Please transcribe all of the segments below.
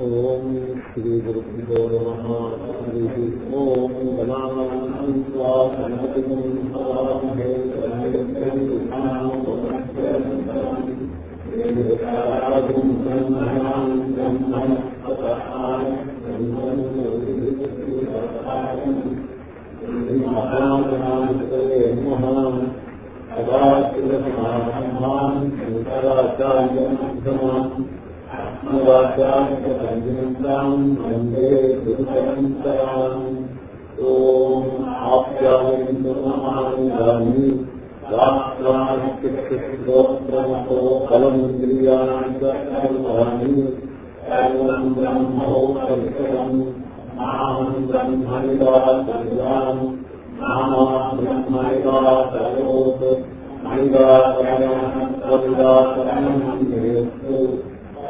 ॐ श्रीगुरुभ्यो नमः हरिः ॐ गणानाम् अन्त्वा गणपतिम् हवामहे ब्रह्मम् ब्रह्मम् अतः महागणाधिपते महान् सदाशिवसमारम्भान् शङ्कराचार्यमध्यमान् ఓం శ్రీ గురుభ్యో నమ హరి ఓం శంకరాచార్య వాచాంతరంజనంతాం వందే గురుపరంపరాం ఓం ఆప్యాయంతుమాని రాష్ట్రాస్తోత్రమతో ఫలమింద్రియాణి సర్వం బ్రహ్మోపనిషదం మాహం బ్రహ్మనిదాం నామా బ్రహ్మనిదాతయోత్ మనిదాకరణం ఎత్ర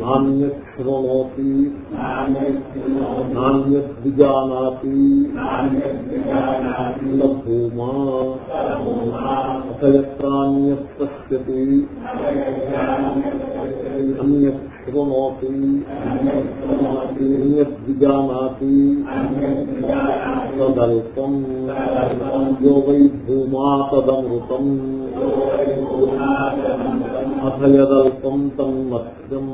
నాణ్యత్ శృణోతి నాణ్యత్ విజానాతి భూమా అథయత్రాణ్యత్ పశ్యతి అన్యత్ శృణోతి అన్యత్ విజానాతి తదల్పం యో వై భూమా తదమృతం అథయదల్పం తన్మత్యం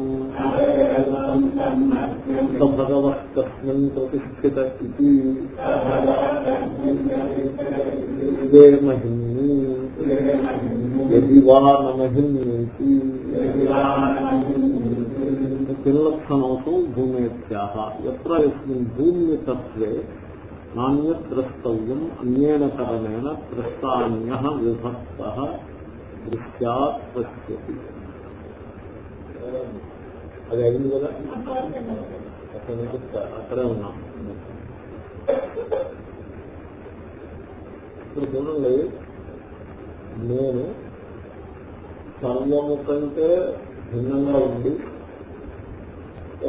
స భగవస్తస్మిన్ ప్రతిష్ఠిత ఇది ఇదే మహిమ్ని యది వా నమహిమ్నేతి ఎత్ర యస్మిన్ భూమి తత్వే నాణ్యత్ ద్రష్టవ్యం అన్యేన కరణేన ద్రష్టాన్య విభక్త దృశ్యాత్ పశ్యతి. అది అయింది కదా? అక్కడే ఉన్నాం. ఇప్పుడు చూడండి నేను సర్వము కంటే భిన్నంగా ఉండి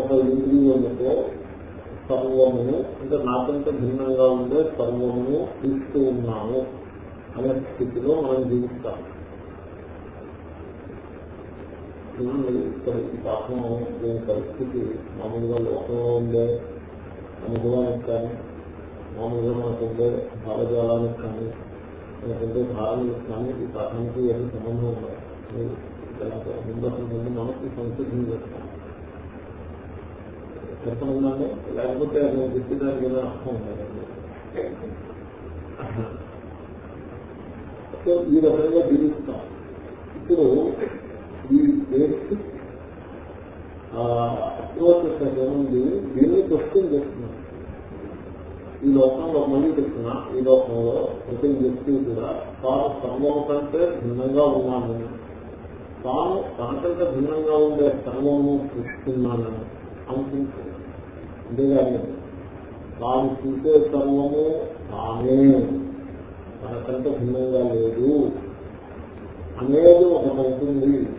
ఒక ఇంద్రియముతో సర్వమును అంటే నాకంటే భిన్నంగా ఉండే సర్వమును ఇస్తూ ఉన్నాము అనే స్థితిలో మనం జీవిస్తాం. ఇక్కడ ఈ పాఠం పరిస్థితి మామూలుగా లోకంలో ఉండే అనుభవానికి కానీ మామూలుగా మనకు ఉండే భావజాలానికి కానీ మనకుండే భావాలకు కానీ ఈ పాఠానికి ఏమి సంబంధం ఉండదు. ముందు అసలు ముందు మనకి సంసిద్ధం చేస్తాం. చెప్పనుందండి లేకపోతే నేను చెప్పేదానికి ఏదో అర్థం ఉండదండి సో ఈ రకంగా జీవిస్తాం. ఇప్పుడు ఈ బేసిక్ అప్రోచ్ ఏముంది దీన్ని క్వశ్చన్ చేస్తున్నాం ఈ లోకంలో మళ్ళీ చెప్తున్నా ఈ లోకంలో ప్రతి వ్యక్తి కూడా తాను సర్వం కంటే భిన్నంగా ఉన్నానని తాను తనకంటే భిన్నంగా ఉండే సర్వము చూస్తున్నానని అనుకుంటుంది అంతేగాని తాను చూసే సర్వము తానే. తనకంటే భిన్నంగా లేదు. అనేది ఒకటి ఉంటుంది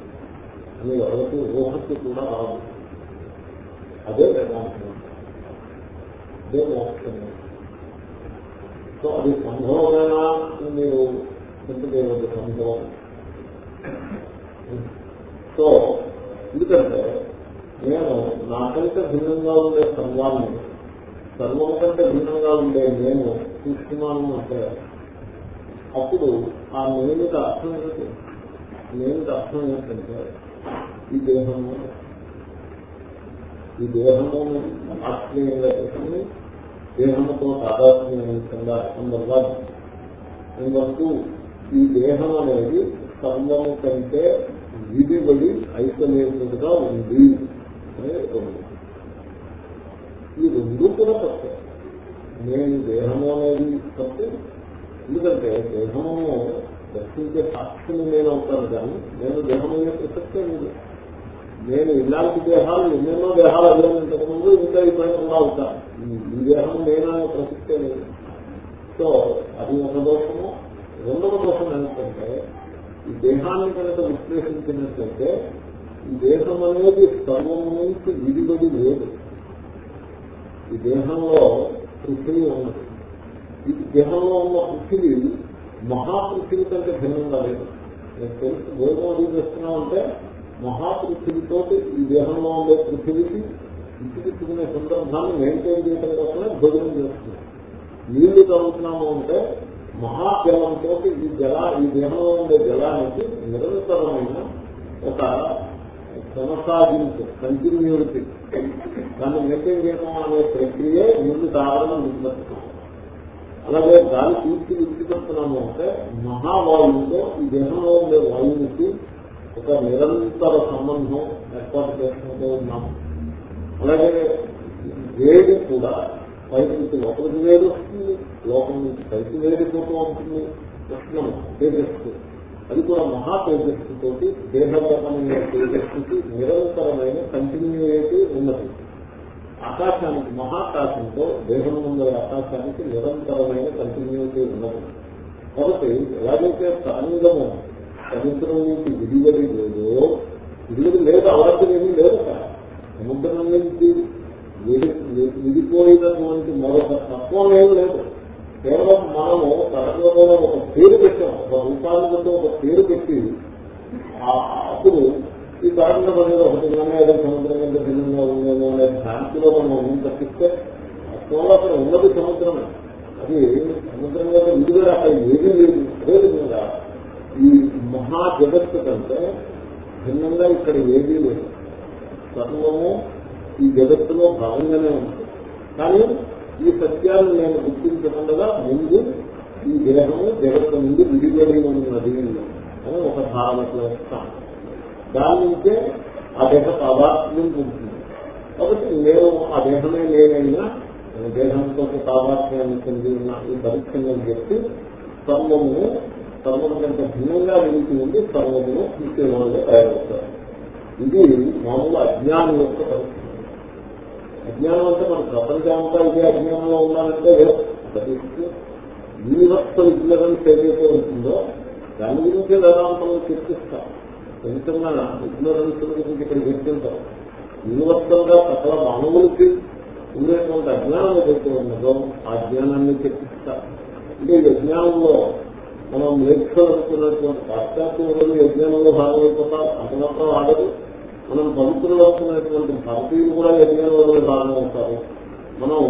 అని ఎవరికి ఊహకి కూడా రాదు. అదే వేదాంతం. అదే మోక్షం సో అది సంభవమేనా మీరు చింతలేదు సంభవం. సో ఎందుకంటే నేను నాకంటే భిన్నంగా ఉండే సర్వాన్ని సర్వం కంటే భిన్నంగా ఉండే నేను చూస్తున్నాను అంటే అప్పుడు ఆ నేనుకి అర్థం ఏంటంటే నేనుకి అర్థం ఏంటంటే ఈ దేహము ఈ దేహము ఆత్మీయంగా చేసుకుని దేహముతో సాధారణంగా నెంబర్ ఎందుకు? ఈ దేహం అనేది సర్వము కంటే విడిబడి ఐసోలేటెడ్గా ఉంది. అనే రెండు ఈ రెండు కూడా తప్పు. నేను దేహము అనేది తప్పు. ఎందుకంటే దేహము దర్శించే సాక్షిని నేను అవుతాను కానీ నేను దేహము యొక్క ప్రసక్తే లేదు నేను ఇలాంటి దేహాలు ఎన్నెన్నో దేహాలు అభినందించక ముందు ఇంకా ఇబ్బందిగా అవుతాను. ఈ దేహం నేను ప్రసక్తే లేదు. సో అది ఒక దోషము. రెండవ దోషం ఏంటంటే ఈ దేహాన్ని కనుక విశ్లేషించినట్లయితే దేహం అనేది స్థలం నుంచి విడిబడి లేదు. ఈ దేహంలో పృథివీ ఉన్నది. ఈ దేహంలో ఉన్న పృథివీ మహాపృథివీ కంటే భిన్నంగా లేదు. నేను తెలుసు భోజనం అది చేస్తున్నాం అంటే మహాపృథివీతో ఈ దేహంలో ఉండే పృథివీకి ఇచ్చిపుచ్చుకునే సందర్భాన్ని మెయింటైన్ చేయడం కోసమే భోజనం చేస్తున్నాం. నీళ్ళు తాగుతున్నాము అంటే మహాజలంతో ఈ జల ఈ దేహంలో ఉండే జలానికి నిరంతరమైన ఒక కొనసాగింపు కంటిన్యూరిటీ. దాన్ని మెయింటైన్ చేయడం అనే ప్రక్రియ ముందు తాగడం నిర్వర్తిస్తాం అలాగే గాలి తీర్చి విడిచిపెడుతున్నాము అంటే మహావాయువుతో ఈ దేహంలో ఉండే వాయువుకి ఒక నిరంతర సంబంధం ఏర్పాటు చేసుకుంటూ ఉన్నాము. అలాగే వేడి కూడా పైకి నుంచి లోపలికి వేడి వస్తుంది లోపల నుంచి పైకి వేడిపోతూ ఉంటుంది. ఉష్ణం తేజస్సు అది కూడా మహా తేజస్సుతోటి దేహగతమైన తేజస్సుకి నిరంతరమైన కంటిన్యూటీ ఉన్నది. ఆకాశానికి మహాకాశంతో దేహం ముందర ఆకాశానికి నిరంతరమైన కంటిన్యూటీ ఉన్నది. కాబట్టి ఎలాగైతే తరంగము సముద్రం నుంచి విడివడి లేదో విడివడి లేదు అవరకు ఏమీ లేదు సముద్రం నుంచి విడిపోయినటువంటి మరొక తత్వం ఏం లేదు. కేవలం మనము తరంగంలో ఒక పేరు పెట్టాం. ఒక రూపాన్ని ఒక పేరు పెట్టి అప్పుడు ఈ తరంగం అనేది ఒకటి ఏదో సముద్రం కంటే భిన్నంగా ఉందేమో అనే శాంతిలో మనం తప్పిస్తే అసలు అక్కడ ఉన్నది సముద్రమే. అది సముద్రం మీద విడుదల అక్కడ ఏమీ లేదు. అదే విధంగా ఈ మహా జగత్తు కంటే భిన్నంగా ఇక్కడ ఏదీ లేదు. సర్వము ఈ జగత్తులో భాగంగానే ఉంటుంది. కానీ ఈ సత్యాన్ని నేను గుర్తించకుండా ముందు ఈ దేహము జగత్తు నుండి విడిగడి ఉన్నది అని ఒక ధారణలో వస్తాను దాని నుంచే ఆ దేహ తాదాత్మ్యం ఉంటుంది. కాబట్టి నేను ఆ దేహమే నేనైనా దేహంతో తాదాత్మ్యాన్ని చెంది ఉన్న ఈ పరిస్థితులను చెప్పి సర్వము సర్వము కంటే భిన్నంగా వెలికి ఉండి సర్వమును తీసుకునే తయారవుతారు. ఇది మామూలు అజ్ఞానం యొక్క పరిస్థితి. అజ్ఞానం అంటే మన ప్రపంచం అంతా ఇదే అజ్ఞానంలో ఉన్నానంటే యూనివర్స్ విజ్ఞానం ఏదైతే ఉంటుందో దాని గురించి వేదాంతంలో చర్చిస్తాం. కొంచెంగా ఇగ్నరెన్స్ గురించి ఇక్కడ చర్చించాం. యూనివర్సల్ సకల మానవులకి ఉండేటువంటి అజ్ఞానం ఏదైతే ఉన్నదో ఆ జ్ఞానాన్ని చర్చిస్తా. అంటే యజ్ఞానంలో మనం నేర్చుకోవాలనుకున్నటువంటి పాశ్చాత్య యజ్ఞానంలో భాగమైపోతాం. అంత మాత్రం ఆడదు మనం పవిత్రులు అవుతున్నటువంటి భారతీయులు కూడా యజ్ఞంలోనే భాగమవుతారు మనం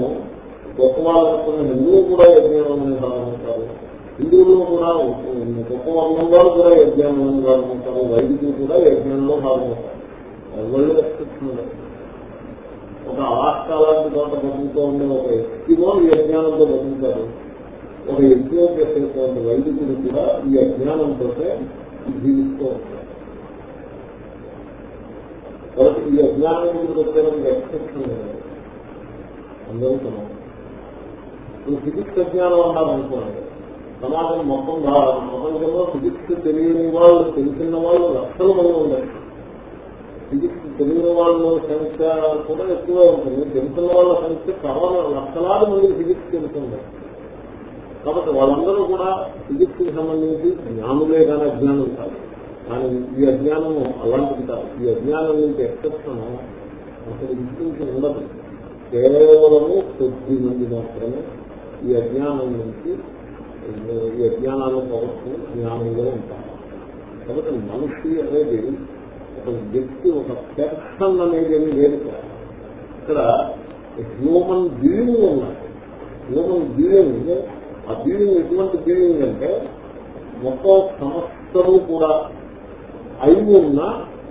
గొప్ప వాళ్ళనుకున్న హిందువులు కూడా యజ్ఞంలోనే భాగమవుతారు హిందువులు కూడా గొప్ప వర్ణం వాళ్ళు కూడా యజ్ఞంలోనే భాగమవుతారు వైదికులు కూడా యజ్ఞంలో భాగమవుతారు ఎవరు రక్షిస్తున్నారు. ఒక అలాస్కా లాంటి చోట బతుకుతూ ఉండే ఒక ఎస్కిమో ఈ అజ్ఞానంతో బతుకుతారు ఒక యజ్ఞం చేసేటువంటి వైదికుడు కూడా ఈ అజ్ఞానంతో జీవిస్తూ ఉంటారు కాబట్టి ఈ అజ్ఞానం ఎందుకు వచ్చారని ఎక్సెప్షన్ అందరూ సమానం. ఇప్పుడు ఫిజిక్స్ అజ్ఞానం అన్నారనుకోండి సమాజం మొత్తం ప్రపంచంలో ఫిజిక్స్ తెలియని వాళ్ళు తెలిసిన వాళ్ళు లక్షల మంది ఉండాలి ఫిజిక్స్ తెలియని వాళ్ళు సంఖ్య కూడా ఎక్కువగా ఉంటుంది. తెలిసిన వాళ్ళ సంఖ్య చాలా లక్షలాది మంది ఫిజిక్స్ తెలుస్తుంది కాబట్టి వాళ్ళందరూ కూడా ఫిజిక్స్కి సంబంధించి జ్ఞానులే కానీ అజ్ఞానం కాదు. కానీ ఈ అజ్ఞానము అలాంటిది కాదు. ఈ అజ్ఞానం నుంచి ఎక్సెప్షన్ అసలు ఇంటికి ఉండదు. కేవలము కొద్ది మంది మాత్రమే ఈ అజ్ఞానం నుంచి ఈ అజ్ఞానాన్ని పవర్చుకుని జ్ఞానంలో ఉంటారు. కాబట్టి మనిషి అనేది ఒక వ్యక్తి ఒక పెర్సన్ అనేది ఏమి లేదు ఇక్కడ. హ్యూమన్ బీయింగ్ ఉన్నాయి హ్యూమన్ బీయింగ్ ఆ బీయింగ్ ఎటువంటి బీయింగ్ అంటే మొత్తం సంస్థలు కూడా అయి ఉన్న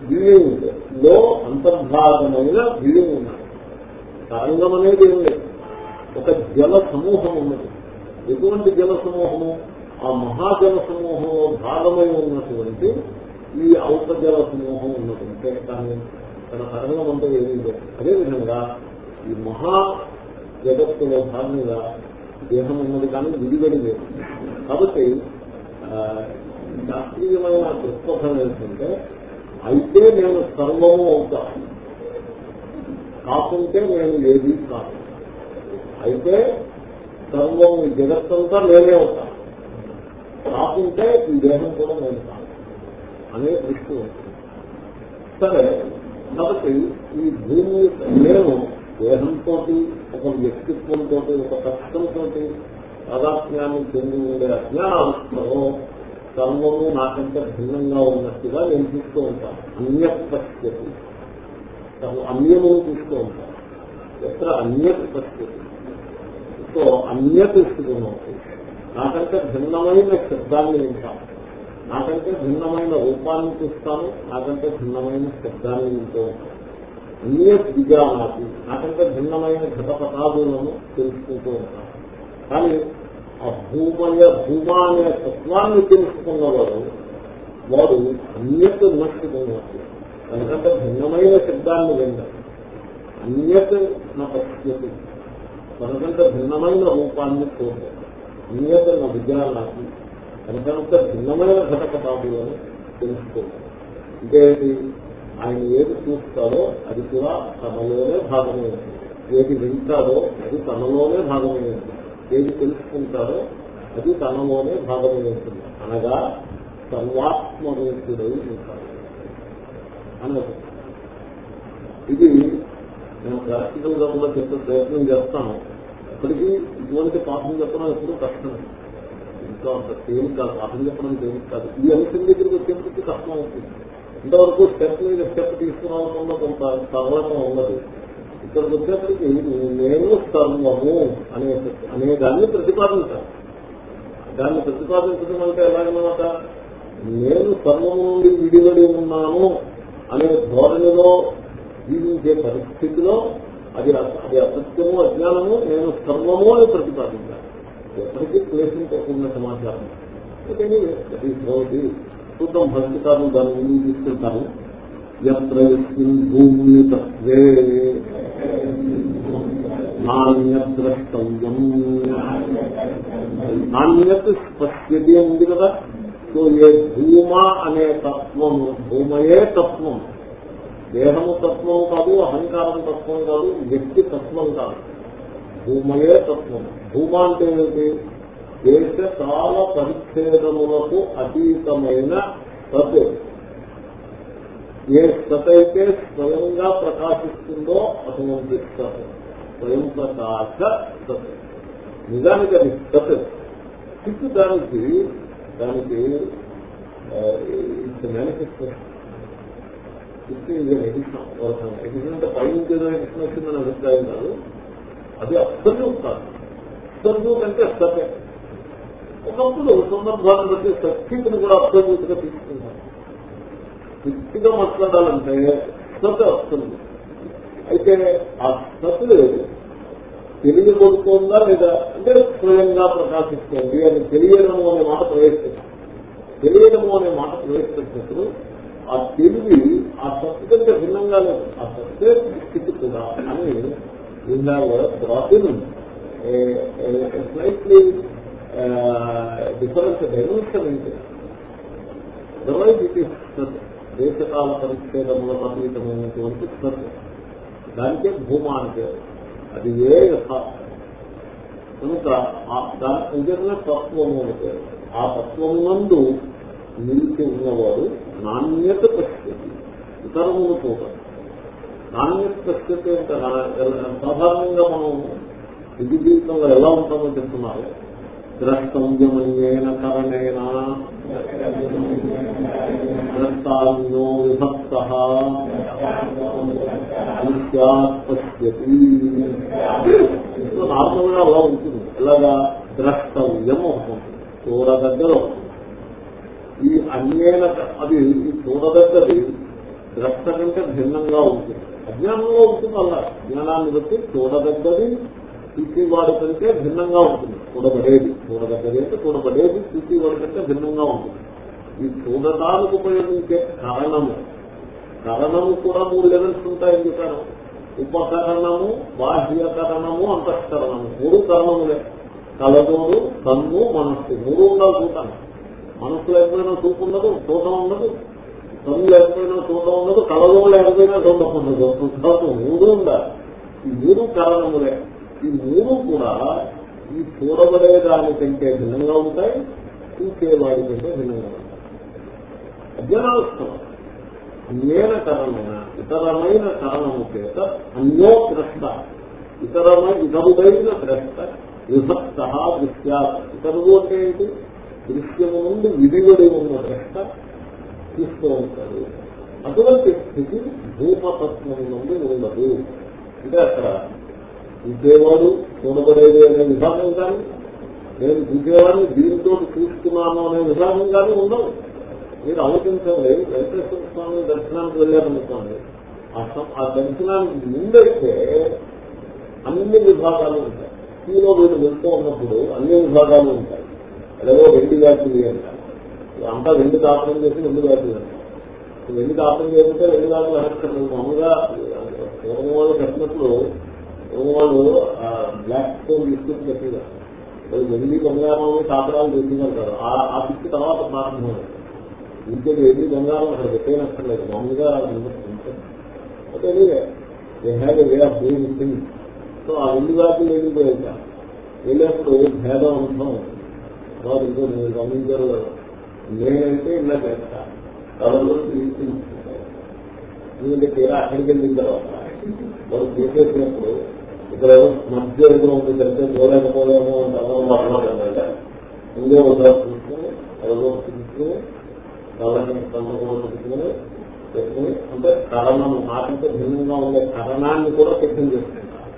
బీయింగ్లో అంతర్భాగమైన బీయింగ్ ఉన్నాయి తరంగం అనేది ఏం లేదు ఒక జల సమూహం ఉన్నది. ఎటువంటి జల సమూహము? ఆ మహాజల సమూహంలో భాగమై ఉన్నటువంటి ఈ ఔషజల జల సమూహం ఉన్నదంటే కానీ తన తరంగం అంతా ఏమీ లేదు. అదేవిధంగా ఈ మహా జగత్తులో భాగంగా దేహం ఉన్నది కానీ విడిగడి లేదు. కాబట్టి శాస్త్రీయమైన దృక్పథం ఏంటంటే అయితే నేను సర్వము అవుతాను కాకుంటే నేను ఏది కాదు. అయితే సర్వం జగత్తంతా నేనే అవుతాను కాకుంటే ఈ దేహం కూడా నేను కాదు. అనే దృష్టి సరే కాబట్టి ఈ భూమి నేను దేహంతో ఒక వ్యక్తిత్వంతో ఒక కష్టంతో తాదాత్మ్యాన్ని చెంది ఉండే అజ్ఞానావస్థలో సర్వము నాకంటే భిన్నంగా ఉన్నట్టుగా నేను చూస్తూ ఉంటాను. అన్యపస్థితి అన్యమును చూస్తూ ఉంటాను. ఎక్కడ అన్యత్ పస్థితి సో అన్యత్ స్థితిలో నాకంటే భిన్నమైన శబ్దాన్ని వింటాను. నాకంటే భిన్నమైన రూపాన్ని చూస్తాను. నాకంటే భిన్నమైన శబ్దాన్ని వింటూ ఉంటాను. అన్య దిగానాటి నాకంటే భిన్నమైన ఘటపటాదులను తెలుసుకుంటూ ఉంటాను. కానీ ఆ భూమయ భూమ అనే తత్వాన్ని తెలుసుకున్నవాడు వాడు అన్యత్ నష్టపోయినట్టు ఎందుకంటే భిన్నమైన శబ్దాన్ని విన్నారు అన్యత్ నా పశ్యతి తనకంటే భిన్నమైన రూపాన్ని చూడలేదు అన్యత నా విజ్ఞానాన్ని తనకంటే భిన్నమైన ఘటకటాదులను తెలుసుకోవాలి అంటే ఆయన ఏది చూస్తారో అది కూడా తనలోనే భాగమైనది. ఏది వింటారో అది తనలోనే భాగమైనది. ఏది తెలుసుకుంటారో అది తనలోనే భాగమే ఉంటుంది. అనగా సర్వాత్మరూపుడై ఉంటారు అన్నది ఇది నేను ప్రాక్టికల్గా కూడా చెప్పే ప్రయత్నం చేస్తాను. ఇప్పటికీ ఇటువంటి పాఠం చెప్పడం ఎప్పుడూ కష్టం ఇంకా అంత తేలిక కాదు. పాఠం చెప్పడం తేలిక కాదు. ఈ అంశం దగ్గరికి వచ్చేప్పటికీ కష్టం అవుతుంది. ఇంతవరకు స్టెప్ మీద స్టెప్ తీసుకురావడంలో కొంత సరళంగా ఉన్నది ఇక్కడ వచ్చేప్పటికి నేను సర్వము అనే అనే దాన్ని ప్రతిపాదించాలి. దాన్ని ప్రతిపాదించడం అంటే ఎలాగనమాట? నేను సర్వము నుండి విడివడి ఉన్నాను అనే ధోరణిలో జీవించే పరిస్థితిలో అది అది అసత్యము అజ్ఞానము నేను సర్వము అని ప్రతిపాదించాలి. ఎప్పటికీ క్లేశించకుండా సమాచారం. చూద్దాం భక్తికారులు దాన్ని ముందు తీసుకుంటాను ఎత్ర భూమి తత్వే. నాణ్యద్రష్టవ్యం నాణ్యత స్పశ్యతి ఉంది కదా. సో ఏ భూమ అనే తత్వం భూమయే తత్వం. దేహము తత్వం కాదు అహంకారం తత్వం కాదు వ్యక్తి తత్వం కాదు. భూమయే తత్వం. భూమ అంటే ఏమిటి? దేశ కాల పరిచ్ఛేదములకు అతీతమైన తత్వం ఏ సత్ అయితే స్వయంగా ప్రకాశిస్తుందో అటువంటి సత్ స్వయం ప్రకాశ సత్ నిజానికి అది సత్ సిక్కు దానికి దానికి ఇట్స్ మేనిఫెస్టేషన్ సిక్కు ఇది ఎడిషన్ ఒక ఎడిషన్ అంటే పై ఏదో ఎడిషన్ వచ్చిందని అభిప్రాయం కాదు. అది అబ్సల్యూట్ కాదు. అబ్సల్యూట్ అంటే సతే ఒకప్పుడు సందర్భాన్ని బట్టి సత్యతను కూడా అబ్సల్యూట్గా తీసుకుంటారు. శక్తిగా మాట్లాడాలంటే సత్ వస్తుంది. అయితే ఆ సత్ కొడుతుందా లేదా? అంటే స్వయంగా ప్రకాశిస్తుంది. అని తెలియడము అనే మాట ప్రవేశిస్తుంది. తెలియడము అనే మాట ప్రవేశపెట్టినప్పుడు ఆ తెలివి ఆ సత్తు కంటే భిన్నంగా లేదు. ఆ సత్తే స్థితి కూడా అని స్లైట్లీ డిఫరెన్స్ డైమెన్షన్ ఏంటి అదర్వైజ్ ఇట్ ఈస్ దేశకాల పరిచ్ఛేదములకు అతీతమైనటువంటి సత్ దానికే భూమా అంటే అది ఏ యథార్థం కనుక దాని నిజంగా తత్వము అంటే ఆ తత్వమునందు నిలిచి ఉన్నవాడు నాణ్యత పరిస్థితి ఇతరములు చూడాలి నాణ్యత పరిస్థితి అంటే సాధారణంగా మనం నిజ జీవితంలో ఎలా ఉంటామో చెప్తున్నారు ద్రష్టవ్యమన్యేన కరణేన. ద్రష్టాన్యో విభక్త. పశ్యతి నార్మల్గా అలా ఉంటుంది. ఎలాగా? ద్రష్టవ్యం అవుతుంది చూడదగ్గర ఈ అన్యేన అది ఈ చూడదగ్గది ద్రష్ట కంటే భిన్నంగా ఉంటుంది. అజ్ఞానంలో ఉంటుంది అలా. జ్ఞానాన్ని బట్టి చూడదగ్గది చూసేవాడి కంటే భిన్నంగా ఉంటుంది. చూడబడేది చూడబడ్డది అంటే చూడబడేది చూసేవాడి కంటే భిన్నంగా ఉంటుంది. ఈ చూడటానికి ఉపయోగించే కారణము. కారణము కూడా మూడు లెవెల్స్ ఉంటాయి ఎందుకను. ఉపకరణము బాహ్యకరణము అంతఃకరణము. మూడు కరణములే. కలదోడు కన్ను మనస్సు. మూడు ఉండాలి చూడాలి మనస్సు లేకపోయినా చూపు ఉండదు చూడడం ఉండదు. కన్ను లేకపోయినా చూడడం ఉండదు కలదో లేకపోయినా చూడడం ఉండదు. మూడు ఉండాలి. ఈ మూడు కారణములే. ఈ మూడు కూడా ఈ చూడబడే దానికంటే భిన్నంగా ఉంటాయి చూసేవాడి కంటే భిన్నంగా ఉంటాయి. అజ్ఞానావస్థలు అన్యేన కారణమైన ఇతరమైన కారణము చేత అన్యో ద్రష్ట ఇతరమైన ఇతరుడైన ద్రష్ట విభక్త దృశ్యా ఇతరుడు అంటే ఏంటి? దృశ్యము నుండి విడివడి ఉన్న ద్రష్ట తీస్తూ ఉంటాడు. అటువంటి స్థితి భూమతత్వం నుండి ఉండదు. అంటే అక్కడ చూసేవాడు చూడబడేది అనే విధానం కానీ నేను చూసేవాడిని దీనితో చూస్తున్నాను అనే విధానం కానీ ఉండవు. మీరు ఆలోచించండి వెంకటేశ్వర స్వామి దర్శనానికి వెళ్ళారనుకోండి ఆ దర్శనానికి ముందైతే అన్ని విభాగాలు ఉంటాయి. క్యూలో వీళ్ళు వెళ్తూ ఉన్నప్పుడు అన్ని విభాగాలు ఉంటాయి. ఎలాగో వెండి వ్యాఖ్యలు అంటారు అంతా వెండి దాపనం చేసి వెండి వ్యాఖ్యలు అంటారు వెండి దాపనం చేస్తే వెండి వ్యాఖ్యలు అనక్కర్లేదు మామూలుగా పూర్వం వాళ్ళు కట్టినప్పుడు వాళ్ళు బ్లాక్ స్టోన్ తీసుకొచ్చి కట్టేదారు వాళ్ళు వెండి బంగారం కాపడాలు తెచ్చిందంటారు ఆ పిచ్చి తర్వాత ప్రారంభమైంది ఇంకేది వెండి బంగారం అక్కడ పెట్టేనక్కర్లేదు. మామూలుగా okay they have a way of doing things so ఆ వెండి వ్యాఖ్యలు వెళ్ళిపోయాక వెళ్ళేప్పుడు భేదం అంశం తర్వాత ఇంకో నేను గమనించారు నేనైతే ఇలా చేస్తా ఎవరు ఎందుకంటే తీరా అక్కడికి వెళ్ళిన తర్వాత వాళ్ళు చేసేసినప్పుడు ఇక్కడ మధ్య ఎదురు ఉంది కంటే చూడలేకపోలేమో అని ఎవరు మాట్లాడారంటే. ముందే ఉదాహరణ చూసుకుని ఎవరో తీసుకుని ఎవరైనా పెట్టుకుని పెట్టుకుని అంటే కరణం నాకంటే భిన్నంగా ఉండే కరణాన్ని కూడా సిద్ధం చేసుకుంటాను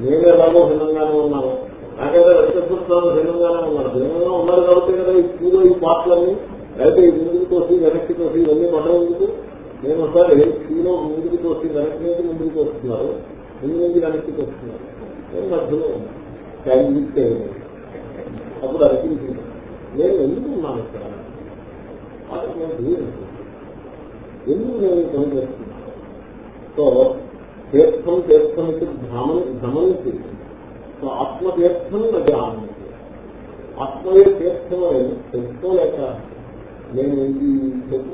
నేను ఎలాగో భిన్నంగానే ఉన్నాను నాకైతే వెంకటేశ్వర భిన్నంగానే ఉన్నారు. భిన్నంగా ఉన్నారు కాబట్టి కదా ఈ క్యూలో ఈ పాటలన్నీ అయితే ఈ ముందుకు తోసి వెనక్కి తోసి ఇవన్నీ పడడం ఎందుకు నేను ఒకసారి క్యూలో ముందుకు తోసి వెనక్కి ముందుకు వస్తున్నారు. ముందు నుంచి వెనక్కి వస్తున్నారు నేను మధ్యలో క్యాన్విక్ అప్పుడు అనిపించింది నేను ఎందుకు ఉన్నాను ఇక్కడ? అది నేను ఎందుకు నేను పని చేస్తున్నాను? సో తీర్థం తీర్థం భ్రమణ భ్రమణించి సో ఆత్మతీర్థం నాకు ఆనందం ఆత్మయే తీర్థం అని తెలుసుకోలేక నేను ఈ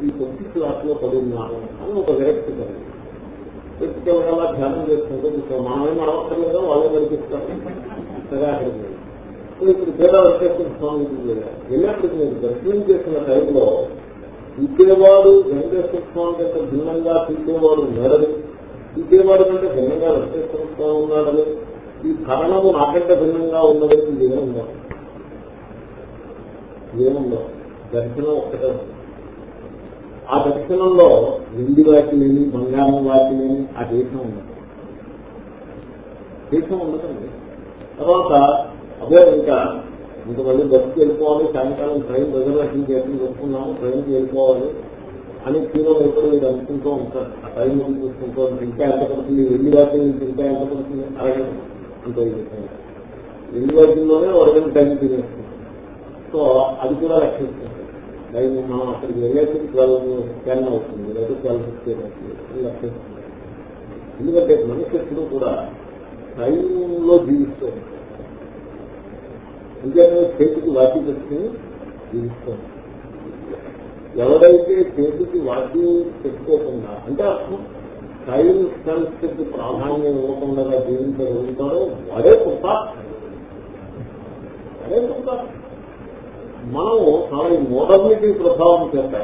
ఈ కొద్ది క్లాస్లో పడి ఉన్నాను అని ఒక విరక్తి కలిగింది. వ్యక్తి అలా ధ్యానం చేసుకుంటే మనమేం అవసరం లేదో వాళ్ళే కనిపిస్తారు సరే ఇప్పుడు పేద వెంకటేశ్వర స్వామి వెళ్ళినప్పుడు మీరు దర్శనం చేసిన టైంలో ఇచ్చేవాడు వెంకటేశ్వర స్వామి కంటే భిన్నంగా చూసేవాడు మేడని ఇచ్చేవాడు కంటే భిన్నంగా వెంకటేశ్వర స్వామి ఉన్నాడని ఈ కరణము నాకంటే భిన్నంగా ఉన్నదని ఇదేముందో ఇదేముందో దర్శనం ఒక్కటే ఉంది. ఆ దక్షిణంలో వెండి వాటిలేని బంగారం వాటిలేని ఆ దేశం ఉండదు. దేశం ఉండదండి. తర్వాత అదే ఇంకా ఇంకా మళ్ళీ బస్సుకి వెళ్ళిపోవాలి సాయంకాలం ట్రైన్ రిజర్వేషన్ చేసి చెప్పుకున్నాము ట్రైన్కి వెళ్ళిపోవాలి అని తీరం ఎప్పుడు మీరు అనుకుంటూ ఉంటారు. ఆ టైం ముందు చూసుకుంటూ ఇంకా ఎంత పడుతుంది? వెళ్ళి వాటి ఇంకా ఎంత పడుతుంది? అరగంట అంత వెళ్ళి వాటిల్లోనే అరగంట టైం తినేస్తుంది సో అది కూడా రక్షిస్తుంది టైం మనం అక్కడికి వెళ్ళేసి ట్వెల్వ్ టెన్ అవుతుంది లేదా ట్వెల్వ్ ఫిఫ్టీన్ అవుతుంది లెక్కిస్తుంది ఎందుకంటే మనిషి ఎప్పుడు కూడా టైంలో జీవిస్తూ ఇంకేమైనా చేతికి వాటి పెట్టుకుని జీవిస్తాం ఎవరైతే చేతికి వాటి పెట్టుకోకుండా అంటే అర్థం టైం సెన్స్ ప్రాధాన్యం ఇవ్వకుండా జీవించగలుగుతారో వాడే కృప అదే కృప మనం చాలా ఈ మోడర్నిటీ ప్రభావం చేత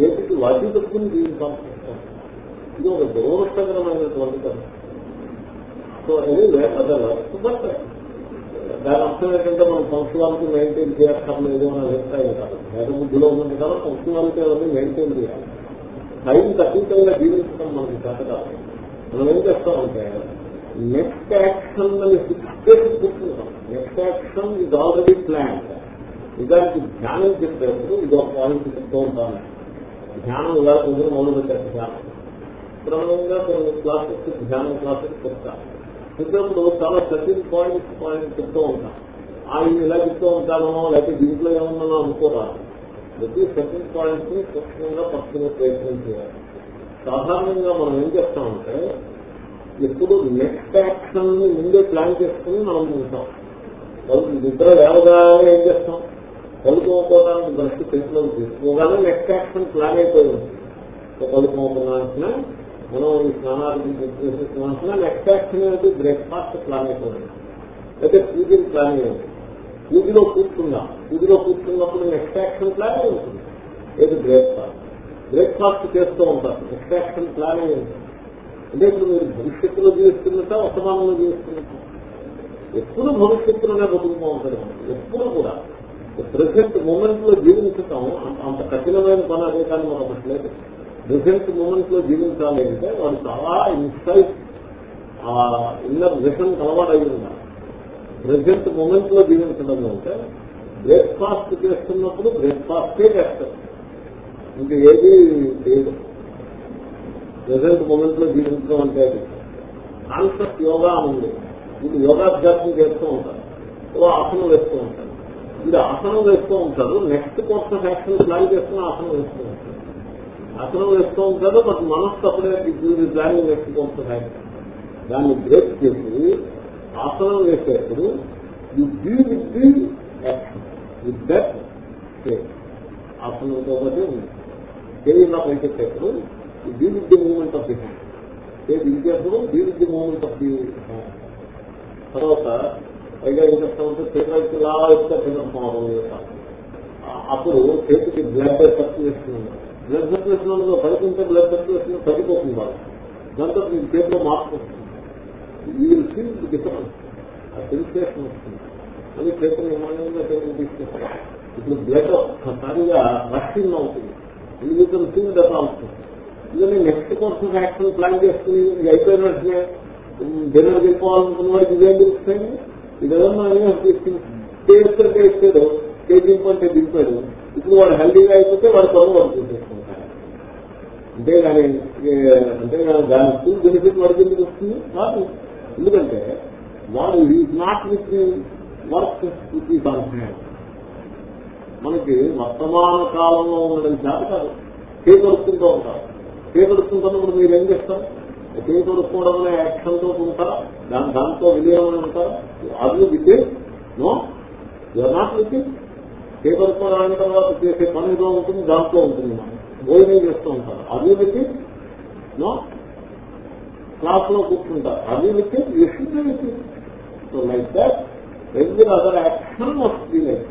చేతికి వాటి పెట్టుకుని జీవించాల్సి వస్తాం ఇది ఒక దురదృష్టకరమైనటువంటి కదా సో అది లేకపోతే బట్ దాని అర్థం ఏంటంటే మనం సంస్కృతానికి మెయింటైన్ చేయక్కర్లేదు అని అభిప్రాయం కాదు. వేద బుద్ధిలో ఉన్నది కదా సంస్కృతానికి అవన్నీ మెయింటైన్ చేయాలి. టైం ఖచ్చితంగా జీవించడం మనకి చేత కాదు. మనం ఏం చేస్తామంటే నెక్స్ట్ యాక్షన్ అని ఫిక్స్ చేసి కూర్చుంటాం. నెక్స్ట్ యాక్షన్ ఇది ఆల్రెడీ ప్లాన్ నిజానికి ధ్యానం చెప్పేప్పుడు ఇది ఒక పాయింట్ చెప్తూ ఉంటాను. ధ్యానం ఇలా కొంచెం మొదలు పెట్టారు ధ్యానం క్రమంగా కొన్ని క్లాసెస్ ధ్యానం క్లాసెస్ చెప్తాను చెప్పినప్పుడు చాలా సర్టిన్ పాయింట్ పాయింట్ చెప్తూ ఉంటాం ఆయన ఇలా చెప్తూ ఉంటానో లేకపోతే దీంట్లో ఏమన్నా అనుకోరాదు. ప్రతి సర్టిన్ పాయింట్ని స్పష్టంగా పట్టుకునే ప్రయత్నం చేయాలి. సాధారణంగా మనం ఏం చేస్తామంటే ఎప్పుడు నెక్స్ట్ యాక్షన్ ముందే ప్లాన్ చేసుకుని మనం ఉంటాం వాళ్ళు నిద్ర లేవగానే ఏం చేస్తాం? పలుకోకపోవడానికి దృష్టి చేతిలోకి తీసుకోగానే నెక్స్ట్ యాక్షన్ ప్లాన్ అయిపోయి ఉంటుంది పలుకోకపోవడానికి మనం ఈ స్నానాలు చేసేసిన నెక్స్ట్ యాక్షన్ అనేది బ్రేక్ఫాస్ట్ ప్లాన్ అయిపోయింది. అయితే పూజలు ప్లాన్ అయ్యింది పూజలో కూర్చున్నా పూజలో కూర్చున్నప్పుడు నెక్స్ట్ యాక్షన్ ప్లాన్ ఉంటుంది? ఏది బ్రేక్ఫాస్ట్ బ్రేక్ఫాస్ట్ చేస్తూ ఉంటారు ఎక్స్ట్రాక్షన్ ప్లాన్ అయి ఉంటుంది అంటే ఇప్పుడు మీరు భవిష్యత్తులో జీవిస్తున్నట్ట వర్తమానంలో జీవిస్తున్నట్ట ఎప్పుడు భవిష్యత్తులోనే బతుకుతూ ఉంటారు ఎప్పుడు కూడా. ప్రెసెంట్ మూమెంట్లో జీవించటం అంత- కఠినమైన పని అదే కానీ మనం ఒకట్లేదు ప్రెసెంట్ మూమెంట్లో జీవించాలి అంటే వాడు చాలా ఇన్సైట్ ఆ ఇన్నర్ విషన్ అలవాటు అయి ఉండాలి ప్రెసెంట్ మూమెంట్లో జీవించడం అంటే బ్రేక్ఫాస్ట్ చేస్తున్నప్పుడు బ్రేక్ఫాస్టే చేస్తారు. ఇంకా ఏది లేదు. ప్రెసెంట్ మూమెంట్లో జీవించడం అంటే అది. కాన్సెప్ట్ యోగా ఉంది. ఇది యోగాభ్యాసం చేస్తూ ఉంటారు. ఓ ఆసనం వేస్తూ ఉంటారు. ఇది ఆసనం వేస్తూ ఉంటారు. Next course of action plan చేసుకుని ఆసనం వేస్తూ ఉంటారు. ఆసనం వేస్తూ ఉంటారు బట్ మనస్సు అప్పుడే planning next course of action దాన్ని బ్రేక్ చేసి ఆసనం వేసేప్పుడు you be with the action with that ఆసనంతో పాటు ఉంది. చేయిలా పైకెత్తేప్పుడు be with the movement of the hand చేతి దిగేప్పుడు be with the movement of the hand తర్వాత పైగా ఏం చేస్తామంటే చేతులకి ఇలా ఇస్తే పెద్దమానం అప్పుడు చేతికి బ్లడ్ సర్క్యులేషన్ బ్లడ్ సర్క్యులేషన్ ఉండదు పడుకుంటే బ్లడ్ సర్క్యులేషన్ తగ్గిపోతుంది వాళ్ళు దాంతో మీ చేతిలో మార్పు వస్తుంది. ఈ ఫీల్ డిఫరెన్స్ ఆ సెన్సేషన్ వస్తుంది. అది చేతులు ఏమైనా చేతులు తీసుకొస్తారు ఇప్పుడు బ్లడ్ ఒక్కసారిగా రక్షణ అవుతుంది ఇండివిజువల్ ఫీల్ దట్ అవుతుంది ఇదని next course of action plan చేసుకుని అయిపోయిన వెంటనే డిన్నర్ వెళ్ళిపోవాలనుకున్న వాడికి ఇదేం తెలుస్తాయి ఇదేమన్నా తీసుకుని టేస్ట్ టేస్టాడు టేస్ట్ దింపంటే దింపాడు. ఇప్పుడు వాడు హెల్దీగా అయిపోతే వాడు పనులు వాడు చూసేసుకుంటారు అంతేగాని ఏ, అంతేగాని దాని ఫుల్ బెనిఫిట్ వాడికి ఎందుకు వస్తుంది? కాదు. ఎందుకంటే వాడు is not with work with ఈ మనకి వర్తమాన కాలంలో ఉండడం చేత కాదు చేపడుతుంటూ ఉంటారు చేపడుతుంటున్నప్పుడు మీరు ఏం చేస్తారు? ఒకే కొనుక్కోవడం అనే యాక్షన్తో ఉంటారా? దాని దాంతో విలీనమని ఉంటారా? అది విద్య no? You are not with చేకడుకోవడం అయిన తర్వాత చేసే పని ఏదో ఉంటుంది దాంట్లో ఉంటుంది. మనం భోజనం చేస్తూ ఉంటారు. అది విద్య నో క్లాస్లో కూర్చుంటారు. అది విద్య you Vidya so like that regular other action వస్తుంది బి లైక్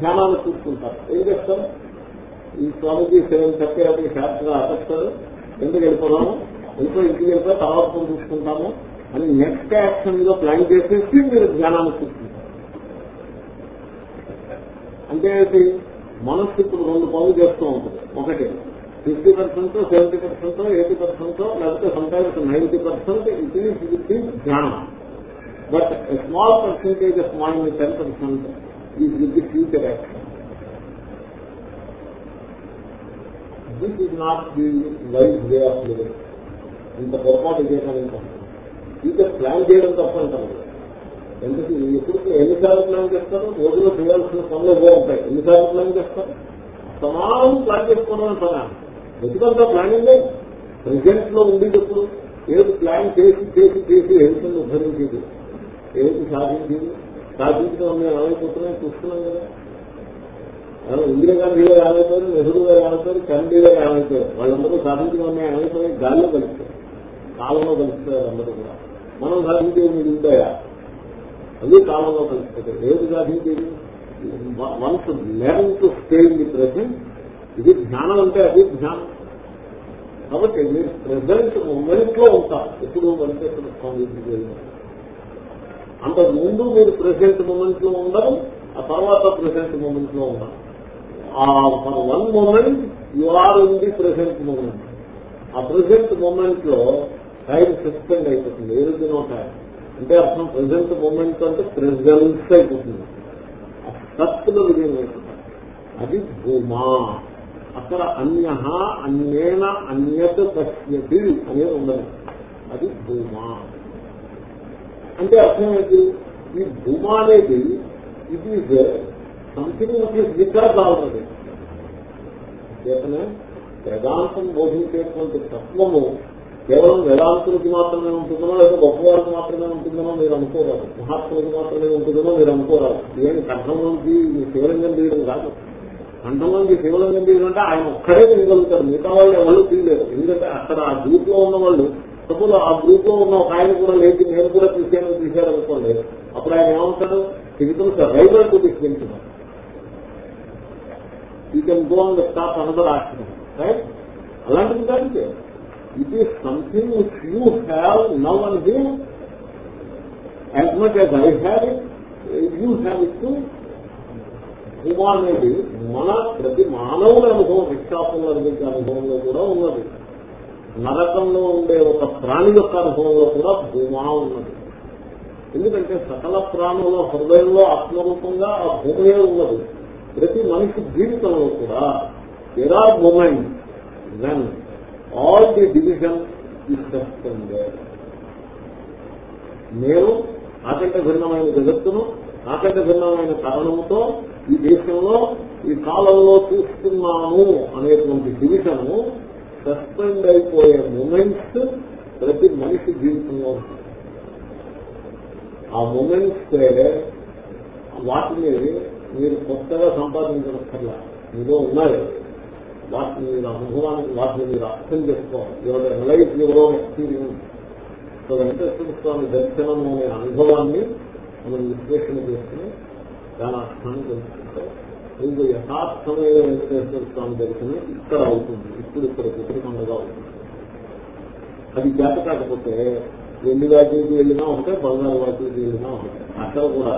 ధ్యానాన్ని చూసుకుంటారు ఏం చేస్తారు? ఈ స్వామిజీ సెవెన్ థర్టీ అతనికి షార్ప్గా ఎందుకు వెళ్ళిపోదాము? ఇంకో ఇంటికి వెళ్తే తర్వాత ఫోన్ చూసుకుంటాము అని నెక్స్ట్ యాక్షన్లో ప్లాన్ చేసేసి మీరు ధ్యానాన్ని చూసుకుంటారు అంటే ఏంటి మనస్సు ఇప్పుడు రెండు పనులు చేస్తూ ఉంటుంది ఒకటి fifty percent seventy percent eighty percent లేకపోతే సంటైమ్స్ నైన్టీ పర్సెంట్ ఇది ఇది ధ్యానం but small percentage of mind ten percent is with the future action this is not the wise way of living ఇంత పొరపాటు చేయడానికి ఇంకా ప్లాన్ చేయడం తప్పంటాను ఎందుకు? ఎప్పుడు ఎన్నిసార్లు ప్లాన్ చేస్తారు? రోజులో చేయాల్సిన పనులు బాగుంటాయి ఎన్నిసార్లు ప్లాన్ చేస్తారు? సమానం ప్లాన్ చేసుకోవడం పనా ఎందుకంతా ప్లానింగ్ ప్రజెంట్లో ఉండేటప్పుడు ఏది ప్లాన్ చేసి చేసి చేసి హెల్త్ని ఉద్ధరించేది ఏది సాధించేది? సాధించడం మేము ఏమైపోతున్నాయి చూస్తున్నాం కదా. ఇందిరా గాంధీ గారు ఏమైపోయారు నెహ్రూ గారు ఏమైపోయారు కరణ్డీ గారు ఏమైపోయారు వాళ్ళందరూ సాధించడం మేము ఏమైపోయి గాల్లో కలిస్తారు కాలంలో కలుస్తారు అందరూ కూడా. మనం సాధించేది మీరు ఉంటాయా అది కాలంలో కలిసిపోతాయి ఏది సాధించేది once learn to stay in the present ఇది జ్ఞానం అంటే అది జ్ఞానం. కాబట్టి మీరు ప్రజెంట్ మూమెంట్లో ఉంటారు ఎప్పుడు వెంకటేశ్వర స్వామి దగ్గరికి ముందు మీరు ప్రెసెంట్ మూమెంట్లో ఉండరు ఆ తర్వాత ప్రెసెంట్ మూమెంట్లో ఉండరు. For one moment you are in the present moment ఆ ప్రెసెంట్ మూమెంట్లో టైం సస్పెండ్ అయిపోతుంది. ఏది నో టైం అంటే అర్థం ప్రజెంట్ మూమెంట్ అంటే ప్రెజెన్స్ అయిపోతుంది. ఆ సత్తులో విజయం అయిపోతుంది. అది భూమా. అక్కడ అన్య అన్యేన అన్యత పశ్యతి అనేది ఉండదు. అది భూమా. అంటే అర్థం ఏంటి? ఈ భూమా అనేది ఇది సంథింగ్ వికాస్ ఆల్రెడీ చేతనే వేదాంతం బోధించేటువంటి తత్వము కేవలం వేదాంతులకి మాత్రమే ఉంటుందనో లేదా గొప్పవారికి మాత్రమే ఉంటుందనో మీరు అనుకోరాదు. మహాత్ములకి మాత్రమే ఉంటుందనో మీరు అనుకోరాదు. ఏమి కంఠంలోంచి శివలింగం తీయడం కాదు. కంఠంలోంచి శివలింగం తీయడం అంటే ఆయన ఒక్కడే తీయగలుగుతారు మిగతా వాళ్ళు ఎవరు తీయలేరు. ఎందుకంటే అక్కడ ఆ గ్రూప్లో ఉన్న వాళ్ళు సపోజ్ ఆ గ్రూప్లో ఉన్న ఒక ఆయన కూడా లేచి నేను కూడా తీసాను తీశారు అప్పుడు ఆయన ఏమంటాడు? తిరుగుతున్న సార్ రైల్వే టు తీసుకెళ్తున్నారు ఈ can go on the stop another accident right అలాంటిది దానికి it is something which you have now and they as much as I have it you have it అనేది మన ప్రతి మానవుల అనుభవం విక్షాపంలో అనిపించే అనుభవంలో కూడా ఉన్నది. నరకంలో ఉండే ఒక ప్రాణి యొక్క అనుభవంలో కూడా భూమా ఉన్నది. ఎందుకంటే సకల ప్రాణుల హృదయంలో ఆత్మరూపంగా ఆ భూమే ఉన్నది. ప్రతి మనిషి జీవితంలో కూడా ఎరా moment when all the division ఇస్తుంది నేను నాకంటే భిన్నమైన జగత్తును నాకంటే భిన్నమైన కారణంతో ఈ దేశంలో ఈ కాలంలో చూస్తున్నాను అనేటువంటి డివిజన్ సస్పెండ్ అయిపోయే మూమెంట్స్ ప్రతి మనిషి జీవితంలో ఆ మూమెంట్స్ వాటిని మీరు కొత్తగా సంపాదించడం కల్లా మీలో ఉన్నారు వాటిని మీరు అనుభవానికి వాటిని మీరు అర్థం చేసుకోవాలి. Your analyse your own experience so Venkateswara Swami దర్శనం అనే అనుభవాన్ని మనం విశ్లేషణ చేసుకుని దాని అర్థాన్ని తెలుసుకుంటాం. ఇది యథార్థమైన వెంకటేశ్వర స్వామి దర్శనం ఇక్కడ అవుతుంది. ఇప్పుడు ఇక్కడ కుటుంబంగా అవుతుంది. అది చేత కాకపోతే ఎన్ని వాటికి వెళ్ళినా ఒకటే బంగారు వాటికి వెళ్ళినా ఒకటే. అక్కడ కూడా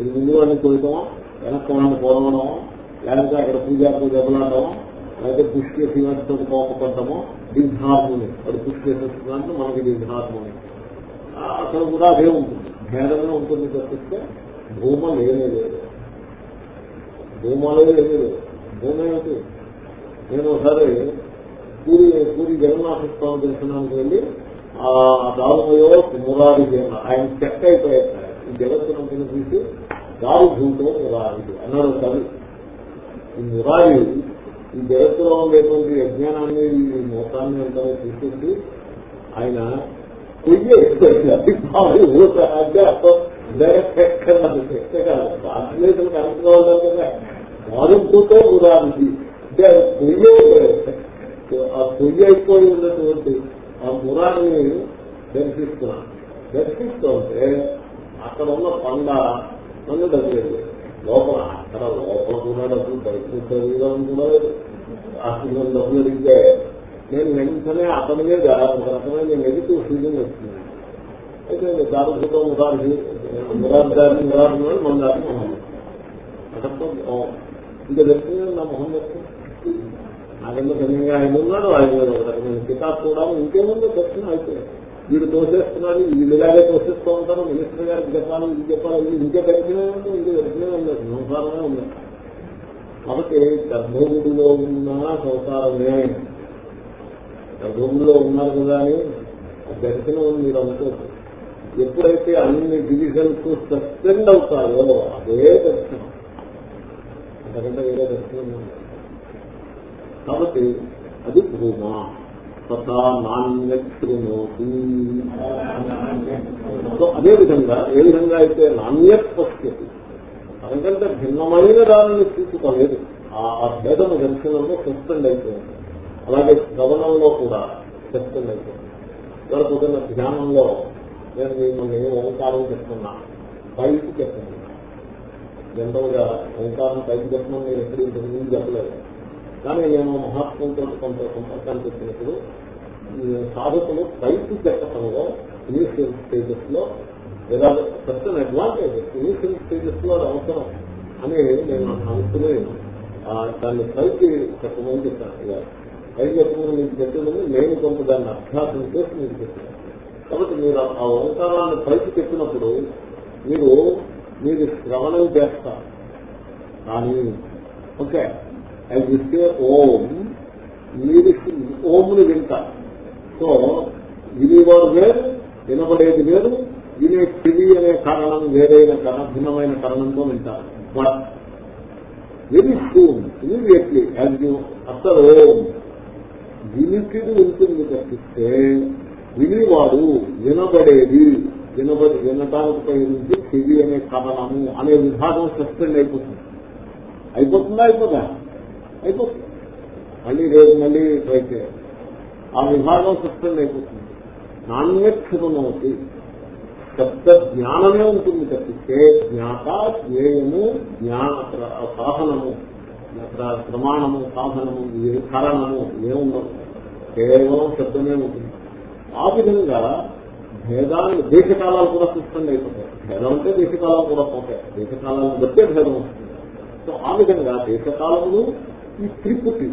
ఇది ముందు వాడిని కొడతాం వెనక్కి వాళ్ళని పోవడమో లేకపోతే అక్కడ పూజాకు దెబ్బలాడడం లేకపోతే పుష్టి చేసి వాటితో కోపపడటమో అది వాడు పుష్టి చేసేస్తున్నాను మనకి డిస్హార్మోని అక్కడ కూడా అదే ఉంటుంది. భేదమే ఉంటుంది తప్పిస్తే భూమ లేనే లేదు. భూమలో లేదు. భూమి ఏమిటి? నేను ఒకసారి పూరి పూరి జగన్నాథ స్వామి దర్శనానికి వెళ్ళి ఆ దారుమయో మురారి ఆయన చెక్క అయిపోయారు. ఈ జగత్తునంతని తీసి దారు భూమితో మురారి అన్నాడు కవి. ఈ మురారి ఈ జగత్తులో ఉండేటువంటి అజ్ఞానాన్ని ఈ మోసాన్ని అంతా తీసుకొచ్చి ఆయన కొయ్య భారతదేశం కరెక్ట్గా ఉండాలి కదా. దారుభూతో ఉదాహరణకి. అంటే కొయ్య ఆ పొయ్యి అయిపోయి ఉన్నటువంటి ఆ మురాన్ని దర్శిస్తున్నాను దర్శిస్తుంటే అక్కడ ఉన్న పండ నన్ను దగ్గర లోపల అక్కడ లోపల కూడా డబ్బు బయట శరీరం కూడా లేదు. అసలు డబ్బులు అడిగితే నేను వెంటనే అతని మీద ఒక రకమైన నెగిటివ్ ఫీలింగ్ వస్తుంది. అయితే దారుభూతం మురారి మురారి దారి మురారి మన దాని మొహం అక్కడ ఇంకా దర్శనం నా మొహం దర్శనం నాకెందుకు ఆయన ఉన్నాడు ఆయన ఒక రకమైన కితాబ్ కూడా ఇంకేముందో? దర్శనం అయిపోయాడు వీడు తోసేస్తున్నాడు వీళ్ళు ఇలాగే తోసేస్తూ ఉంటారు మినిస్టర్ గారికి చెప్పాలి ఇది చెప్పాలి ఇది ఇంకే దర్శనమే ఉంది ఇంకే దర్శనమే ఉంది సంసారమే ఉంది. కాబట్టి గర్భగుడిలో ఉన్న సంసారమే. గర్భగుడిలో ఉన్నారు కదా అని దర్శనం మీరు అనుకోవచ్చు ఎప్పుడైతే అన్ని డివిజన్స్ సస్పెండ్ అవుతారో అదే దర్శనం. అంతకంటే వేరే దర్శనం కాబట్టి అది భూమా. తథా సో అదే విధంగా ఏ విధంగా అయితే నాణ్యత్ పశ్యతి దానికంటే భిన్నమైన దానిని తీసుకోలేదు. ఆ భేదము దర్శనంలో సస్పెండ్ అయిపోయింది అలాగే శ్రవణంలో కూడా సస్పెండ్ అయిపోయింది ఇక్కడ పొద్దున్న ధ్యానంలో నేను మిమ్మల్ని ఓంకారం చెప్తున్నా పైకి చెప్తున్నా జనరల్గా ఓంకారం పైకి చెప్పడం నేను ఎప్పుడు ఇంతకు ముందు చెప్పలేదు. కానీ నేను మహాత్ములతో కొంత సంపర్కాన్ని చెప్పినప్పుడు సాధకులు పైకి చెప్పడంలో ఇనీషియల్ స్టేజెస్లో లేదా సర్టన్ అడ్వాంటేజ్ ఇనీషియల్ స్టేజెస్లో అవసరం అని నేను అనుకుని దాన్ని పైకి చెప్పమని చెప్పాను. పైకి చెప్పమని మీకు చెప్పినది నేను కొంత దాన్ని అభ్యాసం చేసి మీకు చెప్పాను. కాబట్టి మీరు ఆ ఓంకారాన్ని పైకి చెప్పినప్పుడు మీరు మీరు శ్రవణం చేస్తారు. కానీ ఓకే. అది ఇస్తే ఓం. మీరు ఓంని వింటారు సో వినేవారు వేరు వినబడేది వేరు వినే చెవి అనే కారణం వేరైన భిన్నమైన కారణంతో వింటారు. But very soon immediately as you అసలు ఓం వినికిడి ఉంటుంది తప్పిస్తే వినివాడు వినబడేది వినబడి వినటానికి ప్రయోగించి చెవి అనే కారణము అనే విభాగం సస్పెండ్ అయిపోతుంది. అయిపోతుందా? అయిపోదా? అయిపోతుంది. మళ్ళీ రేపు మళ్ళీ ట్రై చేయాలి. ఆ విభాగం సస్పెండ్ అయిపోతుంది. నాణ్యక్షణమవుతుంది శబ్ద జ్ఞానమే ఉంటుంది తప్పితే జ్ఞాత జ్ఞేయము జ్ఞాన సాధనము ప్రమాణము సాధనము ఏ కారణము ఏముండదు. కేవలం శబ్దమే ఉంటుంది. ఆ విధంగా భేదాన్ని దేశకాలాలు కూడా సృష్టి అయిపోతాయి. భేదం అంటే దేశకాలాలు కూడా పోతాయి. దేశకాలను బట్టే భేదం వస్తుంది. సో ఆ విధంగా దేశకాలములు ఈ త్రిపుటి.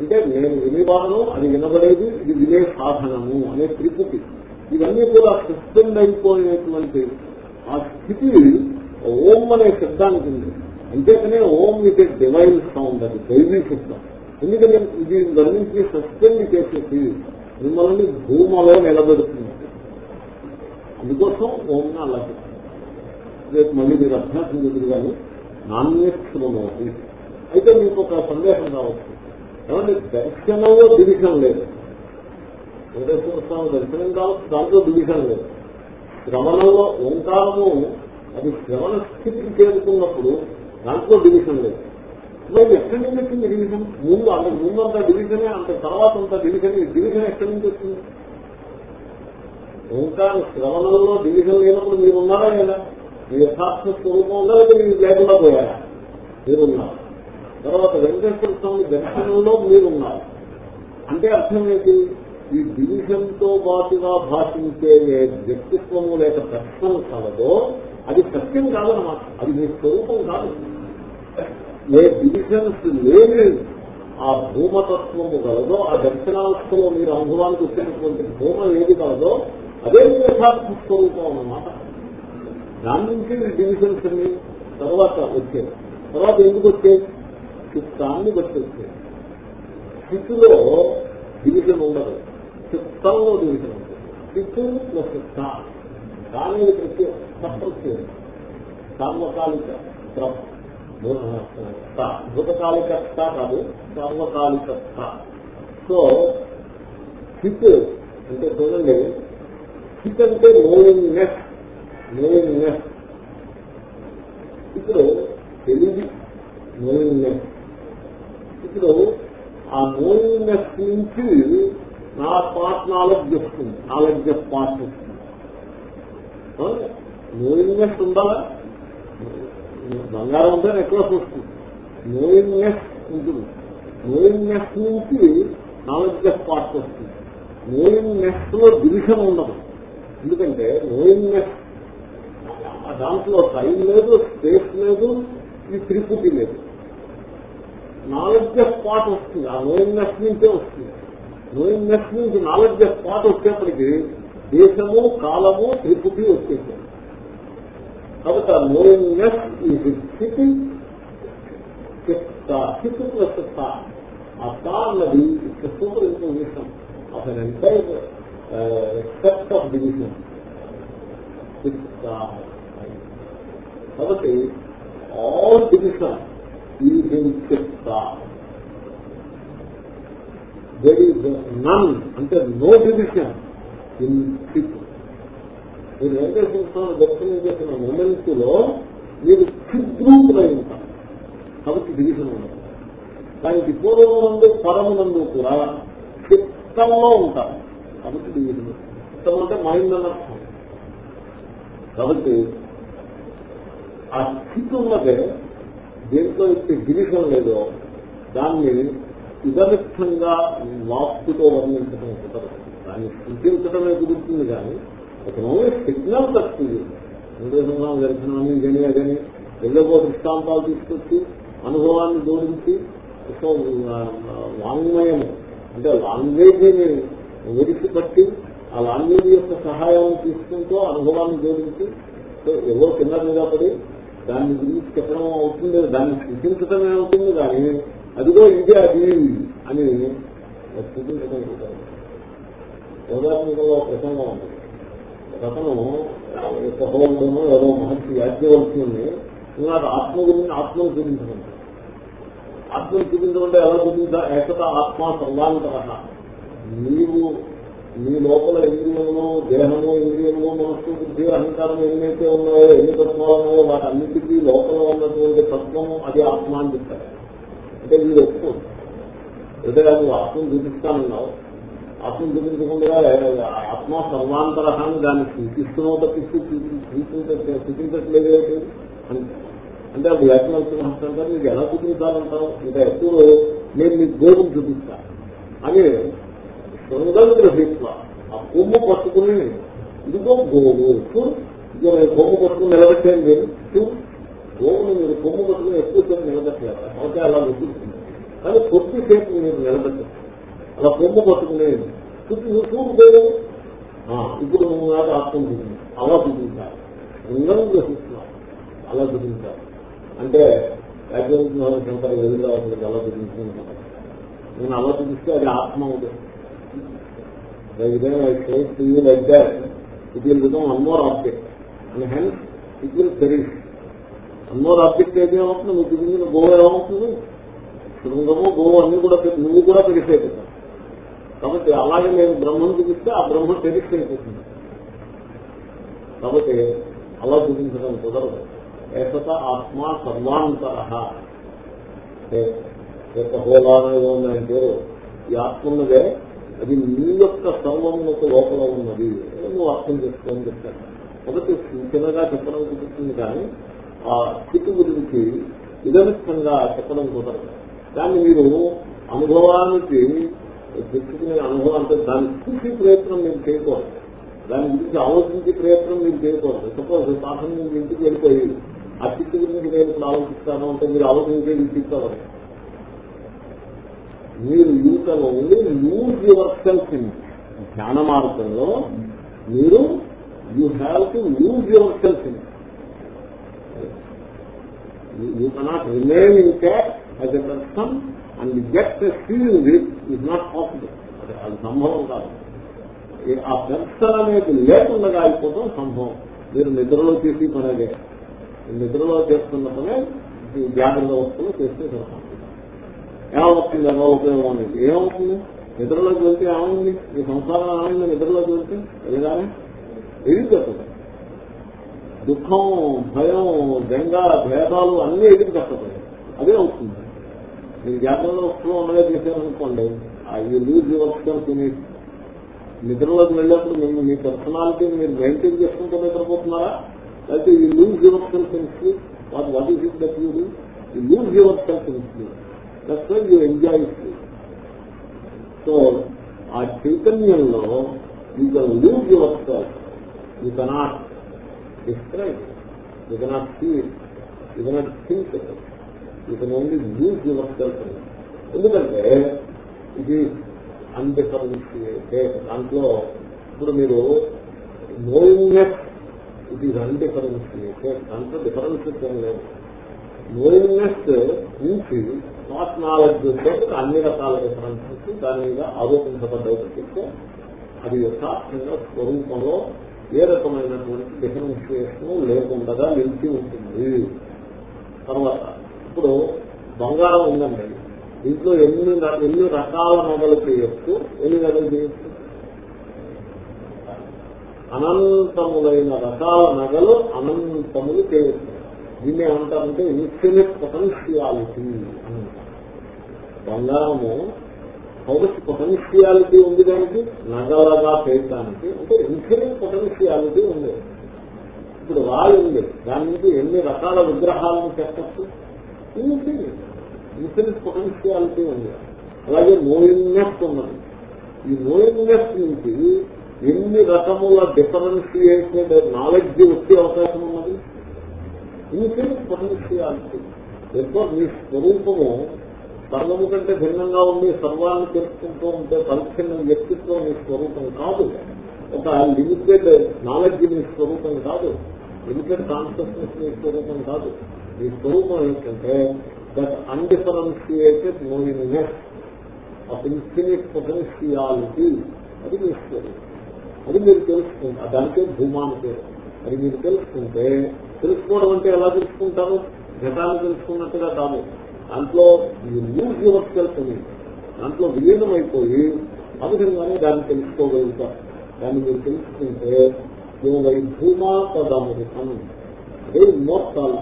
అంటే నేను వినేవాడను అది వినబడేది ఇది వినే సాధనము అనే త్రిపుటి. ఇవన్నీ కూడా సస్పెండ్ అయిపోయినటువంటి ఆ స్థితి ఓం అనే శబ్దానికి ఉంది. అంతేకానే ఓం ఇది డివైన్ సౌండ్ అది దైవీ శబ్దం. ఎందుకంటే ఇది వర్ణించి సస్పెండ్ చేసేసి మిమ్మల్ని భూమలో నిలబెడుతుంది. అందుకోసం ఓం అలా చెప్తాను రేపు మళ్ళీ మీరు అభ్యాసం చేద్దరు కానీ నాణ్యక్షమో అయితే మీకు ఒక సందేహం రావచ్చు. ఏమంటే దర్శనంలో డివిజన్ లేదు. వెంకటేశ్వర స్వామి దర్శనం కావచ్చు దాంట్లో డివిజన్ లేదు. శ్రవణంలో ఓంకారము అది శ్రవణ స్థితికి చేరుకున్నప్పుడు దాంట్లో డివిజన్ లేదు. మేము ఎక్కడి నుంచి వచ్చింది డివిజన్ ముందు అంత ముందు అంత డివిజనే అంత తర్వాత అంత డివిజన్ ఈ డివిజన్ ఎక్కడి నుంచి వచ్చింది? ఓంకార శ్రవణంలో డివిజన్ లేనప్పుడు మీరు ఉన్నారా లేదా? మీ యథార్థ స్వరూపం ఉందా లేదా? మీరు లేకుండా పోయారా? మీరున్నారు తర్వాత వెంకటేశ్వర స్వామి దర్శనంలో మీరున్నారు. అంటే అర్థం ఏంటి? ఈ డివిజన్తో పాటుగా భాషించే వ్యక్తిత్వము లేక దర్శనం కలదో అది సత్యం కాదనమాట అది మీ స్వరూపం కాదు. ఏ డివిజన్స్ లేని ఆ భూమతత్వము కలదో ఆ దర్శనావస్థలో మీరు అనుభవానికి వచ్చినటువంటి భూమ ఏది కలదో అదే యథార్థ స్వరూపం అన్నమాట. దాని నుంచి డివిజన్స్ అన్ని తర్వాత వచ్చేది. తర్వాత ఎందుకు వచ్చేది? చిత్తాన్ని బట్టి వచ్చేది స్థితిలో డివిజన్ ఉండదు. చిత్తంలో డివిజన్ ఉంటుంది స్థితి ప్లస్ తా దాని ప్రత్యేక సప్రత్యేకం సార్వకాలిక భూతకాలిక కాదు సార్వకాలిక సో హిత్ అంటే చూడండి హిత్ అంటే నోయింగ్నెస్ నోయింగ్నెస్ ఇప్పుడు తెలివి నోయింగ్నెస్ ఇప్పుడు ఆ నోయింగ్నెస్ నుంచి నా పార్ట్ నాలెడ్జ్ వస్తుంది నాలెడ్జ్ ఆఫ్ పార్ట్ వస్తుంది నోయింగ్నెస్ ఉండాలా? బంగారం ఉంటే నెక్లెస్ వస్తుంది. నోయింగ్నెస్ ఉంటుంది. నోయింగ్నెస్ నుంచి నాలెడ్జ్ ఆఫ్ పార్ట్ వస్తుంది. నోయింగ్నెస్లో డివిజన్ ఉండదు. ఎందుకంటే నోయింగ్నెస్ దాంట్లో టైం లేదు స్పేస్ లేదు ఈ త్రిపుటి లేదు. నాలెడ్జ్ స్పాట్ వస్తుంది. ఆ నోయింగ్నెస్ నుంచే వస్తుంది. నోయింగ్నెస్ నుంచి నాలెడ్జ్ స్పాట్ వచ్చేప్పటికి దేశము కాలము త్రిపుటి వచ్చేసాయి. కాబట్టి ఆ నోయింగ్నెస్ ఈ స్థితి స్థితి ప్లస్ ఆ తా అన్నది super information of an entire except of division కాబట్టి ఆల్ డివిజన్ ఈజ్ ఇన్ చిత్తా దెర్ ఈజ్ నన్ అంటే నో డివిజన్ ఇన్ స్థితి మీరు వెంకటేశ్వర స్వామి దర్శనం చేసిన మూమెంట్లో మీరు క్షుద్రూపులై ఉంటారు. కాబట్టి డివిజన్ ఉండదు. దానికి పూర్వమునందు పరమునందు కూడా చిత్తంలో ఉంటారు. కాబట్టి డివిజన్ చిత్తం అంటే మైండ్ అన్నర్థం కాబట్టి ఆ స్థితి ఉన్నదే దీంట్లో ఇప్పుడు డివిజన్ లేదో దాన్ని ఇదనిష్టంగా మార్పుతో వర్ణించడం కుదరదు దాన్ని సృష్టించడమే కుదురుతుంది కానీ ఒక ఓన్లీ సిగ్నల్ తప్పింది వెంకటేశ్వర దర్శనాన్ని ఇదని అదని ఎల్లకో దృష్టాంతాలు తీసుకొచ్చి అనుభవాన్ని జోడించి సో వాంగ్మయం అంటే లాంగ్వేజ్ని ఒడిసి పట్టి ఆ లాంగ్వేజ్ యొక్క సహాయాన్ని తీసుకుంటూ అనుభవాన్ని జోడించి సో ఎవరో కింద మీద పడి దాన్ని గురించి చెప్పడం అవుతుంది దాన్ని సృష్టించడమే అవుతుంది కానీ అదిగో ఇదే అది అని సృష్టించడం ఉదాహరణలో ప్రసంగం ఉంది. రతను సహోదరము ఏదో మహర్షి యాజ్ఞవలసింది నాకు ఆత్మ గురించి ఆత్మను చూపించడం ఆత్మను చూపించమంటే ఎలా చూపించా ఏకత ఆత్మ సర్వాంతర నీవు మీ లోపల ఇంద్రియములు దేహము ఇంద్రియములు మనస్సు బుద్ధి అహంకారం ఎన్నైతే ఉన్నాయో ఎన్ని తత్వాలు ఉన్నాయో వాటి లోపల ఉన్నటువంటి తత్వము అది ఆత్మ అని చెప్తారు. అంటే వీడు ఒప్పుకోండి అంటే నువ్వు ఆత్మను చూపిస్తానన్నావు. ఆత్మను చూపించకుండా ఆత్మ సర్వాంతరహాన్ని దాన్ని సూచిస్తున్నావు తప్పిస్తూ చూపించట్లేదు అని. అంటే అప్పుడు వ్యాఖ్యానం అంటారు మీకు ఎలా చూపించాలంటారు ఇంకా ఎప్పుడు నేను మీకు గోవును చూపిస్తాను అని శృంగం గ్రహీత్వ ఆ కొమ్ము పట్టుకుని ఇదిగో గోవు. ఇదిగో నేను కొమ్ము పట్టుకుని నిలబెట్టాను మీరు గోవును మీరు కొమ్ము పట్టుకుని ఎక్కువ సేపు నిలబెట్టలేదు అయితే అలా చూపిస్తుంది కానీ కొద్దిసేపు మీరు నిలబెట్టారు అలా కొమ్ము పట్టుకునే చుట్టూ చూడు గోవు ఇప్పుడు నువ్వు నాకు ఆత్మ అలా చూపించాలి. శృంగం గ్రహిస్తున్నావు అలా చూపించాలి. అంటే వ్యాఖ్యానించిన ఎదురు రావాలి అలా చూపించుకుంటాను నేను అలా చూపిస్తే అది ఆత్మ అవుతుంది. Like that it will become one more అయితే ఏమవుతుంది? నువ్వు ఏమవుతుంది? శృంగము గోవు అన్ని కూడా నువ్వు కూడా పెరిష్ కాబట్టి అలాగే నేను బ్రహ్మను చూపిస్తే ఆ బ్రహ్మ తెలిసి అయిపోతుంది కాబట్టి అలా చూపించడం కుదరదు. ఏకత ఆత్మ సర్వాంతర. యొక్క హోలానేదో ఉందని పేరు. ఈ ఆత్మ ఉన్నదే అది నీ యొక్క సర్వములకు లోపల ఉన్నది. నువ్వు అర్థం చేసుకోని చెప్తాను మొదటి సూచనగా చెప్పడం కుదురుతుంది కానీ ఆ స్థితి గురించి విధమిత్తంగా చెప్పడం కుదరదు. దాన్ని మీరు అనుభవానికి తెచ్చుకునే అనుభవం అంటే దాని స్థితి ప్రయత్నం మీరు చేయకూడదు. దాని గురించి ఆలోచించే ప్రయత్నం మీరు చేయకూడదు. సపోజ్ పాఠం మీరు ఇంటికి వెళ్ళిపోయి ఆ స్థితి గురించి నేను ఇప్పుడు ఆలోచిస్తాను అంటే మీరు ఆలోచించే చిత్తవరు మీరు యూతలో only lose your self in ధ్యాన మార్గంలో మీరు you have to lose yourself in you cannot remain in cat as a person and get feel with is not possible అది సంభవం కాదు. ఆ పెన్షన్ అనేది లేకుండా అయిపోవడం సంభవం. మీరు నిద్రలో చేసి పనదే నిద్రలో చేస్తున్న పనే జాగ్రత్త వస్తువులు చేస్తే సరిపోతుంది. ఏమవుతుంది అదో ఉపయోగం అనేది ఏమవుతుంది? నిద్రలోకి వెళ్తే ఏమైంది? ఈ సంసారం ఏమైంది? నిద్రలోకి వెళ్తే వెళ్ళగానే ఎగిరిపోతుంది దుఃఖం భయం గంగ భేదాలు అన్ని ఎగిరి అదే అవుతుంది. మీరు జాగ్రత్త వస్తువు ఉండగా చేశారనుకోండి ఈ లూజ్ యువర్ తినేసి నిద్రలోకి వెళ్ళేప్పుడు మేము మీ పర్సనాలిటీని మీరు మెయింటైన్ చేసుకుంటూ నిద్రపోతున్నారా? లేకపోతే ఈ lose yourself in sleep what what is it that you do? ఈ lose yourself in sleep you enjoy so ఆ చైతన్యంలో you can lose yourself you cannot describe you cannot feel you cannot think you can only lose yourself ఎందుకంటే ఇది undifferentiated దాంట్లో ఇప్పుడు మీరు knowing it is undifferentiated దాంట్లో differences ఏం లేవు. నోయింగ్నెస్ నుంచి నాట్ నాలెడ్జ్ అన్ని రకాల రిఫరెన్సెస్ దాని మీద ఆరోపించబడ్డాయి తప్పిస్తే అది యథార్థంగా స్వరూపంలో ఏ రకమైనటువంటి డిఫరెన్షియేషన్ లేకుండా నిలిచి ఉంటుంది. తర్వాత ఇప్పుడు బంగారం ఉందండి. దీంట్లో ఎన్ని ఎన్ని రకాల నగలు చేయొచ్చు? ఎన్ని నగలు చేయొచ్చు? అనంతములైన రకాల నగలు అనంతములు చేయొచ్చు. దీన్ని ఏమంటారంటే ఇన్ఫినిట్ పొటెన్షియాలిటీ అని బంగారము హౌస్ పొటెన్షియాలిటీ ఉంది దానికి నగలగా చేయడానికి అంటే ఇన్ఫినిట్ పొటెన్షియాలిటీ ఉంది. ఇప్పుడు రాయి ఉంది. దాని నుంచి ఎన్ని రకాల విగ్రహాలను పెట్టచ్చు ఇన్ఫినిట్ ఇన్ఫినిట్ పొటెన్షియాలిటీ ఉంది. అలాగే నోయింగ్నెస్ ఉన్నది. ఈ నోయింగ్నెస్ నుంచి ఎన్ని రకముల డిఫరెన్షియేటెడ్ నాలెడ్జ్ వచ్చే అవకాశం ఉన్నది? ఇన్ఫినిట్ పొటెన్షియాలిటీ ఎక్కువ మీ స్వరూపము సర్వము కంటే భిన్నంగా ఉండి సర్వాన్ని తెలుసుకుంటూ ఉంటే పరిచ్ఛిన్న వ్యక్తిత్వం మీ స్వరూపం కాదు. ఒక లిమిటెడ్ నాలెడ్జ్ మీ స్వరూపం కాదు. లిమిటెడ్ కాన్షియస్నెస్ మీ స్వరూపం కాదు. మీ స్వరూపం ఏంటంటే that undifferentiated knowingness of infinite potentiality అది మీ స్వరూపం. అది మీరు తెలుసుకుంటే దానికే భూమాని పేరు. అది మీరు తెలుసుకుంటే తెలుసుకోవడం అంటే ఎలా తెలుసుకుంటాను? ఘటాన్ని తెలుసుకున్నట్టుగా కాదు. దాంట్లో న్యూస్ యువర్ సెల్ఫ్ దాంట్లో విలీనం అయిపోయి ఆ విధంగానే దాన్ని తెలుసుకోగలుగుతారు దాన్ని మీరు తెలుసుకుంటే వై భూమా తదమృతం అదే మోక్షాలు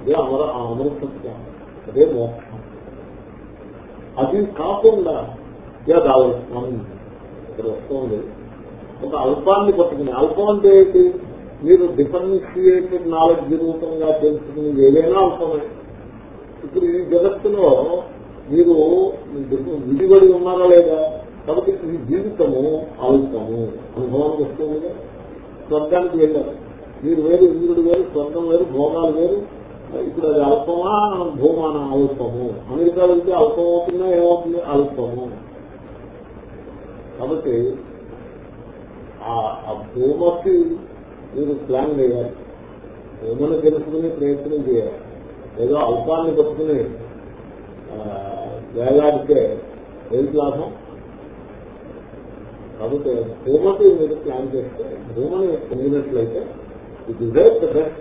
అదే అమర అమృతత్వం అదే మోక్షం. అది కాకుండా యదావస్థం ఇక్కడ వస్తుంది ఒక అల్పాన్ని పట్టుకుని అల్పం అంటే ఏంటి? మీరు డిఫరెన్షియేటెడ్ నాలెడ్జ్ రూపంగా తెలుసుకుని ఏదైనా అవసరమే. ఇప్పుడు ఈ జగత్తులో మీరు విడిబడి ఉన్నారా లేదా? కాబట్టి ఈ జీవితము అల్పము అనుభవానికి వస్తుంది. స్వర్గానికి వెళ్ళారు. మీరు వేరు ఇంద్రుడు వేరు స్వర్గం వేరు భోగాలు వేరు. ఇప్పుడు అది అల్పమా భూమాన అల్పము? అమెరికా వెళ్తే అల్పం అవుతుందా ఏమవుతుంది? అల్పము. కాబట్టి ఆ భూమకి మీరు ప్లాన్ చేయాలి. ఏమని తెలుసుకుని ప్రయత్నం చేయాలి. ఏదో అల్పాన్ని పట్టుకుని వేలాడితే ఏం లాభం? కాబట్టి భూమకి మీరు ప్లాన్ చేస్తే భూమని పొందినట్లయితే ఈ desire the best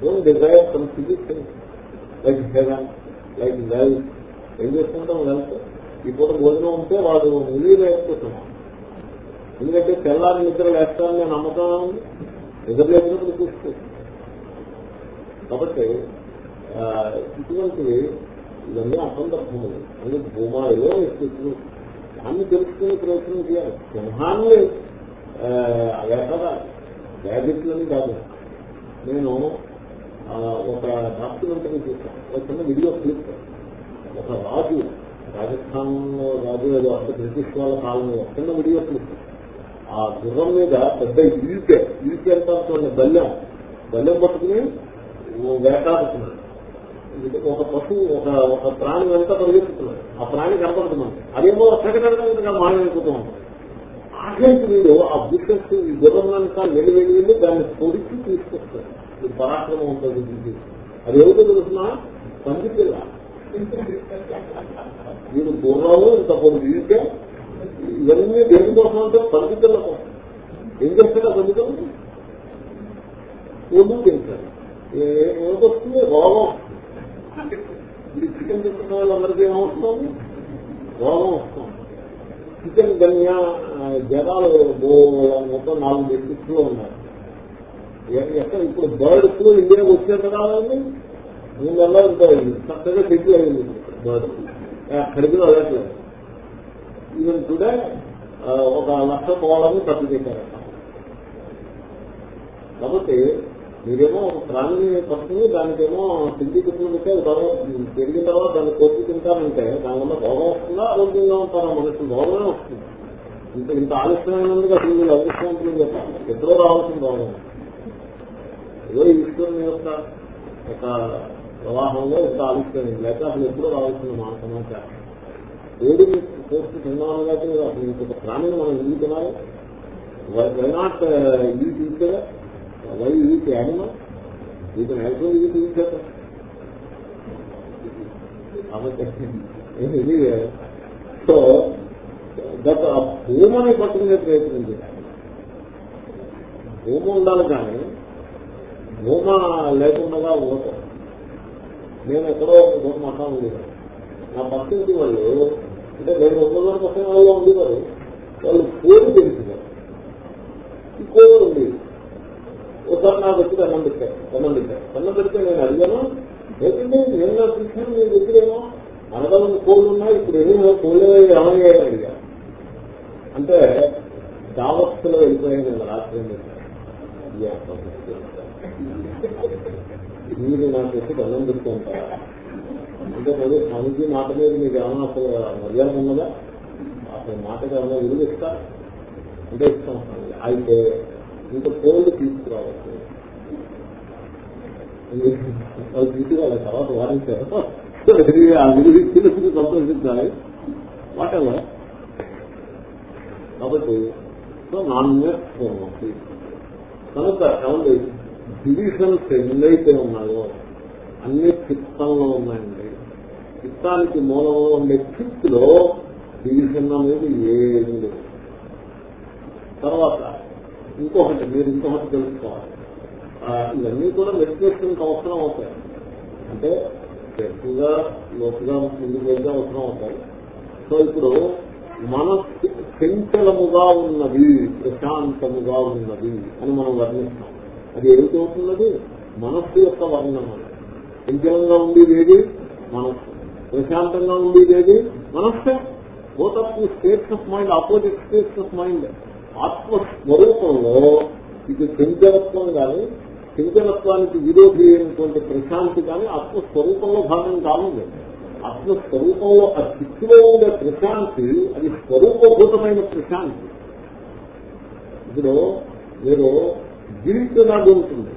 don't desire some physics like heaven like wealth ఏం చేసుకుంటాం వెల్త్ ఈ పూట భోజనం ఉంటే వాడు నిలీలు వేసుకుంటున్నాం ఎందుకంటే తెల్లారి నిద్ర వేస్తారని నమ్మకం ఉంది? నిద్ర లేచినప్పుడు చూస్తుంది కాబట్టి ఇటువంటివి ఇవన్నీ అసందర్భములు. అన్ని భూమాయిలో స్థితులు దాన్ని తెలుసుకునే ప్రయత్నం చేయాలి. సింహాన్ని వేసగా గ్యాజెట్లని కాదు. నేను ఒక డాక్యుమెంటరీ చూసాను ఒక చిన్న వీడియో క్లిప్. ఒక రాజు రాజస్థాన్ రాజు ఏదో అంటే బ్రిటిష్ వాళ్ళ కాలంలో చిన్న వీడియో క్లిప్. ఆ గుర్రం మీద పెద్ద ఈకే ఈకే అంతా బల్యం బల్యం పట్టుకుని వేటాడుతున్నాడు. ఒక పశువు ఒక ఒక ప్రాణి వెంట పరిగెత్తుతున్నాడు. ఆ ప్రాణి కనపడుతున్నాడు అదేమో ప్రకటనగా మానవైపోతూ ఉంటాడు ఆఖరికి వీడు ఆ బిజినెస్ ఈ గుర్రంతా వెళ్ళి వెళ్ళి వెళ్ళి దాన్ని పొడిచి తీసుకొస్తాడు. ఇది పరాక్రమం ఉంటుంది ఇది అది ఏమిటో తెలుసిన? పంచిపిల్ల వీడు గుర్రము ఇంత పొడి ఈకే ఇవన్నీ దేని కోసం అంటే పండితుల కోసం. ఏం చేస్తాడా పండితులు ఒడ్డు తింటారు. ఏమొస్తుంది? రోగం ఇది చికెన్ తింటున్న వాళ్ళందరికీ ఏమవుతుంది రోగం వస్తుంది. చికెన్ గన్య జనాలు మొత్తం నాలుగు డిస్ట్రిక్ట్స్ ఉన్నారు. ఎక్కడ ఇప్పుడు బర్డ్ ఫ్లూ ఇండియాకి వచ్చేది కాదండి మూడు నెలలు ఉంటాయి చక్కగా సెటిల్ అయింది. బర్డ్. ఫ్లూ అక్కడికి వెళ్ళట్లేదు ఈవెన్ టుడే uh, ఒక లక్ష పోవాలని ఖర్చు చేశారట కాబట్టి మీరేమో ఒక ప్రాణిని పట్టుకుని దానికేమో తిండి తింటుంటే తర్వాత పెరిగిన తర్వాత దాన్ని కొద్ది తింటారంటే దానివల్ల భోగం వస్తుందా? ఆరోగ్యంగా ఉంటారా మనుషులు? భోగమే వస్తుంది. ఇంత ఇంత ఆలస్యమైనందుకు అసలు వీళ్ళు అదృష్టవంతులు చెప్పాలి ఎప్పుడో రావాల్సిన భోగం ఏదో ఈశ్వరుని యొక్క ఒక ప్రవాహంలో ఇంత ఆలస్యం లేకపోతే అసలు ఎప్పుడో రావాల్సిన మా సమాచారం ఏడు కోర్సు తిన్నాను కాబట్టి అసలు ఇంకొక ప్రాణిని మనం ఎందుకు తినాలి వైనాట్ ఈ తీసుకెళ్ళా why eat animal can help you eat కదా సో దట్ ఆ భూమని పట్టుకునే ప్రయత్నం చేయాలి భూమి ఉండాలి కానీ భూమ లేకుండా పోతాం నేను ఎక్కడో ఒక మఠం ఉండేవారు నా పక్కింటి వాళ్ళు అంటే నేను వందల పక్కన వాళ్ళు ఉండేవారు వాళ్ళు పేరు తెలిసినారు ఈ కోరు ఉంది. ఒకసారి నా వచ్చి అన్నం పెట్టారు అన్నం పెట్టారు. అన్నం పెడితే నేను అడిగాను ఏంటంటే నేను నా చూసాను మీ దగ్గరేమో అనగలను కోళ్ళు ఉన్నాయి ఇప్పుడు ఏమో కోళ్ళు ఏమయ్యాయని అడిగా అంటే దావత్తులో వెళ్ళిపోయాను నేను రాత్రి మీరు నాకు వచ్చి అన్నం పెడుతూ ఉంటారా? అంటే మరి స్వామిజీ మాట మీద మీకు ఏమైనా అసలు మర్యాద ఉన్నదా? అసలు మాటకి ఏమైనా విలువ ఇస్తా? అంటే ఇస్తాం అయితే ఇంకా కోళ్ళు తీసుకురావచ్చు వాళ్ళు తీసుకురాలి తర్వాత వారించారు. ఆ విలువ ఇచ్చినప్పుడు సంతోషించాలి. వాటెవా కాబట్టి సో నాన్ కనుక ఏమండి? డివిజన్స్ ఎన్నైతే ఉన్నాయో అన్ని చిత్తంలో ఉన్నాయండి. చిత్తానికి మూలంలో ఉండే చిత్ డివిజన్ అనేది ఏమి లేదు. తర్వాత ఇంకొకటి మీరు ఇంకొకటి తెలుసుకోవాలి. ఇవన్నీ కూడా మెడిటేషన్కి అవసరం అవుతాయి. అంటే ఎక్కువగా లోతుగా ముందుకు అవసరం అవుతాయి. సో ఇప్పుడు మనస్సు చంచలముగా ఉన్నది ప్రశాంతముగా ఉన్నది అని మనం వర్ణిస్తాం. అది ఏమిటవుతున్నది మనస్సు యొక్క వర్ణన చంచలంగా ఉండేది ఏది? మనస్సు. ప్రశాంతంగా ఉండేది మనస్సే. Both of the states of mind opposite states of mind ఆత్మస్వరూపంలో ఇది చింతనత్వం కానీ చింతనత్వానికి విరోధి అయినటువంటి ప్రశాంతి కానీ ఆత్మస్వరూపంలో భాగం కాదు ఆత్మస్వరూపంలో ఆ స్థితిలో ఉండే ప్రశాంతి అది స్వరూపభూతమైన ప్రశాంతి. ఇప్పుడు మీరు గిల్ట్ నగ ఉంటుంది.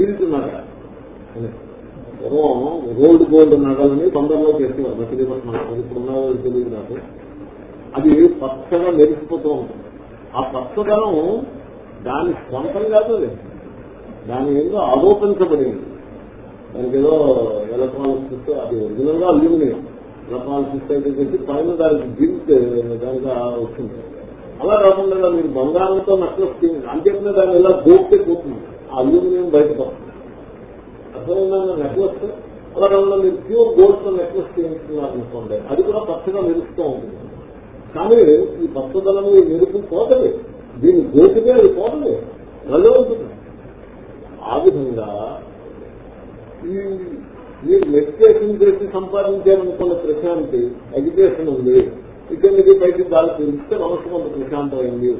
గిల్ట్ నగ పూర్వం రోల్డ్ గోల్డ్ నగలని తొందరలో చేసేవారు. మచిలీపట్నం ఇప్పుడు ఉన్నదో తెలియదు నాకు. అది పచ్చగా మెరిసిపోతూ ఉంటుంది. ఆ పచ్చదనం దాని స్వంతం కాదు అది. దాని ఏదో ఆరోపించబడింది. దానికి ఏదో ఎలక్ట్రానిక్స్ అది ఒరిజినల్గా అల్యూమినియం ఎలక్ట్రానిక్స్ అయితే చేసి పైన దానికి గిల్ట్ దానికి వచ్చింది అలా కాకుండా మీరు బంగారంతో నష్టం అంతేకానే దాని ఎలా దోపితే పోతుంది? ఆ అల్యూమినియం బయటపడుతుంది వస్తుంది నెక్లెస్ అలా మీరు ప్యూర్ గోల్డ్ నెక్లెస్ చేయించుకున్నారు అనుకోండి అది కూడా పచ్చగా మెరుస్తూ ఉంటుంది. కానీ ఈ పచ్చదనము ఈ మెరుపు పోతది. దీని గోటిగా అది పోతది. అదే ఉంటుంది. ఆ విధంగా ఈ మీరు మెడిటేషన్ చేసి సంపాదించారనుకున్న ప్రశాంతి ఎడ్యుకేషన్ ఉంది. ఇక్కడికి బయటికి దాని తెలిస్తే మనసు కొంత ప్రశాంతమైంది.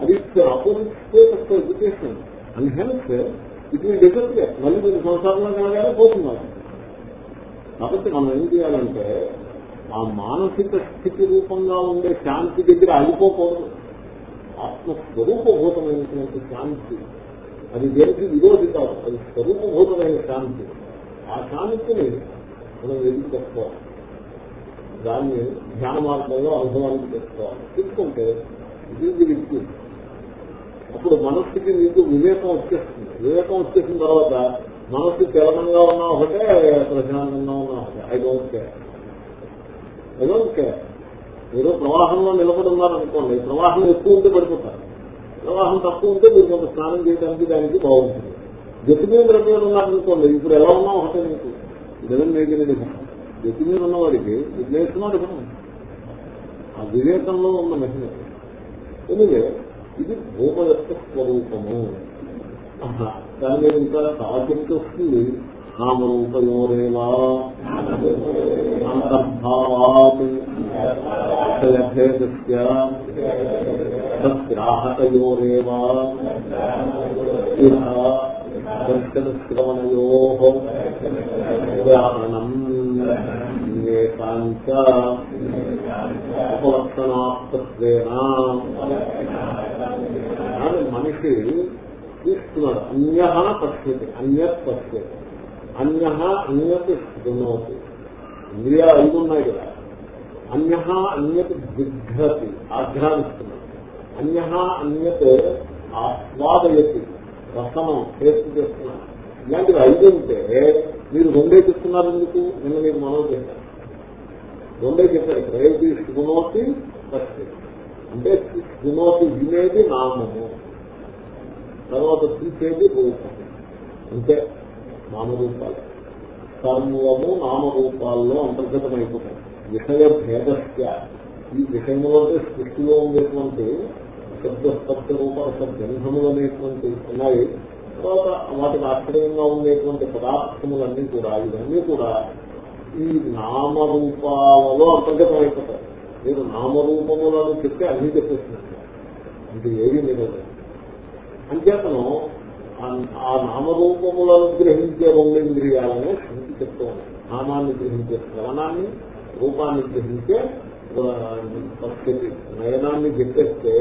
అది opposite state of education and health it me display మళ్ళీ మీరు సంసారంలో కలగానే పోతున్నారు కాబట్టి మనం ఏం చేయాలంటే ఆ మానసిక స్థితి రూపంగా ఉండే శాంతి దగ్గర ఆగిపోకూడదు ఆత్మస్వరూపభూతమైనటువంటి శాంతి. అది దేనికి విరోధి కాదు అది స్వరూపభూతమైన శాంతి. ఆ శాంతిని మనం ఎదురు తెచ్చుకోవాలి దాన్ని ధ్యాన మార్గంలో అనుభవానికి తెచ్చుకోవాలి తీసుకుంటే ఇది వ్యక్తి అప్పుడు మనస్సుకి నీకు వివేకం వచ్చేస్తుంది. వివేకం వచ్చేసిన తర్వాత మనస్సు తెలంగా ఉన్నా ఒకటే ప్రశాంతంగా ఉన్నా ఒకటే. I don't care I don't care మీరు ప్రవాహంలో నిలబడి ఉన్నారనుకోండి ప్రవాహం ఎక్కువ ఉంటే పడిపోతారు. ప్రవాహం తక్కువ ఉంటే మీరు కొంత స్నానం చేయడానికి దానికి బాగుంటుంది. గతి మీద ద్రవ్యాలు ఉన్నారనుకోండి ఇప్పుడు ఎలా ఉన్నా ఒకటే మీకు జగన్ మేగినది గతి మీద ఉన్నవాడికి ఇది నేర్చుకున్నాడు ఆ వివేకంలో ఉన్న మహిళ ఎనివే ఇది భూమ యొక్క స్వరూపము దాని మీద ఇంకా తాకించి వస్తుంది నామరూపయోరేవా అంతర్భావాత్ గ్రాహకయోరేవా దర్శనశ్రవణయో ఉదాహరణం. ఏకాంచ ఉపలక్షణాత్వేనా మనిషి తీసుకున్నాడు అన్య పశ్యతి అన్యత్ పశ్యతి అన్య అన్యత్ శృణోతి ఇంద్రియ ఐదు ఉన్నాయి కదా అన్య అన్యత్ దిగ్ధతి ఆఘ్రానిస్తున్నాడు అన్య అన్యత్ ఆస్వాదయతి రసనం టేస్ట్ చేస్తున్నాడు ఇలాంటివి ఐదు ఉంటే మీరు రెండే చెప్తున్నారు ఎందుకు? నిన్న మీరు మనం చేశారు రెండే చెప్పారు. ప్రయోగి శృణోతి అంటే శృణోతి వినేది నామము. తర్వాత చూసేది రూపం అంటే నామరూపాలు. సర్వము నామరూపాల్లో అంతర్గతమైపోతాయి. విషయ భేదస్య. ఈ విషయంలో అంటే సృష్టిలో ఉండేటువంటి శబ్దస్పర్శ రూపాలు శబ్దములు అనేటువంటి ఉన్నాయి. తర్వాత వాటికి ఆశ్చర్యంగా ఉండేటువంటి పదార్థములన్నీ కూడా ఇవన్నీ కూడా ఈ నామరూపాలలో అంతర్గతం అయిపోతారు మీరు నామరూపములను చెప్తే అన్ని చెప్పేస్తున్నారు. అంటే ఏది మీరు అంచేతను ఆ నామరూపములను గ్రహించే రెండు ఇంద్రియాలనే శృతి చెప్తూ ఉన్నాయి. నామాన్ని గ్రహించే శ్రవణాన్ని రూపాన్ని గ్రహించే పరిస్థితి నయనాన్ని చెప్పేస్తే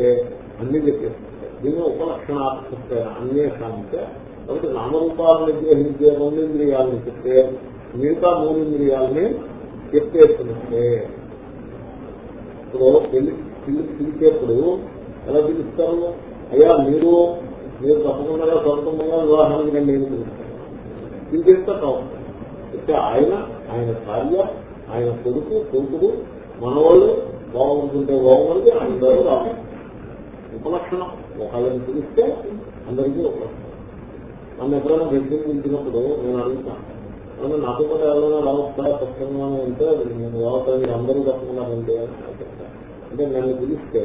అన్ని చెప్పేస్తుంటాయి. దీన్ని ఉపలక్షణాత్మక అన్వేషాంతే కాబట్టి నామరూపాలను గ్రహించే రెండు ఇంద్రియాలను చెప్తే మిగతా మూడు ఇంద్రియాలని చెప్పేస్తున్నట్టే ఇప్పుడు పెళ్ళి పిలిచేప్పుడు ఎలా పిలుస్తారు? అయ్యా మీరు మీరు తప్పకుండా సొంతంగా వివాహానికి రండి ఏమి పిలుస్తారు? పిలిచేస్తే కావచ్చు అయితే ఆయన ఆయన భార్య ఆయన కొడుకు కొడుకుడు మనవాళ్ళు బాగుంటుంటే బాగుంది అందరూ రావాలి. ఉపలక్షణం. ఒకళ్ళని పిలిస్తే అందరికీ ఉపలక్షణం. నన్ను ఎప్పుడైనా వ్యక్తిని పిలిచినప్పుడు నేను అడుగుతాను. నన్ను నాతో కూడా ఎవరైనా రావస్తారా తప్పకుండా ఉంటే నేను రావటానికి అందరూ తప్పుకున్నారంటే అంటే నన్ను పిలిస్తే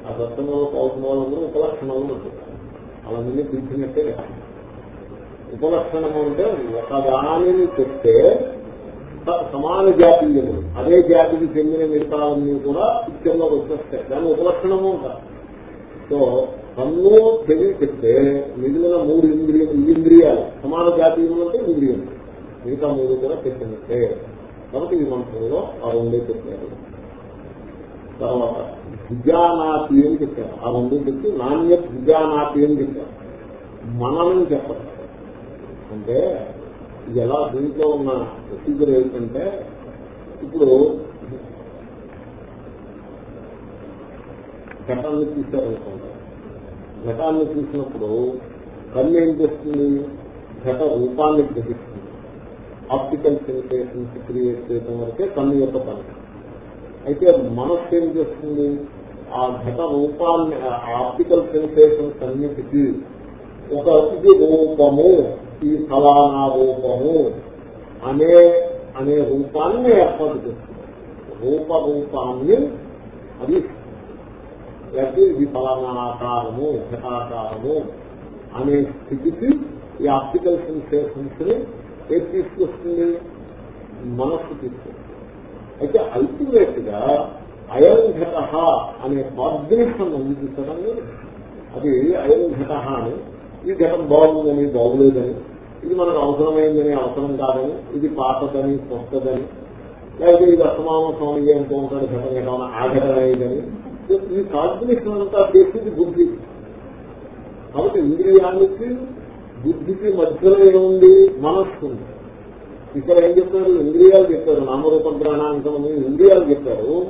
ఆ సత్సంగంలో పాల్గొన్న వాళ్ళందరూ ఉపలక్షణాలు ఉంటుంది అలా మంది పిలిచినట్టే ఉపలక్షణం అంటే ఒక దానిని చెప్తే సమాన జాతీయము. అదే జాతికి చెందిన మిగతాలన్నీ కూడా పిక్చర్లో వచ్చేస్తాయి. దాని ఉపలక్షణము ఉంటారు సో కన్ను చెవి చెప్తే మిగిలిన మూడు ఇంద్రియ ఇంద్రియాలు సమాన జాతీయములు అంటే ఇంద్రియం మిగతా మూడు కూడా పెట్టినట్టే కాబట్టి ఈ మంత్రంలో ఆ రెండే పెట్టారు తర్వాత విజానాతి అని చెప్పారు. ఆ రెండు పెట్టి నాణ్యత విజానాతి అని చెప్పారు. మననం చెప్పారు. అంటే ఇది ఎలా దీంట్లో ఉన్న ప్రొసీజర్ ఏంటంటే ఇప్పుడు ఘటాన్ని తీశారనుకోండి ఘటాన్ని తీసినప్పుడు కన్ను ఏం చేస్తుంది? ఘట రూపాన్ని గ్రహిస్తుంది. ఆప్టికల్ సెన్సేషన్స్ క్రియేట్ చేయడం వరకే కన్ను యొక్క పని. అయితే మనస్సు ఏం చేస్తుంది? ఆ ఘట రూపాన్ని ఆప్టికల్ సెన్సేషన్స్ అన్నిటికీ ఒక ఇది రూపము ఈ ఫలానా రూపము అనే అనే రూపాన్ని ఏర్పాటు చేస్తుంది. రూప రూపాన్ని అది లేకపోతే ఇది ఫలానా ఆకారము ఘటాకారము అనే స్థితికి ఈ ఆప్టికల్ సెన్సేషన్స్ని ఏది తీసుకొస్తుంది మనస్సు తీసుకొస్తుంది అయితే అల్టిమేట్గా అయంఘట అనే కాగ్నిషన్ ఉంది చూసారండి అది అయంఘట అని. ఈ ఘటం బాగుందని బాగులేదని. ఇది మనకు అవసరమైందని అవసరం కాదని. ఇది పాతదని కొత్తదని లేకపోతే ఇది అసమాన స్వామి అంటూ ఉంటాడు ఘటన ఘటన ఆ ఘటన అయిందని ఈ కాగ్నిషన్ అంతా చేసేది బుద్ధి. కాబట్టి ఇంద్రియానికి బుద్ధికి మధ్యలో ఏముంది? మనస్సు ఉంది. ఇక్కడ ఏం చెప్పారు? ఇంద్రియాలు చెప్పారు. నామరూపం ప్రాణాంతమని ఇంద్రియాలు చెప్పారు.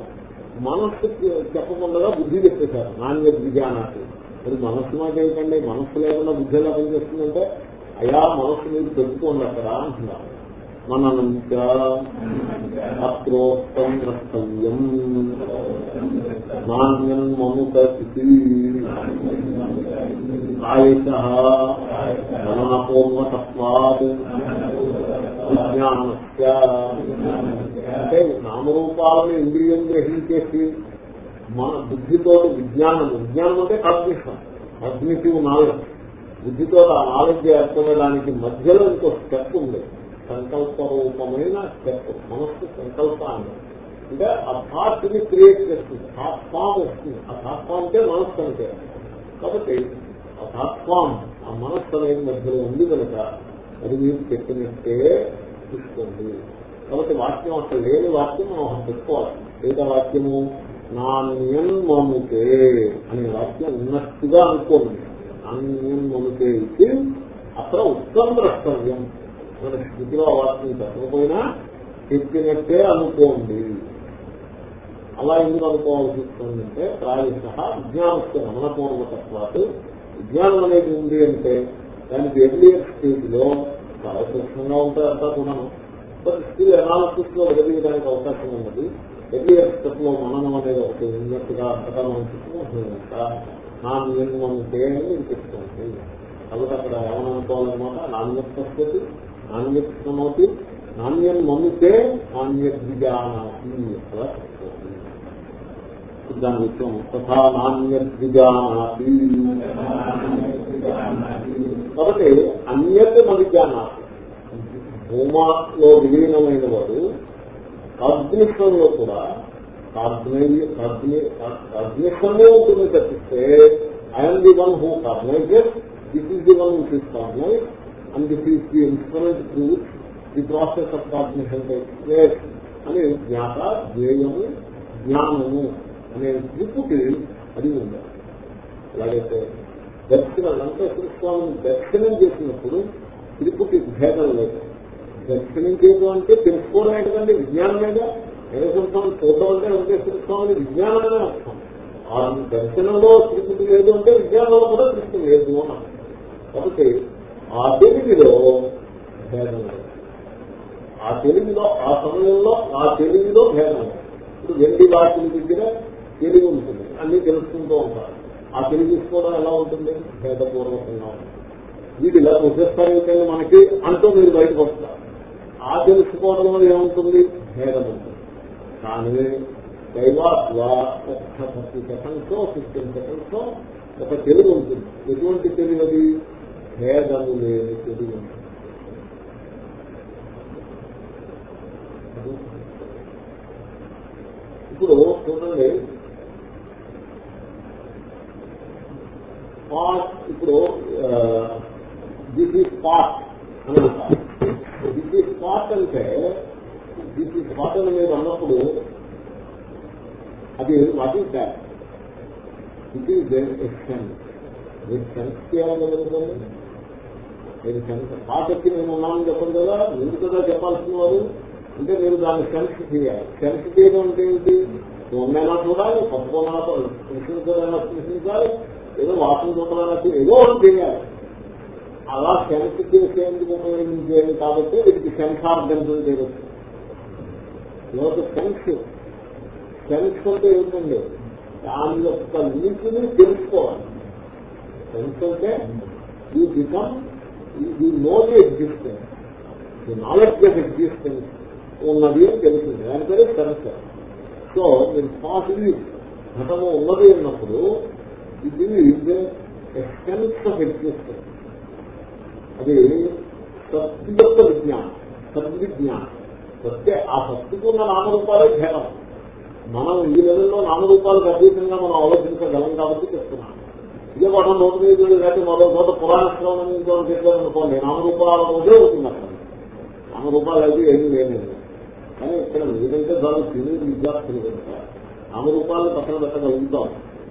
మనస్సు చెప్పకుండా బుద్ధి చెప్పేశారు. నాణ్య విజ్ఞానానికి మరి మనస్సు ఏంటండి మనస్సు లేకుండా బుద్ధి ఎలా పనిచేస్తుందంటే అయా మనస్సు మీరు తెలుసుకోండి అక్కడ అంటున్నారు. మననంత అత్రోక్తం ద్రష్టవ్యం నాణ్యం మముత ఆయుష మననపూర్వతత్వాత్ విజ్ఞానస్య అంటే నామరూపాలను ఇంద్రియం గ్రహించేసి మన బుద్ధితో విజ్ఞానం విజ్ఞానం అంటే కాగ్నిషన్ కాగ్నిటివ్ నాలెడ్జ్. బుద్ధితో ఆ నాలెడ్జ్ ఏర్పడడానికి మధ్యలో ఇంకో స్టెప్ ఉండేది సంకల్ప రూపమైన స్టెప్ మనస్సు సంకల్పాన్ని. అంటే ఆ థాట్ని క్రియేట్ చేస్తుంది. థాట్ ఫామ్ వస్తుంది. ఆ థాట్ ఫామ్ అంటే మనస్సు అంటే. కాబట్టి ఆ థాట్ ఫామ్ ఆ మనస్సు అనేది మధ్యలో ఉంది కనుక అది మీరు చెప్పినట్టే తీసుకోండి కాబట్టి వాక్యం అసలు లేని వాక్యం మనం పెట్టుకోవాలి లేదా వాక్యము? నాణ్యం మముతే అనే వాక్యం ఉన్నట్టుగా అనుకోండి. నాణ్యం మముతే ఇది అక్కడ ఉత్తమ ద్రష్టవ్యం. మన స్థితిలో వాక్యం చెప్పకపోయినా చెప్పినట్టే అనుకోండి. అలా ఎందుకు అనుకోవాల్సి వస్తుందంటే ప్రాయశ విజ్ఞానస్య రమణపూర్వకత్వాలు విజ్ఞానం అనేది ఉంది అంటే దానికి ఎర్లియర్ స్టేజ్లో చాలా సూక్ష్మంగా ఉంటాయంతా కూడాను. బట్ స్టిల్ అనాలిసిస్లో ఎదగడానికి అవకాశం ఉన్నది. ఎర్లియర్ స్టెప్లో మనం అనేది ఒకటి ఉన్నట్టుగా అంతగా మనం చెప్పుకుంటున్నాక నా నియమం చేయాలని చెప్తుంది కాబట్టి అక్కడ ఏమనుకోవాలన్నమాట నాణ్యత్వతి నాణ్యత్వమవుతి నాణ్యం మమ్మితే నాణ్యద్విజానాతి అలా చెప్తుంది దాని విషయం తథా నాణ్యద్విజానాతి. కాబట్టి అన్యత్ మవిజ్ఞానాతి భూమాలో విలీనమైన వాడు కాగ్నిషన్లో కూడా కాగ్నిషన్లో ఉంటుంది తప్పిస్తే I'm the one who cognizes this is the one which is cognize and this is the instrument truth the process of cognition అని జ్ఞాత జ్ఞేయము జ్ఞానము అనే త్రిపుటి అది ఉండాలి. ఎలాగైతే దక్షిణ వెంకటేశ్వర స్వామిని దర్శనం చేసినప్పుడు తిరుపతి భేదం లేదు. దక్షిణం చేయడం అంటే తెలుసుకోవడం ఏంటంటే విజ్ఞానమేగా? వెంకటేశ్వర స్వామి చూడడం అంటే వెంకటేశ్వర స్వామిని విజ్ఞానమనే అర్థం. ఆ దర్శనంలో తిరుపతి లేదు అంటే విజ్ఞానంలో కూడా తిరుపతి లేదు అన్నాం కాబట్టి ఆ తెలివిలో భేదం ఆ తెలివిలో ఆ సమయంలో ఆ తెలివిలో భేదం ఇప్పుడు వెండి వాటిల దగ్గర తెలివి ఉంటుంది. అన్ని తెలుసుకుంటూ ఉంటారు. ఆ తెలివి తీసుకోవడం ఎలా ఉంటుంది? భేదపూర్వకంగా ఉంటుంది. వీటి ఇలా ప్రశస్తాయితే మనకి అంటూ మీరు బయటపడతారు ఆ తెలుసుకోవడం వల్ల ఏముంటుంది? భేదం ఉంటుంది. కానీ దైవాత్వ ఒక్క థర్టీ సెకండ్స్ ఫిఫ్టీన్ సెకండ్స్ ఒక తెలుగు ఉంటుంది. ఎటువంటి తెలివి అది? భేదము లేని తెలుగు పాట్ ఇప్పుడు దిస్ ఈజ్ పాట్ అని అంటారు. దిస్ ఈజ్ పాట్ అంటే దిస్ ఈజ్ పాట్ అని మీరు అన్నప్పుడు అది what is that it is sense మీరు సెన్స్ చేయాలనుకోండి మీరు సెన్స్ పార్ట్ వచ్చి నేను ఉన్నానని చెప్పండి కదా? మీరు కదా చెప్పాల్సిన వారు అంటే మీరు దాన్ని సెన్స్ చేయాలి. సెన్స్ చేయడం అంటే ఏంటి? ఉన్నైనా చూడాలి పప్పుకున్నా ప్రశ్నించాలైనా ప్రశ్నించాలి ఏదో వాసన చూడాలన్నా ఏదో ఒకటి చేయాలి. అలా సెన్స్ చేసేందుకు ఉపయోగించేది కాబట్టి వీటికి సెన్స్ ఆర్గన్స్ చేయవచ్చు ఇవాళ సెన్స్ సెన్స్ అంటే ఏంటండి దాని యొక్క లింక్ని తెలుసుకోవాలి. సెన్స్ అంటే ఈ become you know the existence the knowledge of existence ఉన్నది అని తెలుస్తుంది దాని పేరు సెన్స్ సో నేను పాసిటివ్ ఘటము ఉన్నది అన్నప్పుడు ఇది సెన్స్ ఆఫ్ ఎగ్జిస్టెన్స్ అది సత్తి యొక్క విజ్ఞానం సద్విజ్ఞానం. సత్తే ఆ సత్తుకు ఉన్న నామరూపాలే భేదం. మనం ఈ లెవెల్లో నామరూపాలకు అతీతంగా మనం ఆలోచించగలం కాబట్టి చెప్తున్నాం ఇదే పాఠం నోటి మీద లేకపోతే మరో నూట పురాణ శ్రవణం ఇంకో చెప్పాలనుకోండి నామరూపాల రోజే అవుతుంది అక్కడ. నామరూపాలు అయితే ఏమీ లేదు కానీ ఇక్కడ మీరంటే దాని తెలియదు విద్యార్థులు కనుక నామరూపాలను పక్కన పెట్టగలుగుతాం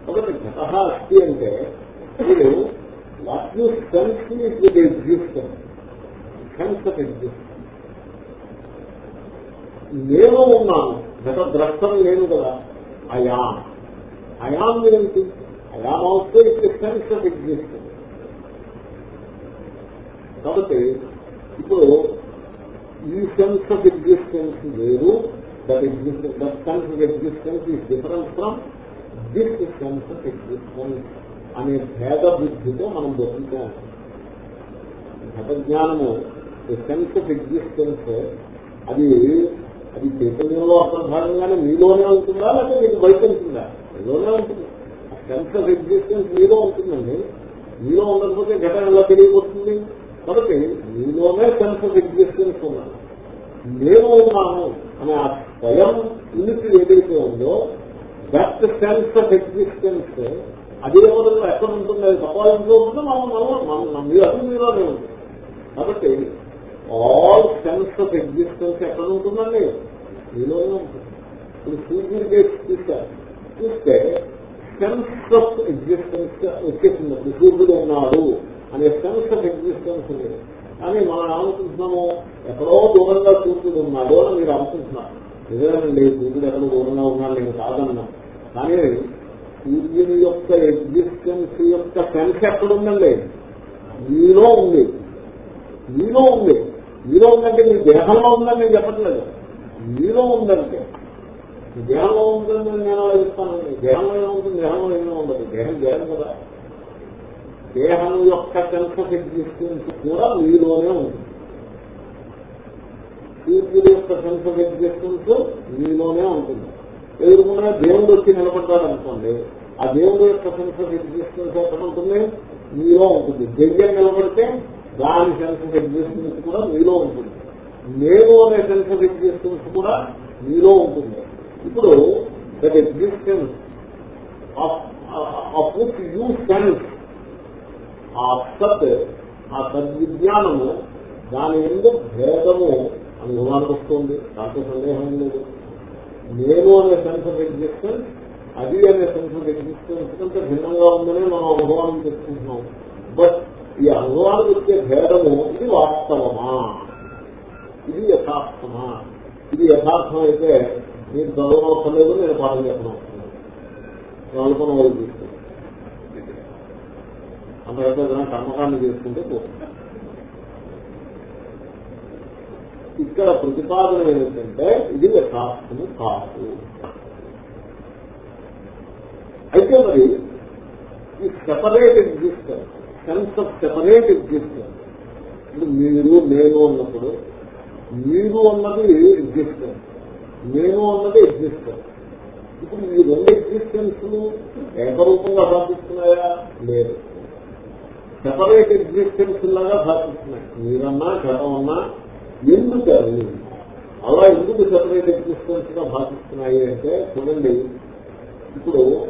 కాబట్టి ఘట అస్థి అంటే మీరు what you sense with existence sense of existence నేను ఉన్నాను. గత ద్రష్టం నేను కదా. అయా అయాం ఏంటి I am also it sense of existence కాబట్టి ఇప్పుడు ఈ సెన్స్ ఆఫ్ ఎగ్జిస్టెన్స్ లేదు that existence that sense of existence is different from this sense of existence అనే భేద బుద్ధితో మనం బతుకుతాం. ఘట జ్ఞానము సెన్స్ ఆఫ్ ఎగ్జిస్టెన్స్ అది అది చైతన్యంలో అంతర్భాగంగానే మీలోనే ఉంటుందా లేకపోతే మీకు బయట ఉంటుందా? మీలోనే ఉంటుంది. సెన్స్ ఆఫ్ ఎగ్జిస్టెన్స్ మీలో ఉంటుందండి? మీలో ఉండకపోతే ఘటన ఎలా తెలియబోతుంది? కాబట్టి మీలోనే సెన్స్ ఆఫ్ ఎగ్జిస్టెన్స్ ఉన్నాను నేను ఉన్నాను అనే ఆ స్వయం యూనిట్ ఏదైతే ఉందో దట్ సెన్స్ ఆఫ్ ఎగ్జిస్టెన్స్ అదే మొదలు ఎక్కడ ఉంటుంది అది తపాలింట్లో ఉంటుందో మనం మనం మీరు అది మీలోనే ఉంటుంది కాబట్టి ఆల్ సెన్స్ ఆఫ్ ఎగ్జిస్టెన్స్ ఎక్కడ ఉంటుందండి? మీలోనే ఉంటుంది. ఇప్పుడు సూర్యుడి కేసు చూస్తారు చూస్తే సెన్స్ ఆఫ్ ఎగ్జిస్టెన్స్ వచ్చేసింది సూర్యుడు ఉన్నాడు అనే సెన్స్ ఆఫ్ ఎగ్జిస్టెన్స్ లేదు కానీ మనం అనుకుంటున్నాము ఎక్కడో దూరంగా సూర్యుడు ఉన్నాడు అని మీరు అనుకుంటున్నారు. నిజమేనండి సూర్యుడు ఎక్కడ దూరంగా ఉన్నాడు నేను కాదన్నా కానీ సూర్యుని యొక్క ఎగ్జిస్టెన్స్ యొక్క సెన్స్ ఎక్కడుందండి? మీలో ఉంది. మీలో ఉంది. మీలో ఉందంటే మీ దేహంలో ఉందని నేను చెప్పట్లేదు. మీలో ఉందంటే. దేహంలో ఉందని నేను అలా చెప్తానండి దేహంలో ఏముంటుంది దేహంలో ఏమీ ఉండదు. దేహం దేహం కదా. దేహం యొక్క సెన్సస్ ఎగ్జిస్టెన్స్ కూడా మీలోనే ఉంది. సూర్యుడు యొక్క సెన్సస్ ఎగ్జిస్టెన్స్ మీలోనే ఉంటుంది. ఎదురుకుండా దేవుడు వచ్చి నిలబడ్డాడు అనుకోండి ఆ దేవుడు యొక్క సెన్సస్ ఎగ్జిస్టెన్స్ ఎక్కడ ఉంటుంది? మీలో ఉంటుంది. దెయ్యం నిలబడితే దాని సెన్సస్ ఎగ్జిస్టెన్స్ కూడా మీలో ఉంటుంది. నేను అనే సెన్సస్ ఎగ్జిస్టెన్స్ కూడా మీలో ఉంటుంది. ఇప్పుడు that existence of which you sense ఆ సత్ ఆ సద్విజ్ఞానము దాని ఎందుకు భేదము అనుభవానికి వస్తుంది. దాంతో సందేహం లేదు. నేను అనే సెన్స్ ఆఫ్ ఎగ్జిస్టెన్స్ అది అనే సెన్స్ ఆఫ్ ఎగ్జిస్టెన్స్ కంటే భిన్నంగా ఉందనే మనం అనుభవాన్ని తెచ్చుకుంటున్నాం బట్ ఈ అనుభవానికి వచ్చే భేదము ఇది వాస్తవమా? ఇది యథార్థమా? ఇది యథార్థం అయితే మీరు చదవనవసరం లేదు నేను పాఠం చెప్పడం అనుకున్న వాళ్ళు తీసుకుంటాను అంతకంటే ఏదైనా కర్మకాన్ని చేసుకుంటే పోతుంది. ఇక్కడ ప్రతిపాదన ఏమిటంటే ఇది యథార్థము కాదు. అయితే మరి ఈ separate existence sense of separate existence ఇప్పుడు మీరు నేను అన్నప్పుడు మీరు అన్నది ఎగ్జిస్టెన్స్ నేను అన్నది ఎగ్జిస్టెన్స్ ఇప్పుడు ఈ రెండు ఎగ్జిస్టెన్స్ ఏకరూపంగా సాధిస్తున్నాయా? లేదు. సెపరేట్ ఎగ్జిస్టెన్స్ లాగా సాధిస్తున్నాయి. మీరన్నా క్షణమన్నా ఎందుకు అది? అలా ఎందుకు సెపరేట్ ఎగ్జిస్టెన్స్గా భాషిస్తున్నాయి అంటే చూడండి. ఇప్పుడు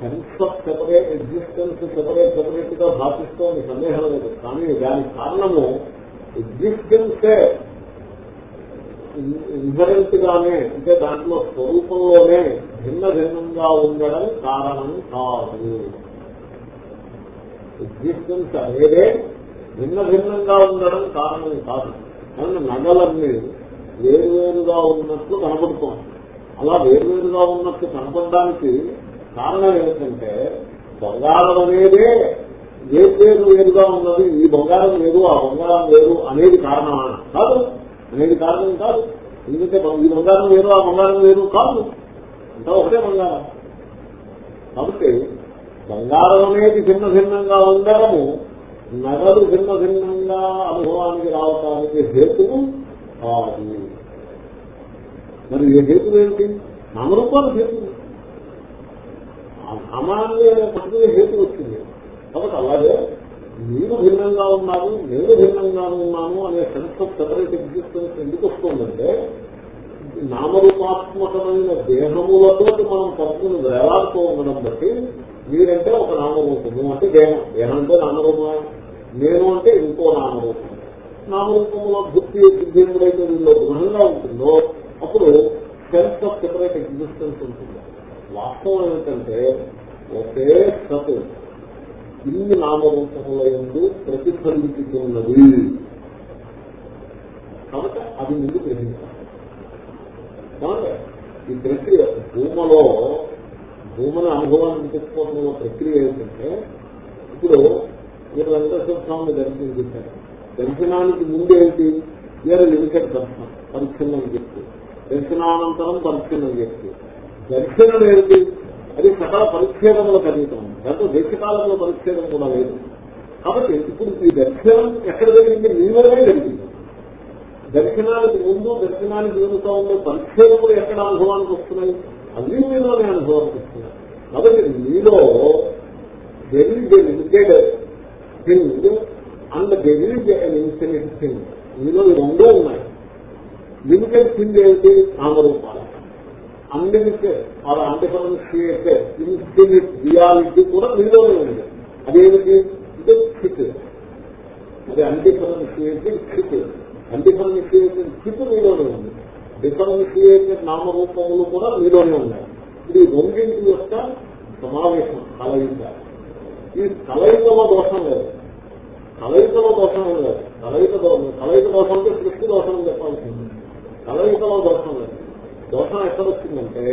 sense of separate existence separate సెపరేట్గా భాషిస్తోంది సందేహం లేదు. కానీ దాని కారణము ఎగ్జిస్టెన్సే ఇన్హరెంట్ గానే అంటే దాంట్లో స్వరూపంలోనే భిన్న భిన్నంగా ఉండడం కారణం కాదు. ఎగ్జిస్టెన్స్ అనేదే భిన్న భిన్నంగా ఉండడం కారణం కాదు. కానీ నగలన్నీ వేరువేరుగా ఉన్నట్లు కనపడుతున్నాం అలా వేరువేరుగా ఉన్నట్లు కనపడడానికి కారణం ఏంటంటే బంగారం అనేదే వేరు వేరుగా ఉన్నది ఈ బంగారం వేరు ఆ బంగారం వేరు అనేది కారణమా కాదు. అనేది కారణం కాదు. ఎందుకంటే ఈ బంగారం వేరు ఆ బంగారం వేరు కాదు. అంతా ఒకటే బంగారం. కాబట్టి బంగారం అనేది భిన్న భిన్నంగా ఉండడము నగదు భిన్న భిన్నంగా అనుభవానికి రావటానికి హేతువు కాదు మరి ఏ హేతువు ఏమిటి? నామరూపాలు హేతువు. నామాన్ని పట్టుకునే హేతు వచ్చింది. కాబట్టి అలాగే మీరు భిన్నంగా ఉన్నారు నేను భిన్నంగా ఉన్నాను అనే సెన్స్ ఆఫ్ సెపరేట్ ఎగ్జిస్టెన్స్ ఎందుకు వస్తుందంటే నామరూపాత్మకమైన దేహములతో మనం పట్టుకుని వేలాడుతూ ఉండడం బట్టి మీరంటే ఒక నామరూపము అంటే దేహం. దేహం అంటే నామరూపమే. నేను అంటే ఇంకో నామరూపం. నామరూపంలో బుద్ధి సిద్ధింపుడైతే వీళ్ళు గృహంగా ఉంటుందో అప్పుడు సెన్స్ ఆఫ్ సెపరేట్ ఎగ్జిస్టెన్స్ ఉంటుంది. వాస్తవం ఏమిటంటే ఒకే సత్ ఇన్ని నామరూపముల ఎందు ప్రతిఫలించుతున్నది. కాబట్టి అది ముందు గ్రహించాలి. ఈ ప్రక్రియ భూమలో భూమని అనుభవాన్ని తెచ్చుకోవడం ప్రక్రియ ఏంటంటే ఇప్పుడు మీరు వెంకటేశ్వర స్వామిని దర్శనం చేశారు. దర్శనానికి ముందు ఏంటి? వేరే లిమిటెడ్ దర్శనం పరిచ్ఛిన్నం చెప్తూ దర్శనానంతరం పరిచ్ఛిన్నం చెప్తూ దర్శనం ఏంటి? అది సకల పరిచ్ఛేదముల కనీసం దాంతో దేశకాలంలో పరిచ్ఛేదం కూడా లేదు. కాబట్టి ఇప్పుడు ఈ దర్శనం ఎక్కడ జరిగింది? నీలోనే జరిగింది. దర్శనానికి ముందు దర్శనానికి జరుగుతూ ఉండే పరిచ్ఛేదములు ఎక్కడ అనుభవానికి వస్తున్నాయి? అన్ని మీలోనే అనుభవానికి వస్తున్నాయి. కాబట్టి మీలో limited thing and there is an infinite thing. మీలో ఈ రెండో ఉన్నాయి. లిమిటెడ్ థింగ్ ఏంటి? నామరూపాలు. Unlimited or undifferentiated infinite reality కూడా మీలోనే ఉంది. అదేమిటి? ఇది స్థిత్. అది అన్డిఫరెన్షియేటెడ్ స్థిత్. అన్డిఫరెన్షియేటెడ్ స్థిత్ మీలోనే ఉంది. డిఫరెన్షియేటెడ్ నామరూపములు కూడా మీలోనే ఉన్నాయి. ఇది రెండింటి యొక్క సమావేశం కలయిక. ఈ కలయికలో దోషం లేదు. కలయికలో దోషం లేదు. కలయిక దోషం కలయిక దోషం అంటే సృష్టి దోషం చెప్పాల్సింది. కలయికలో దోషం లేదు. దోషం ఎక్కడ వచ్చిందంటే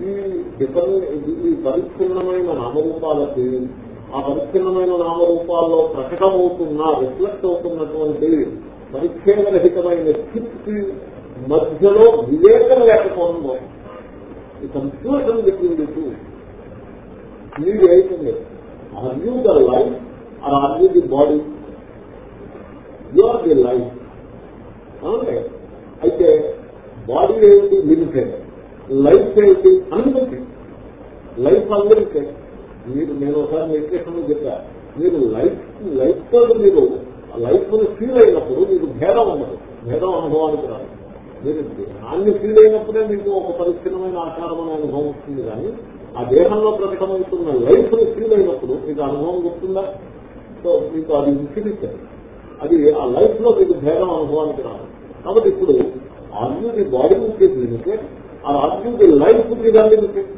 ఈ డిఫరెంట్ ఈ పరిచ్ఛిన్నమైన నామరూపాలకి ఆ పరిచ్ఛిన్నమైన నామరూపాల్లో ప్రకటమవుతున్న రిఫ్లెక్ట్ అవుతున్నటువంటి పరిచ్ఛేదరహితమైన స్థితికి మధ్యలో వివేకం లేకపోవడం దోషం ఈ కన్ఫ్యూజన్ చెప్పింది మీరు ఏదైతుంది are you the life or are you the body you are the life అవునండి అయితే బాడీ ఏమిటి లిమిటెడ్ లైఫ్ ఏమిటి? అన్లిమిటెడ్ లైఫ్ అన్లిమిటెడ్ మీరు నేను ఒకసారి మెడిటేషన్ చెప్పా. మీరు లైఫ్ లైఫ్తో మీరు లైఫ్ ఫీల్ అయినప్పుడు మీకు భేదం ఉండదు. భేదం అనుభవానికి రాదు. మీరు దేహాన్ని ఫీల్ అయినప్పుడే మీకు ఒక పరిచ్ఛిన్నమైన ఆకారం అనే అనుభవం వస్తుంది కానీ ఆ దేహంలో ప్రకటమవుతున్న లైఫ్ని ఫీల్ అయినప్పుడు మీకు అనుభవం గుర్తుందా? సో మీకు అది ఇన్ఫినిట్. అది ఆ లైఫ్లో మీకు భేదం అనుభవానికి రాదు. కాబట్టి ఇప్పుడు ఆర్గ్యూ ది బాడీ నుంచి లిమిటెడ్ ఆ ఆర్గ్యూ ది లైఫ్ నుంచి లిమిటెడ్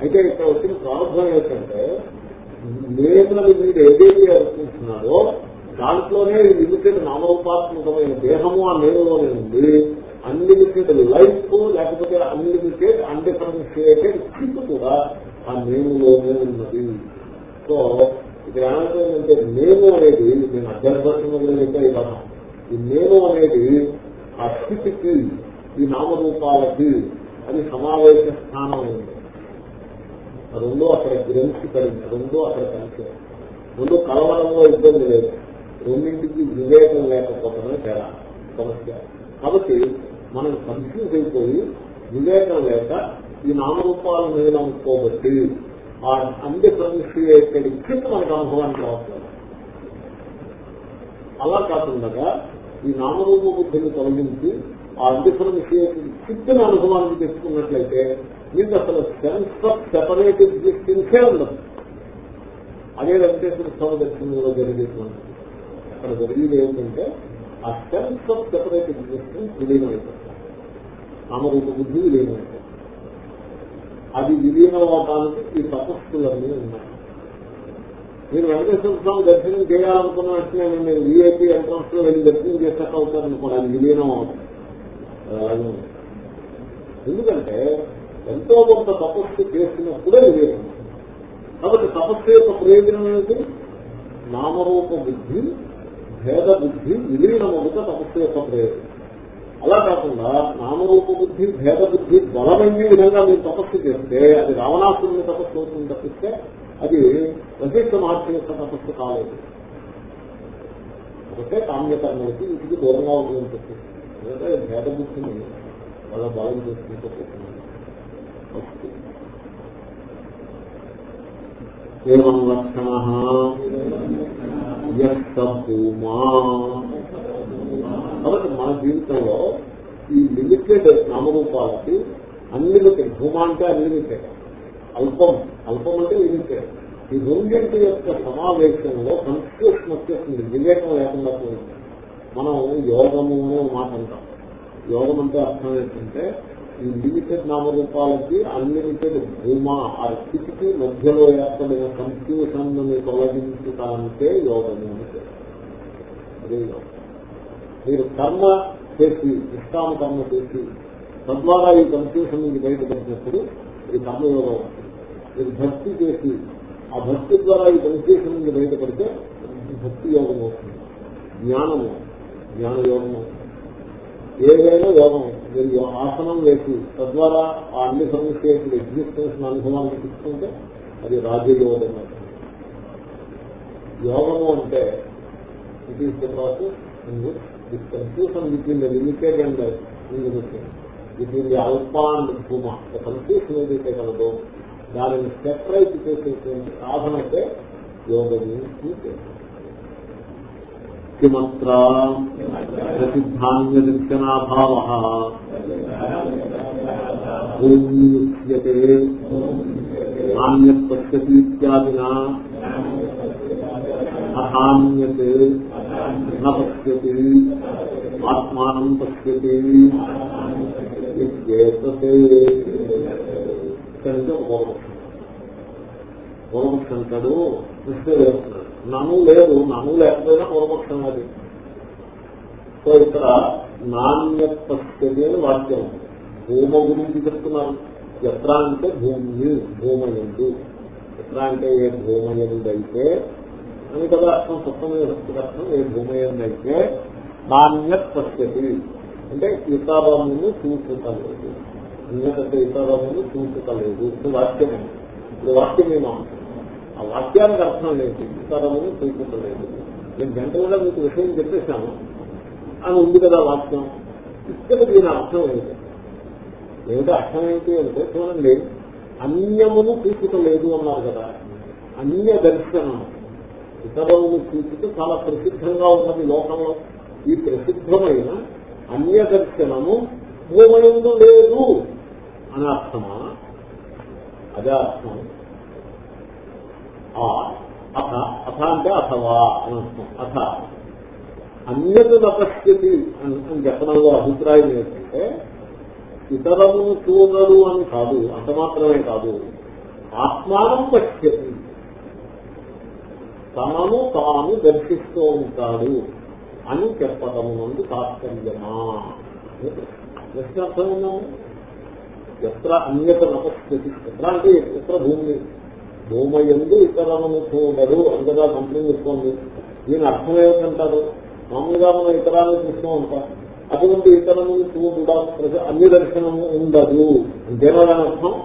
అయితే ఇక్కడ వచ్చిన ప్రారంభం ఏంటంటే నేను మీరు ఏదైతే అనుకుంటున్నారో దాంట్లోనే లిమిటెడ్ నామరూపాత్మకమైన దేహము ఆ నేరులోనే ఉంది. అన్లిమిటెడ్ లైఫ్ లేకపోతే అన్లిమిటెడ్ అన్డిఫరెన్షియేటెడ్ స్థితి కూడా ఆ నేములోనే ఉన్నది. సో ఇక్కడ ఏమంటే నేను అనేది నేను అధ్యాత్మకంగా ఈ పదం ఈ నేను అనేది ఆ స్థితికి ఈ నామరూపాలకి అది సమావేశ స్థానం ఉంది. రెండు అక్కడ గ్రహించి కలిగి రెండు అక్కడ కలిసి రెండు కలవడంలో ఇబ్బంది లేదు. రెండింటికి వివేకం లేకపోవడమే తేడా సమస్య. కాబట్టి మనం కన్ఫ్యూజ్ అయిపోయి వివేకం లేక ఈ నామరూపాలు మీద అనుకోబట్టి ఆ అన్డిఫరెన్షియేటెడ్ కింద మనకు అనుభవానికి రావట్లేదు. అలా కాకుండా ఈ నామరూప బుద్ధిని తొలగించి ఆ డిఫరెన్షియేషన్ స్థితిని అనుభవానికి తెచ్చుకున్నట్లయితే మీకు అసలు సెన్స్ ఆఫ్ సెపరేట్ ఎగ్జిస్టెన్సే ఉండదు. అదే వెంకటేశ్వర స్వామి దర్శనంలో జరిగేటువంటి అక్కడ జరిగేది ఏంటంటే ఆ సెన్స్ ఆఫ్ సెపరేట్ ఎగ్జిస్టెన్స్ విలీనమైపోతుంది. నామరూప బుద్ధి విలీనమైపోతుంది. అది విలీనం అవటానికి ఈ తపస్సులన్నీ ఉన్నాయి. మీరు వెంకటేశ్వర స్వామి దర్శనం చేయాలనుకున్న వెంటనే నేను విఐపీ ఎంట్రన్స్లో వెళ్ళి దర్శనం చేసినట్టు అవుతారనుకోండి అది విలీనం అవుతుంది. ఎందుకంటే ఎంతో కొంత తపస్సు చేసినప్పుడే విలీనం కాబట్టి తపస్సు యొక్క ప్రయోజనం ఏమిటి? నామరూప బుద్ధి భేద బుద్ధి విలీనమవుత తపస్సు యొక్క ప్రయోజనం. అలా కాకుండా నామరూప బుద్ధి భేద బుద్ధి బలమైన విధంగా మీరు తపస్సు చేస్తే అది రావణాసురుని తపస్సు అవుతుంది తప్పిస్తే అది వశిష్ఠ మహర్షి యొక్క తపస్సు కాలేదు. ఒకటే కామ్యకర్మలకి వీటికి దూరంగా ఉంటుందని చెప్పి ఎందుకంటే భేద బుద్ధిని వాళ్ళ బలం చేసుకుంటూ పోతుంది. ఏం లక్షణ భూమా. కాబట్టి మన జీవితంలో ఈ లిమిటెడ్ నామరూపాలకి అన్లిమిటెడ్ భూమా అంటే అన్లిమిటెడ్ అల్పం. అల్పం అంటే లిమిటెడ్ ఈ రెండింటి యొక్క సమావేశంలో కన్ఫ్యూషన్ వచ్చేస్తుంది వివేకం లేకుండా పోయింది. మనం యోగము అనే మాట అంటాం. యోగం అంటే అర్థం ఏంటంటే ఈ లిమిటెడ్ నామరూపాలకి అన్లిమిటెడ్ భూమా ఆ స్థితికి మధ్యలో ఏర్పడిన కన్ఫ్యూషన్ని తొలగించడానికే యోగము అంటే అదే యోగం. మీరు కర్మ చేసి నిష్కామ కర్మ చేసి తద్వారా ఈ కన్ఫ్యూషన్ నుంచి బయటపడినప్పుడు ఇది కర్మయోగం. మీరు భక్తి చేసి ఆ భక్తి ద్వారా ఈ కన్ఫ్యూషన్ నుంచి బయటపడితే భక్తి యోగం అవుతుంది. జ్ఞానము జ్ఞాన యోగము ఏదైనా యోగం మీరు ఆసనం వేసి తద్వారా ఆ అన్ని సమస్యల ఎగ్జిస్టెన్స్ అనుభవాన్ని తీసుకుంటే అది రాజయోగం అవుతుంది. యోగము అంటే it is the process in confusion between the limited and unlimited between the alpha and భూమా ద కన్ఫ్యూషన్ ఏదైతే కలదో దానిని సెపరేట్ చేసేటువంటి సాధనకే యోగము అని కిమత్ర ప్రసిద్ధాన్య దర్శనాభావ నాణ్యత్ ఆత్మానం పశ్యతి. ఇక్కడి నుంచి ఒక పూర్వపక్షం పూర్వపక్షం అంటాడు కృష్ణ వేస్తున్నాడు నను లేదు నను లేకపోయినా పూర్వపక్షం అది. సో ఇక్కడ నాణ్యత్వస్థితి అని వాక్యం భూమ గురించి చెప్తున్నారు. ఎత్ర అంటే భూమి భూమయందు ఎత్ర అంటే ఏ భూమయందైతే అని కదా అర్థం సప్తమైన అర్థం. ఏ భూమయందైతే నాణ్యత్వస్థితి అంటే ఇతరమును చూసుకలేదు ఎందుకంటే ఇతరమును చూపుతలేదు. ఇది వాక్యం ఇప్పుడు వాక్యం ఏమో ఆ వాక్యానికి అర్థం లేదు. ఇతరమును చూపుతలేదు. నేను జనరల్గా మీకు విషయం చెప్పేశాను. అని ఉంది కదా వాక్యం. ఇక్కడ దీని అర్థం ఏంటి ఏమిటి అర్థం ఏంటి అంటే చూడండి. అన్యమును చూపుతలేదు అన్నారు కదా. అన్య దర్శనం. ఇతరులను చూసుకు చాలా ప్రసిద్ధంగా ఉన్నది లోకంలో. ఈ ప్రసిద్ధమైన అన్య దర్శనము భూమయందు లేదు. అనాత్మా అర్థమా ఆ అథ అథ అంటే అథవా అనర్థం అథ. అన్యత నపశ్యతి అని చెప్పడంలో అభిప్రాయం ఏంటంటే ఇతరము చూడరు అని కాదు అంత మాత్రమే కాదు. ఆత్మానం పశ్యతి. తనను తాను దర్శిస్తూ ఉంటాడు అని చెప్పడం నుండి తాత్పర్యమా? ప్రశ్నార్థం ఉన్నాము ఎత్ర అన్యత నపస్థితి ఎత్ర అంటే ఎత్ర భూమి. భూమ ఎందు ఇతరమును చూడరు అంతగా కంపెనీ ఇస్తుంది దీని అర్థం ఏమిటంటారు? మామూలుగా మనం ఇతరాన్ని చూస్తూ ఉంటాం అటువంటి ఇతరమును చూడ అన్ని దర్శనము ఉండదు. అంతేనా దాని అర్థం?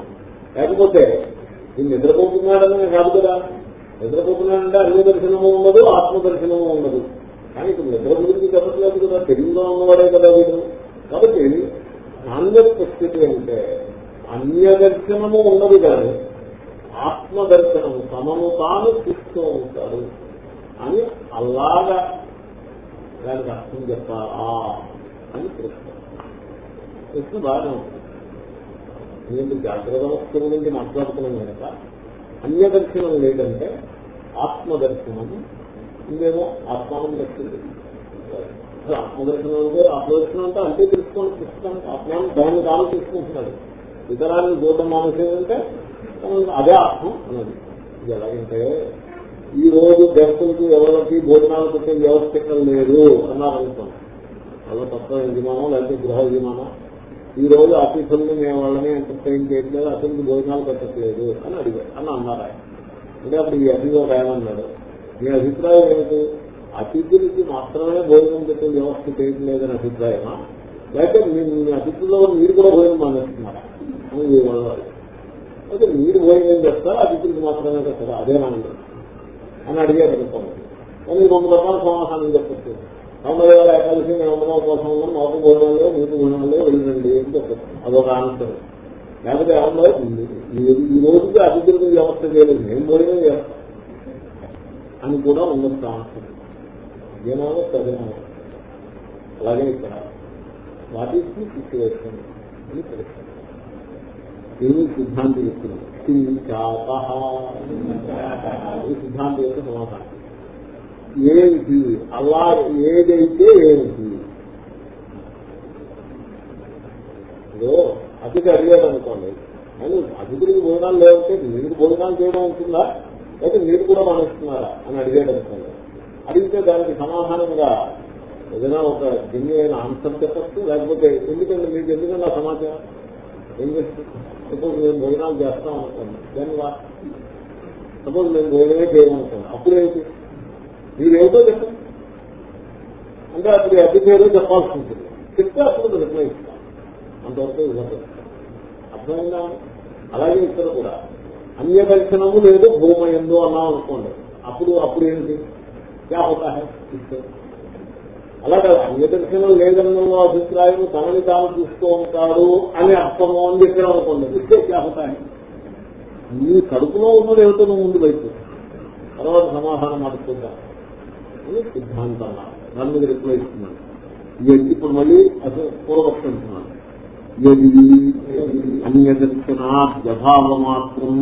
లేకపోతే దీన్ని నిద్రపోతున్నాడని కాదు కదా. నిద్రపోతున్నాడంటే అన్ని దర్శనము ఉండదు ఆత్మదర్శనము ఉండదు. కానీ ఇప్పుడు నిద్ర గురించి చెప్పట్లేదు కదా. తెలుగులో ఉన్నవాడే కదా వీడు. కాబట్టి నాణ్య స్థితి అంటే అన్య దర్శనము ఉన్నది కానీ ఆత్మదర్శనము. తమను తాను చూస్తూ ఉంటారు. అని అలాగా దానికి అర్థం చెప్పాలా. అని ప్రశ్న. ప్రశ్న బాగానే ఉంటుంది నేను జాగ్రత్త వస్తువు గురించి మాట్లాడుతున్నాం కనుక అన్యదర్శనం లేదంటే ఆత్మదర్శనం ఇంకేమో ఆత్మానం దర్శనం ఆత్మదర్శనం అంటే ఆత్మదర్శనం అంటే అంటే తెలుసుకోండి పుస్తకానికి ఆత్మానం దాన్ని తాను తీసుకుంటున్నాడు ఇతరాన్ని చూడడం మానేసేదంటే అదే అర్థం అన్నది. ఇది ఎలాగంటే ఈ రోజు గెస్టులకి ఎవరికి భోజనాలు పెట్టే వ్యవస్థ ఇక్కడ లేదు అన్నారనుకోండి అలా తప్ప యజమానం లేకపోతే గృహ యజమానం ఈ రోజు ఆఫీసుల్ని మేము వాళ్ళని ఎంటర్టైన్ చేయట్లేదు అసలు భోజనాలు పెట్టట్లేదు అని అడిగారు అని అన్నారు ఆయన. అంటే అప్పుడు ఈ అతిథి ఒక ఆయన అన్నాడు మీ అభిప్రాయం ఏమిటి? అతిథులకి మాత్రమే భోజనం పెట్టే వ్యవస్థ చేయట్లేదని అభిప్రాయమా? లేకపోతే మీ మీ అతిథుల్లో మీరు కూడా భోజనం మానేస్తున్నారా? ఈ వాళ్ళు అయితే మీరు భోజనం చేస్తారా అతిథులకు మాత్రమే చేస్తారా అదేనండి అని అడిగారు అనుకోండి కానీ రెండు రకాల సమాధానం చెప్పచ్చు. రామదేవాల ఏకాదశి మేము అమ్మడం కోసం ఉన్నాం మాకు భోజనాలు మీకు భోజనాలు వెళ్ళండి అని చెప్పచ్చు. అదొక ఆనందం లేకపోతే ఏమన్నా ఈ రోజుకి అతిథులకు వ్యవస్థ చేయలేదు. మేము భోజనం చేస్తాం అని కూడా ఉన్నంత ఆనందం ఏనామో చదివాము అలాగే ఇక్కడ వాటి సిచ్యువేషన్ అని తెలుస్తాను దీన్ని సిద్ధాంతి చెప్తున్నాడు ఈ సిద్ధాంతి యొక్క సమాధానం. ఏమిటి? అలా ఏదైతే ఏమిటి? అతిథి అడిగాడు అనుకోండి. అని అతిథులకు భోజనాలు లేవంటే మీరు భోజనాలు చేయడం ఉంటుందా? అయితే మీరు కూడా మానేస్తున్నారా? అని అడిగాడు అనుకోండి. అడిగితే దానికి సమాధానంగా ఏదైనా ఒక జన్యుమైన ఆన్సర్ చెప్పచ్చు లేకపోతే ఎందుకంటే మీకు ఎందుకంటే సమాచారం? ఏం చేస్తుంది? సపోజ్ మేము భోజనాలు చేస్తాం అనుకోండి దానివల్ల సపోజ్ మేము భోజనమే చేయమనుకోండి అప్పుడేంటి మీరేమిటో చెప్పండి. అంటే అప్పుడు అతి పేరు చెప్పాల్సి ఉంటుంది. చెప్తే అప్పుడు రిప్లై ఇస్తాం అంతవరకు ఇవ్వండి అర్థమైందా? అలాగే ఇక్కడ కూడా. అన్య దర్శనము లేదు భూమయందు అన్నాం అనుకోండి అప్పుడు అప్పుడు ఏంటి? క్యా హోతా హై? ఇస్తే అలాగే అన్య దర్శనం లేదన్న అభిప్రాయం తనని తాను చూస్తూ ఉంటాడు అని అర్థము అని చెప్పాం అనుకోండి. ఇస్తే నీ కడుపులో ఉన్నది ఏమిటో నువ్వు ముందు వైపు. తర్వాత సమాధానం అడుగుతుందా? అని సిద్ధాంతం దాని మీద రిప్లై ఇస్తున్నాను ఇప్పుడు మళ్ళీ అసలు పూర్వపక్షం అంటున్నాను యది అన్యదర్శనాభావమాత్రం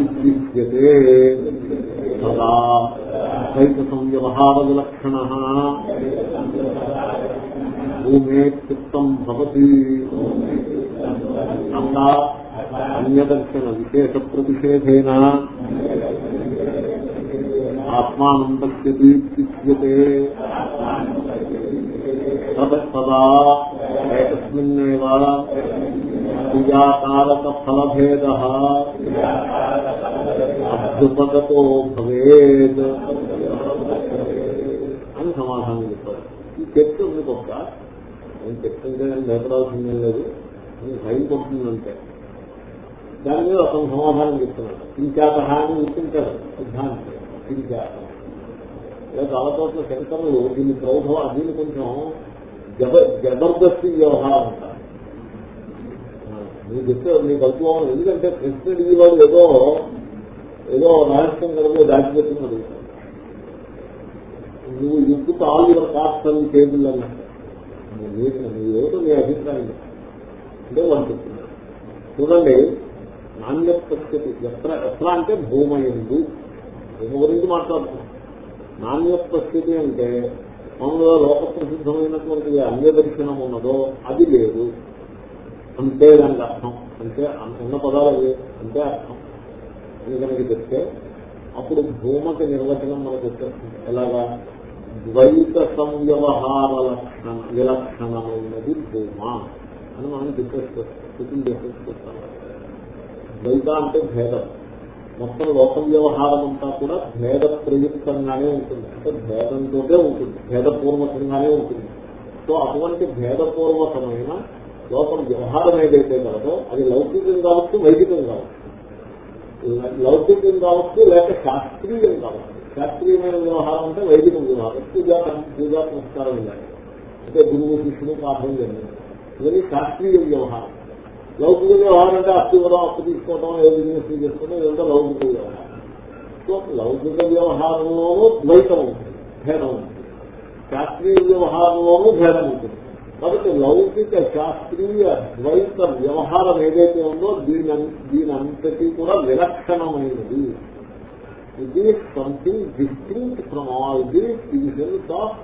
ఇత్యుచ్యతే సదా. ద్వైత సంవ్యవహార విలక్షణ భూమే చిత్తం భవతి. అలా అన్యదర్శన విశేష ప్రతిషేధేన ఆత్మానం పశ్యతీత్యుచ్యతే ఏకస్మిన్నేవ క్రియాకారక ఫలభేద అభ్యుపగతో భవేద్ అని సమాధానం చెప్పారు. ఈ చర్చ ఉంది గొప్ప. నేను చెప్తుంటే నేను భయపడాల్సిందేం లేదు. నేను భయం పడుతుందంటే దాని మీద అతను సమాధానం చెప్తున్నాడు. కించాత అని గుర్తించారు సిద్ధాంతం. పించాత ఇలా చాలా చోట్ల శంకరులు దీన్ని ప్రౌఢం దీన్ని కొంచెం జబ జబర్దస్తి వ్యవహారం అంటారు. నీకు చెప్తే నీకు అర్థం ఎందుకంటే ప్రెసిడెంట్ వాడు ఏదో ఏదో రహస్యం కనుక దాచిపెట్టుకున్నాడు నువ్వు ఇప్పుడు ఆల్ యువర్ కాస్ట్ అని టేబుల్ అన్నట్టు నువ్వు నీ అభిప్రాయం అంటే వాళ్ళు చెప్తున్నారు చూడండి నాణ్యత పరిస్థితి ఎత్ర ఎత్ర అంటే భూమయందు. భూమి గురించి మాట్లాడుతున్నాం. నాణ్యత్వ స్థితి అంటే మామూలుగా లోక ప్రసిద్ధమైనటువంటి అన్య దర్శనం ఉన్నదో అది లేదు. అంతే దానికి అర్థం. అంటే ఉన్న పదాలు అవి. అంతే అర్థం. అని కనుక చెప్తే అప్పుడు భూమకి నిర్వచనం మనకు వచ్చేస్తుంది. ఎలాగా? ద్వైత సంవ్యవహార లక్షణ విలక్షణమైనది భూమ అని మనం చెప్పేసుకోవచ్చు. చెప్పేసుకొస్తాం ద్వైత అంటే భేదం. మొత్తం లోక వ్యవహారం అంతా కూడా భేద ప్రయుక్తంగానే ఉంటుంది. అంటే భేదంతోటే ఉంటుంది. భేదపూర్వకంగానే ఉంటుంది. సో అటువంటి భేదపూర్వకమైన లోకం వ్యవహారం ఏదైతే కలదో అది లౌకికం కావచ్చు వైదికం కావచ్చు. లౌకికం కావచ్చు లేక శాస్త్రీయం కావచ్చు. శాస్త్రీయమైన వ్యవహారం అంటే వైదికం వ్యవహారం. పూజా పూజా సంస్కారం ఇలాంటి అంటే గురువు శిష్యుడు పాఠం జరిగింది. ఇవన్నీ శాస్త్రీయ వ్యవహారం. లౌకిక వ్యవహారం అంటే అప్పు ఇవ్వడం అప్పు తీసుకోవడం ఏ బిజినెస్ చేసుకోవడం ఇదంతా లౌకిక వ్యవహారం సో లౌకిక వ్యవహారంలోనూ ద్వైతం ఉంటుంది భేదం ఉంటుంది శాస్త్రీయ వ్యవహారంలోనూ భేదం ఉంటుంది. కాబట్టి లౌకిక శాస్త్రీయ ద్వైత వ్యవహారం ఏదైతే ఉందో దీని దీనంతటి కూడా విలక్షణమైనది. ఇది something distinct from all these divisions of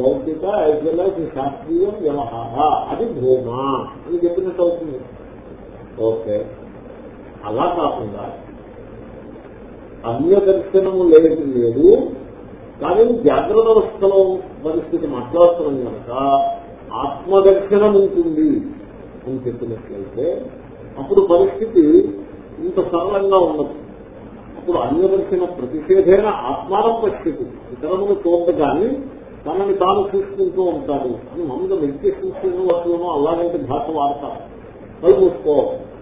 లౌకిక యాజ్ వెల్ యాజ్ శాస్త్రీయ వ్యవహార. అది భూమా అని చెప్పినట్టు అవుతుంది. ఓకే. అలా కాకుండా అన్య దర్శనము లేదు లేదు. కానీ జాగ్రత్త అవస్థలో పరిస్థితి మాట్లాడుతున్నాం కనుక ఆత్మదర్శనం ఉంటుంది అని చెప్పినట్లయితే అప్పుడు పరిస్థితి ఇంత సరళంగా ఉండదు. అప్పుడు అన్యదర్శన ప్రతిషేధైన ఆత్మానం పరిస్థితి ఇతరమును చూడదు కానీ తనని తాను చూసుకుంటూ ఉంటాడు అని మమ్మల్ని మెడిటేషన్ వాటిలోనూ అలాగంటే భాష వాడతారు కళ్ళు చూసుకో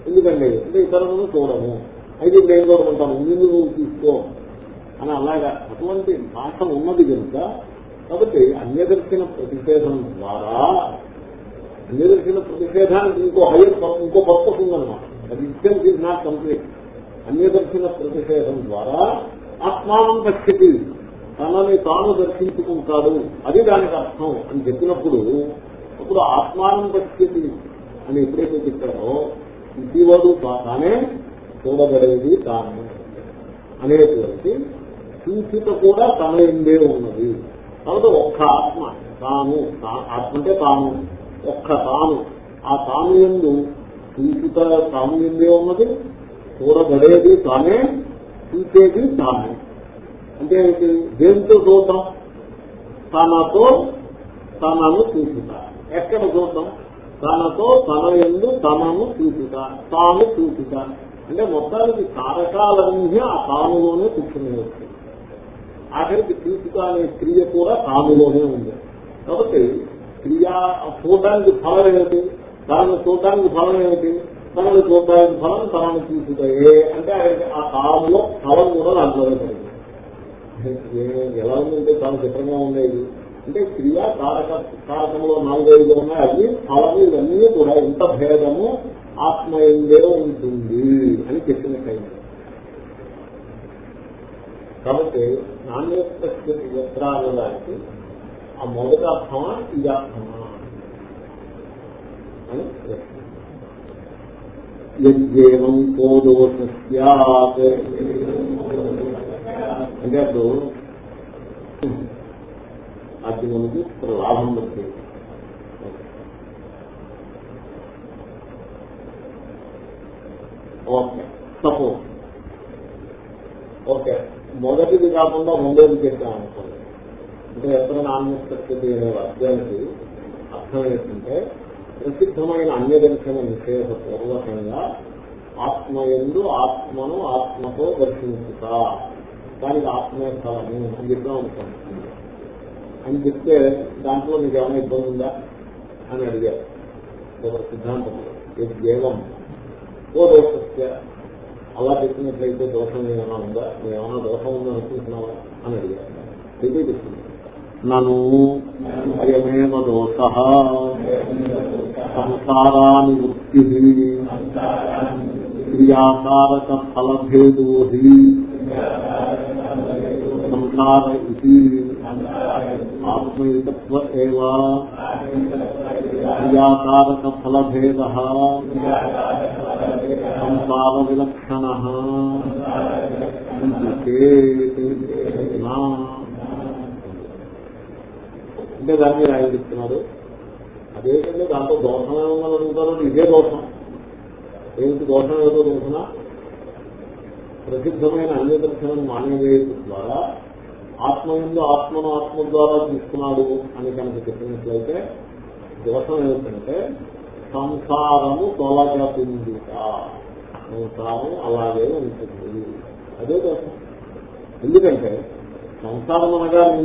ఎందుకండి అంటే ఇతరులను చూడము. అయితే ఇప్పుడు ఏం చూడమంటాను ముందు నువ్వు తీసుకో. అని అలాగా అటువంటి భాష ఉన్నది కనుక కాబట్టి అన్యదర్శన ప్రతిషేధం ద్వారా అన్యదర్శన ప్రతిషేధానికి ఇంకో హైయర్ ఇంకో పర్పస్ ఉందన్నమాట. అది ఇష్టం ఈజ్ నాట్ కంప్లీట్. అన్యదర్శన ప్రతిషేధం ద్వారా ఆత్మానం పశ్యతి. తనని తాను దర్శించుకుంటాడు. అది దానికి అర్థం అని చెప్పినప్పుడు అప్పుడు ఆత్మానం పశ్యతి అని ఎప్పుడైతే చెప్పారో ఇటీవలు తానే చూడబడేది తాను అనేటువంటి సూచిత కూడా తన ఎందే ఉన్నది. కాబట్టి ఒక్క ఆత్మ తాను ఆత్మ అంటే తాను ఒక్క తాను. ఆ తాను ఎందు సూచిత తాను ఎందే ఉన్నది? చూడబడేది తానే చూసేది తానే. అంటే దేంతో చూద్దాం? తనతో తనను చూసుట ఎక్కడ చూద్దాం? తనతో తన ఎందు తనను చూసుట తాను చూసుట అంటే మొత్తానికి కారకాలన్నీ ఆ తానులోనే కూర్చుని వచ్చింది ఆఖరికి చూసుట అనే క్రియ కూడా తానులోనే ఉంది. కాబట్టి క్రియ చూడడానికి ఫలం ఏమిటి? తనను చూడడానికి ఫలం ఏమిటి? తనను చూడడానికి ఫలం తనను చూపుతాయే అంటే ఆ తానులో ఫలం కూడా దాంట్లోనే పడింది. ఎలా ఉందంటే చాలా చిత్రంగా ఉండేది అంటే క్రియా కారక కారకంలో నాలుగైదు ఉన్నాయి. అవి ఫలము ఇవన్నీ కూడా ఇంత భేదము ఆత్మ ఉంటుంది అని చెప్పినట్టయింది. కాబట్టి నాణ్యస్థితి ఎత్ర అనడానికి ఆ మొదట అర్థమా ఇది అర్థమా అని యజ్ఞం కోదోష అంటే అప్పుడు అది అర్జునుడికి లాభం వచ్చింది ఓకే. తప్పు. ఓకే. మొదటిది కాకుండా రెండోది చెప్పామనుకోండి అంటే ఎప్పుడైనా నాణ్యస్థితి అనే వాక్యానికి అర్థం ఏంటంటే ప్రసిద్ధమైన అన్యదర్శన విశేష పూర్వకంగా ఆత్మయందు ఆత్మను ఆత్మతో దర్శించుతా దానికి ఆత్మీయ స్థలము అని చెప్పాం అనుకోండి అని చెప్తే దాంట్లో మీకు ఏమైనా ఇబ్బంది ఉందా అని అడిగారు. సిద్ధాంతం దేవం? ఓ దోషస్య అలా చెప్పినట్లయితే దోషం ఏమైనా ఉందా? నువ్వు ఏమైనా దోషం ఉందని అనుకుంటున్నావా అని అడిగారు. తెలియజేస్తుంది నను అయమేమ దోష. సంసారాని వృత్తి. క్రియాకారక ఫలభేదో సంసార ఇది ఆత్మయుతత్వ క్రియాకారక ఫలభేద సంసార విలక్షణ అంటే దాన్ని ఆయన చెప్తున్నారు. అదేంటంటే దాంతో దోషం ఏమన్నా అడుగుతారో ఇదే దోషం. ఏమిటి దోషం? ఏదో దోషణ ప్రసిద్ధమైన అన్య దర్శనం మానేవేయడం ద్వారా ఆత్మ ఎందు ఆత్మను ఆత్మ ద్వారా తీసుకున్నాడు అని కనుక చెప్పినట్లయితే దోషం ఏమిటంటే సంసారము తొలగతుందిట సంసారం అలాగే ఉంటుంది. అదే దోషం. ఎందుకంటే సంసారం అనగా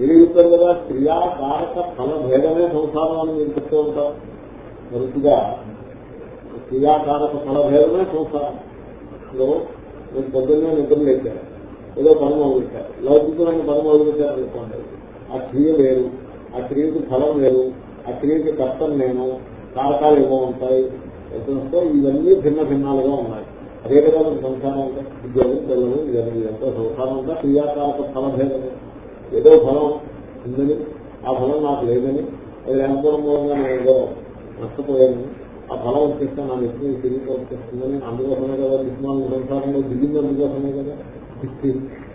మీరు చెప్తారు కదా క్రియాకారక ఫల భేదమే సంసారం అని మీరు చెప్తూ ఉంటారు. మరుపుగా క్రియాకారక ఫల భేదమే సంసారం. మీరు పొద్దున్నే నిద్ర లేచారు ఏదో పని మొదలుపెట్టారు లౌకికమైన పని మొదలుపెట్టారు అనుకోండి. ఆ క్రియ వేరు ఆ క్రియకి ఫలం వేరు ఆ క్రియకి కర్తం నేను కారకాలు ఏమో ఉంటాయి. ఎంతో ఇవన్నీ భిన్న భిన్నాలుగా ఉన్నాయి. అదే కదా సంసారం అంటే? ఉద్యోగం పిల్లలు ఇవన్నీ ఎంతో సంసారం అంతా క్రియాకారక ఫలభేదము. ఏదో ఫలం ఉందని ఆ ఫలం నాకు లేదని అది లేకపోవడం మూలంగా నేను ఏదో నష్టపోయాను. ఆ ఫలం వచ్చేస్తే నా ఎక్కువ తిరిగి వచ్చేస్తుందని అందుకోసమే కదా విస్మానం సంసారంలో దిగింది అందుకోసమే కదా.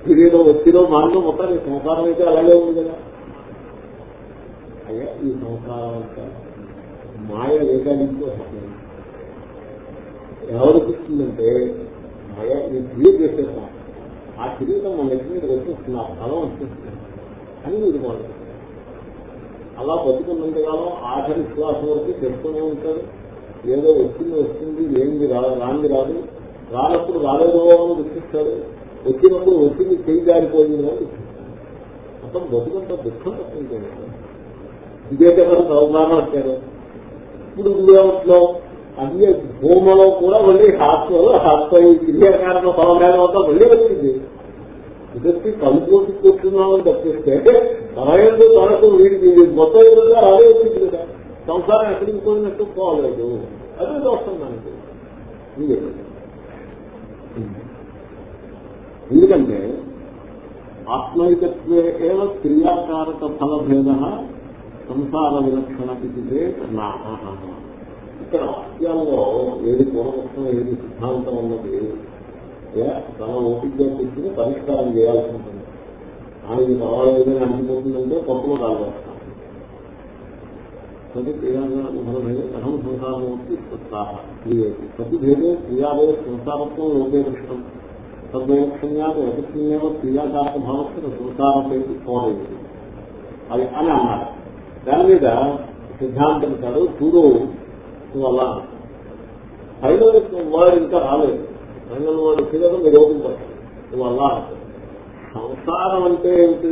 తిరిగిలో వచ్చిలో మానలో మొత్తానికి సంసారం అయితే అలాగే ఉంది కదా. అయ్యా ఈ సంసారం అంతా మాయ ఏకాదితో ఎవరికి ఇస్తుందంటే మాయ ఈ క్రియ చేసేస్తాం. ఆ కిరీటం మన దగ్గర మీద వచ్చేస్తుంది ఆ ఫలం వచ్చేస్తుంది. అని మీరు మనం అలా బతుకున్నంతకాలం ఆఖరి విశ్వాసం వరకు చెప్తూనే ఉంటారు. ఏదో వచ్చింది వస్తుంది ఏంది రాంది రాదు. రానప్పుడు రాలేదో అని దుఃఖిస్తాడు వచ్చినప్పుడు వచ్చింది చెయ్యి జారిపోయింది అని. దుఃఖిస్తాడు బతుకంత దుఃఖం తప్పింది ఇదే కదా అవమానం వచ్చారు ఇప్పుడు ఇండియాలో అన్ని భూమలో కూడా మళ్ళీ హాస్టల్ హాస్టల్ క్రియాకారణ ఫలమేళం అంతా మళ్ళీ వచ్చింది. ఇదొచ్చి కలుపుకోసి కూర్చున్నామని తప్పిస్తే తనయందు తనకు వీడికి మొత్తం విధంగా అదే వచ్చింది కదా. సంసారం ఎక్కడికి పోయినట్టు పోలేదు. అదే దోషం దానికి ఎందుకంటే ఆత్మైకత్వే ఏవ క్రియాకారక ఫలభేద సంసార విలక్షణ ఇది ఇక్కడ వాక్యాలలో ఏది పూర్వపక్షం ఏది సిద్ధాంతం ఉన్నది తన ఓపికగా కూర్చుని పరిష్కారం చేయాల్సి ఉంటుంది. ఆయన పర్వాలేదని అనిపోతుందంటే పప్పులో కాల్వేస్తాం ప్రతి క్రియాభేద కథం సంసారమూర్తి సత్తాహ. క్రియేటి ప్రతిభేదే క్రియాభేద సంసారత్వం లోకే దృష్టం తద్వైలక్షణ్యాత వైలక్షణ్యేవ క్రియాకారక భావస్థ సంసారపేటి పోలేదు అది అని అన్నారు. దాని మీద సిద్ధాంతం కాదు చూడు నువ్వు అలా ఫైనల్ వాడు ఇంకా రాలేదు. ఫైనల్ వాడు వచ్చేదాకా మీరు ఓపెన్ నువ్వు అలా సంసారం అంటే ఏమిటి?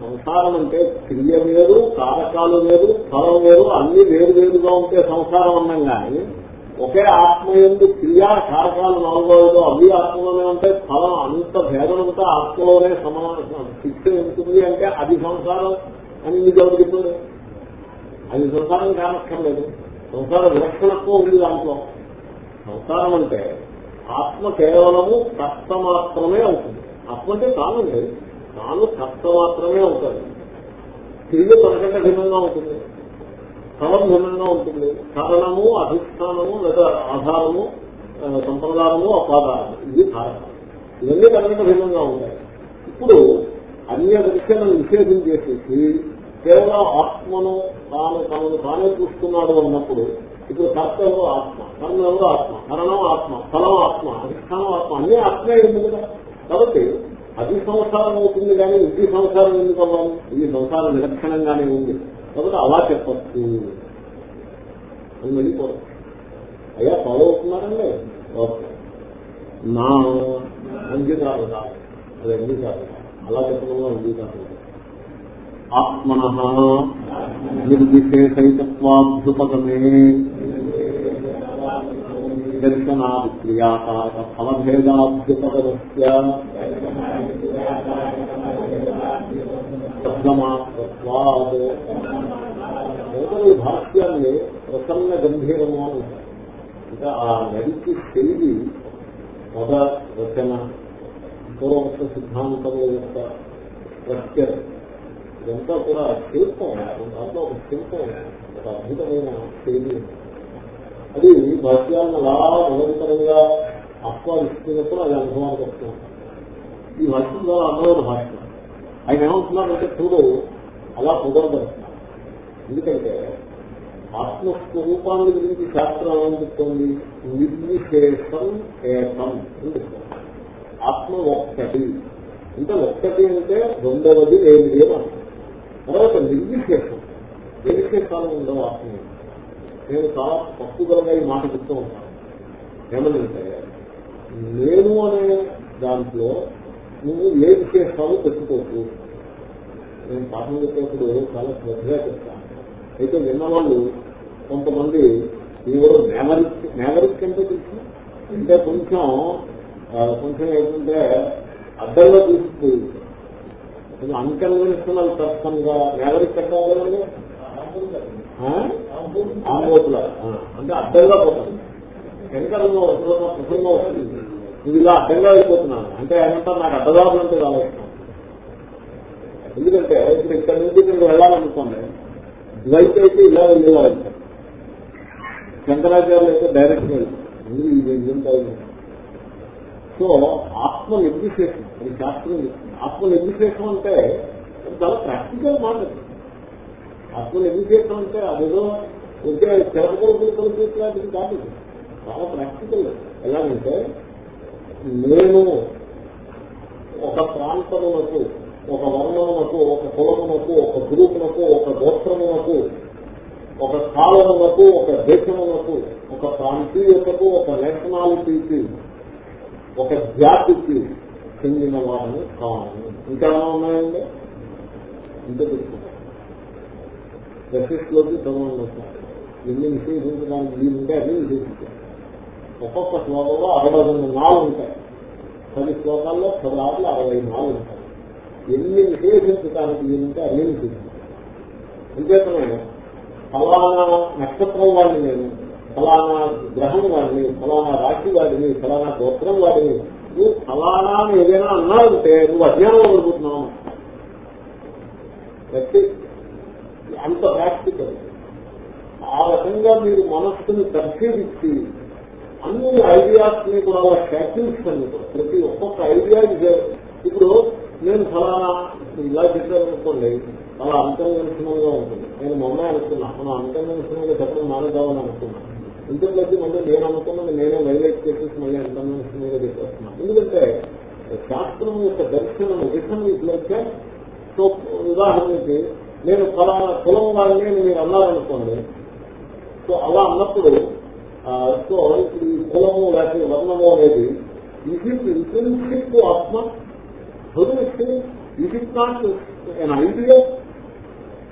సంసారం అంటే క్రియ వేరు కారకాలు వేరు ఫలం వేరు అన్ని వేరు వేరుగా ఉంటే సంసారం అన్నాం కానీ ఒకే ఆత్మ ఎందు క్రియా కారకాలు నాలుగో అవి ఆత్మలోనే ఉంటే ఫలం అంత భేదమంతా ఆత్మలోనే సమాన శిక్ష ఉంటుంది అంటే అది సంసారం అని మీకు ఎవరు అది సంసారం కానక్కర్లేదు. సంసార విలక్షణత్వం ఉంది దాంట్లో. సంసారం అంటే ఆత్మ కేవలము కర్త మాత్రమే అవుతుంది. ఆత్మ అంటే తానండి తాను కర్త మాత్రమే అవుతుంది క్రియ తనకంటే భిన్నంగా ఉంటుంది. స్థలం భిన్నంగా ఉంటుంది. కారణము అధిష్టానము లేదా ఆధారము సంప్రదాయము అపాదానము ఇది కారణం. ఇవన్నీ కనుక భిన్నంగా ఉన్నాయి ఇప్పుడు అన్య దృశ్యాలను నిషేధం చేసేసి కేవలం ఆత్మను తాను తనను తానే చూస్తున్నాడు అన్నప్పుడు ఇప్పుడు కర్తవ్యం ఆత్మ కర్మలో ఆత్మ కరణం ఆత్మ స్థలం ఆత్మ అధిష్టానం ఆత్మ అన్నీ ఆత్మే ఉంది కదా? కాబట్టి అది సంసారం అవుతుంది కానీ ఇది సంసారం ఎందుకు అవ్వాలి ఇది సంసారం నిరక్షణంగానే ఉంది. కాబట్టి అలా చెప్పచ్చు. అని వెళ్ళిపోవడం అయ్యా ఫాలో అవుతున్నారండి? ఓకే. నా అంగీకారం కాదు అది అంగీకారం కాదు. అలా చెప్పడంలో అంగీకారం కాదు. ఆత్మన నిర్విశేషైకత్వాభ్యుపగమే దర్శనాది అందుకని ఈ భాష్యాన్ని ప్రసన్న గంభీరము అని ఉంటారు. ఇంకా ఆ నదికి తెలివి పద రచన పూర్వపక్ష సిద్ధాంతము యొక్క స్ట్రక్చర్ ఇదంతా కూడా శిల్పం దాంట్లో ఒక శిల్పం ఒక అద్భుతమైన తెలివి అది భాష్యాలను అలా నిరంతరంగా ఆస్వాదిస్తున్నప్పుడు అది అనుభవానికి వస్తుంది. ఈ భాష్యం ద్వారా అందరూ భాష్యం. ఆయన ఏమంటున్నారంటే చూడు అలా కుదరదు. ఎందుకంటే ఆత్మస్వరూపాన్ని గురించి శాస్త్రం ఏం చెప్తోంది? నిర్విశేషం ఏకం అని చెప్తోంది. ఆత్మ ఒక్కటి. అంటే ఒక్కటి అంటే రెండవది ఏమి అని తర్వాత నిర్విశేషం. నిర్విశేషాలు ఉండవు ఆత్మ నేను చాలా తప్పుదలగా ఈ మాట చెప్తూ ఉంటాను. ఏమనంటే నేను అనే దాంట్లో నువ్వు ఏ విశేషాలు పెట్టుకోవచ్చు నేను పాఠం చెప్పేప్పుడు చాలా శ్రద్ధగా చెప్తాను. అయితే విన్నవాళ్ళు కొంతమంది ఎవరు మేమరిక్ మేమరిక్ అంటే తెలుసు. అంటే కొంచెం కొంచెం ఏంటంటే అద్దంలో తీసుకుపోయి కొంచెం అన్కన్వెన్షనల్ పర్సన్గా మేమరిక్ అంటారు ఆంబోతుల. అంటే అడ్డంగా పోతుంది శంకరంలో వస్తున్న ప్రసంగం వస్తుంది. ఇది ఇలా అడ్డంగా అయిపోతున్నాను. అంటే ఏమంటారు? నాకు అడ్డదారులు అంటే రావచ్చు ఎందుకంటే ఇప్పుడు ఇక్కడ నుంచి ఇక్కడ వెళ్ళాలనుకోండి ద్వైత అయితే ఇలా వెళ్ళేలా వెళ్తారు శంకరాచార్యులు అయితే డైరెక్ట్ వెళ్తారు. ముందు ఈ సో ఆత్మ నిర్విశేషం. అది శాస్త్రం ఆత్మ నిర్విశేషం అంటే చాలా ప్రాక్టికల్ మాట. ఆత్మ నిర్విశేషం అంటే అదేదో ఉంటే చిరపకొడుకులు కలిపేట్లాంటిది కాదు. చాలా ప్రాక్టికల్ ఎలాగంటే నేను ఒక ప్రాంతమునకు ఒక వర్ణమునకు ఒక కులమునకు ఒక గ్రూపునకు ఒక గోత్రమునకు ఒక కాలమునకు ఒక దేశమునకు ఒక ప్రాంతీయతకు ఒక నేషనాలిటీకి ఒక జాతికి చెందిన వారిని కావాలి ఇంకా ఏమైనా ఉన్నాయండి? ఇంత లోకి చదవండి ఎన్ని నిషేధించడానికి వీలు ఉంటే అన్ని నిషేధించారు ఒక్కొక్క శ్లోకంలో అరవై రెండు నాలుగు ఉంటాయి. పది శ్లోకాల్లో పది ఆటలు అరవై నాలుగు ఉంటాయి. ఎన్ని నిషేధించడానికి వీలుంటే అన్ని నిషేధించారు అంచేతనే ఫలానా నక్షత్రం వాడిని నేను ఫలానా గ్రహం వాడిని ఫలానా రాశి వాడిని ఫలానా గోత్రం వాడిని నువ్వు ఫలానా అని ఏదైనా అన్నారంటే నువ్వు అజ్ఞానంలో పడిపోతున్నావు అంత ప్రాక్టికల్ ఆ రకంగా మీరు మనస్సును పరిశీలించి అన్ని ఐడియాస్ని కూడా అలా షాకిల్స్ అన్ని కూడా ప్రతి ఒక్కొక్క ఐడియా ఇప్పుడు నేను ఫలానా ఇలా చెప్పారనుకోండి అలా అంతర్దర్శనంగా ఉంటుంది. నేను మొన్న అనుకున్నాను మనం అంతర్దర్శనంగా చెప్పడం మానేద్దామని అనుకున్నాను ఇంతకుముందు మళ్ళీ నేను అనుకున్నది నేనే వైలేట్ చేసేసి మళ్ళీ అంతర్దర్శనంగా చెప్పేస్తున్నాను ఎందుకంటే శాస్త్రం యొక్క దర్శనం విషయం ఇట్లయితే సో ఉదాహరణకి నేను ఫలానా కులం వాళ్ళని అని మీరు అన్నారనుకోండి సో అలా అన్నప్పుడు సో ఇప్పుడు ఈ కులము లేకపోతే వర్ణము అనేది ఇది ఇంటెన్షిప్ ఆత్మ? వదిలేస్తే ఇది నాట్ an ఐడియా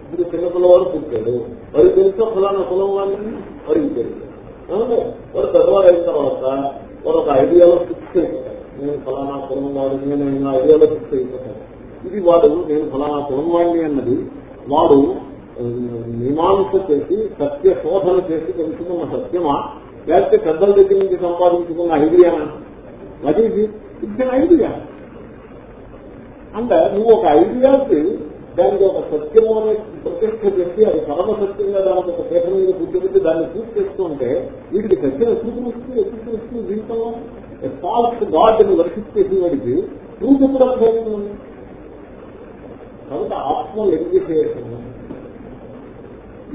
ఇప్పుడు చిన్నపిల్లవాడు పుట్టాడు. వారి తెలుసా ఫలానా కులం వాళ్ళని వారికి తెలుసు. వారు వాడు అయిన తర్వాత వారు ఒక ఐడియాలో ఫిక్స్ అయిపోతారు నేను ఫలానా కులం వాడిని నేను ఐడియాలో ఫిక్స్ అయిపోతాను ఇది వాడు నేను ఫలానా కులం వాడిని అన్నది వాడు మీమాంస చేసి సత్య శోధన చేసి తెలుసుకున్న సత్యమా? లేకపోతే పెద్దల దగ్గర నుంచి సంపాదించుకున్న ఐడియానా? అది ఇది ఐడియా. అంటే నువ్వు ఒక ఐడియాకి దానికి ఒక సత్యము అనే ప్రతిష్ట చేసి అది పరమ దానికి ఒక పీఠ మీద కూర్చోబెట్టి దాన్ని పూర్తి చేస్తుంటే వీటికి సత్యం ఎప్పుడు వస్తుంది? ఎప్పుడు వస్తుంది? జీవితంలో ఫాల్స్ గాడ్ని వర్షిప్ చేసి వాడికి ట్రూత్ ఎప్పుడు అర్థమవుతుంది కాబట్టి ఆత్మ ఎడ్యుకేషన్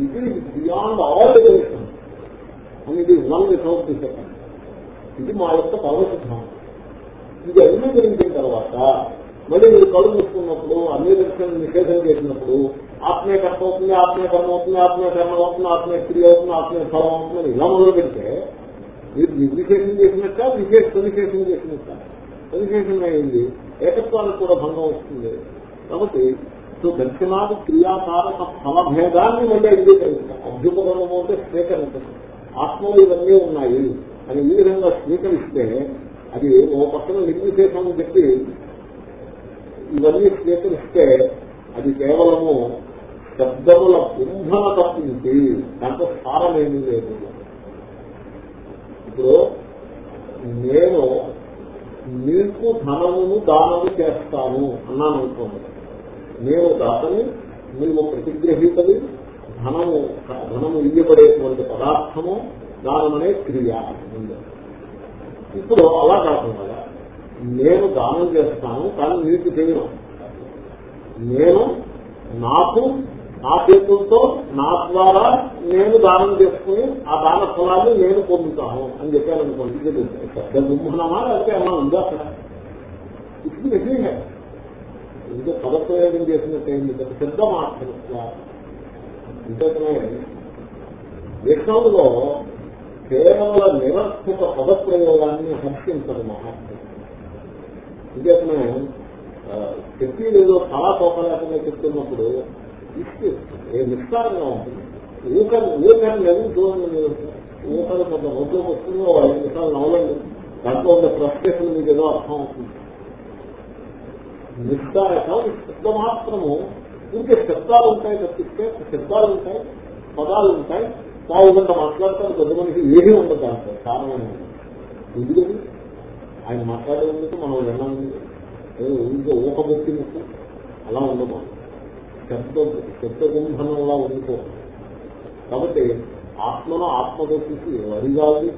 ఇది బియాండ్ ఆల్ ఎడ్యుకేషన్ అని ఇది వన్ విధౌట్ ది ఇది మా యొక్క పరమ సిద్ధాంతం ఇది అంగీకరించిన తర్వాత మళ్ళీ మీరు కళ్ళు మూసుకున్నప్పుడు అన్ని దర్శనం నిషేధం చేసినప్పుడు ఆత్మీయ కర్మ అవుతుంది ఆత్మీయ కర్మ అవుతుంది ఆత్మీయ కర్మ అవుతుంది ఆత్మీయ క్రియ అవుతుంది ఆత్మీయ ఫలం అవుతుంది ఇలా మొదలు పెడితే మీరు నిర్విశేషం చేసినట్ట విశేష సవిశేషం చేసినట్ట? సవిశేషం అయింది ఏకత్వానికి కూడా భంగం వస్తుంది. కాబట్టి సో దర్శనాది క్రియాకారక ఫలభేదాన్ని మళ్ళీ అంగీకరించాలి అభ్యుపగమము అంటే స్వీకరించడం. ఆత్మలో ఇవన్నీ ఉన్నాయి. అని ఈ విధంగా స్వీకరిస్తే అది ఓ పక్కన నిర్విశేషం అని చెప్పి ఇవన్నీ స్వీకరిస్తే అది కేవలము శబ్దముల కుంభన తప్పించి దాంట్లో సారమేమీ లేదు. ఇప్పుడు నేను మీకు ధనమును దానము చేస్తాను అన్నాను అనుకోండి. నేను దాతని నీవు ప్రతిగ్రహీతది ధనము ధనము ఇయ్యబడేటువంటి పదార్థము దానమనే క్రియ. ఇప్పుడు అలా కాకుండా నేను దానం చేస్తాను కానీ నీకు తెలియను నేను నాకు నా చేతులతో నా ద్వారా నేను దానం చేసుకుని ఆ దాన ఫలాన్ని నేను పొందుతాను అని చెప్పాను అనుకోండి ఇది పెద్ద గుమ్మనమా లేకపోతే ఏమన్నా ఉందా? అక్కడ ఇది నిజంగా ఇంకా పదప్రయోగం చేసినట్టయింది పెద్ద పెద్ద మాత్రం ఇంకేతనే విష్ణువులో కేవల నిరర్థక పదప్రయోగాన్ని హర్షించదు మహాత్ముడు. ఇంకేతనే చెప్పి ఏదో చాలా కోపలేకుండా చెప్తున్నప్పుడు ఇష్టి ఏ నిస్సారంగా ఉంటుంది. ఊకలు ఊకలు లేదు చూడండి మీరు ఊకలు కొంత రోజు వస్తుందో ఐదు నిమిషాలు నవలండి దాంట్లో ఉన్న ఫ్రస్ట్రేషన్ మీకు ఏదో అర్థం అవుతుంది. నిస్సారకం శబ్ద మాత్రము ఇంకే శబ్దాలు ఉంటాయి తప్పిస్తే శబ్దాలు ఉంటాయి పదాలు ఉంటాయి. పావు మాట్లాడతారు పెద్ద మనిషి ఏమీ ఉండదు దాంట్లో కారణం ఎందుకంటే ఆయన మాట్లాడేందుకు మనం విన్నందుకు విన్నాము ఇంకా ఊకబొట్టినట్టు అలా ఉండమా శబ్ద శబ్ద గుంభనంలా ఉండిపో కాబట్టి ఆత్మను ఆత్మతో చూసి వరి కాదు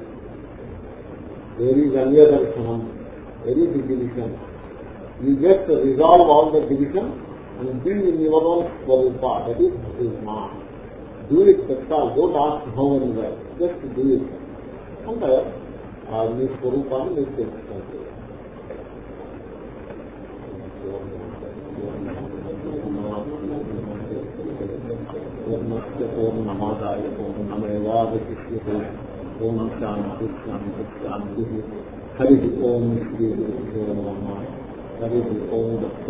వెరీ గణ్య దర్శనం very division you just resolve all the division and be in your own Swaroopa that is మా డూ ఇట్ చెప్తాల్ డోంట్ ఆస్క్ హౌ అని జస్ట్ డూ ఇట్ అంటే మీ స్వరూపాన్ని మీరు తెలుసుకోండి పూర్ణస్య పూర్ణమాదాయ పూర్ణమేవాశిష్యతే ఓం శాంతి శాంతి. శాంతి హరి ఓం శ్రీ గురు హరి ఓం దత్త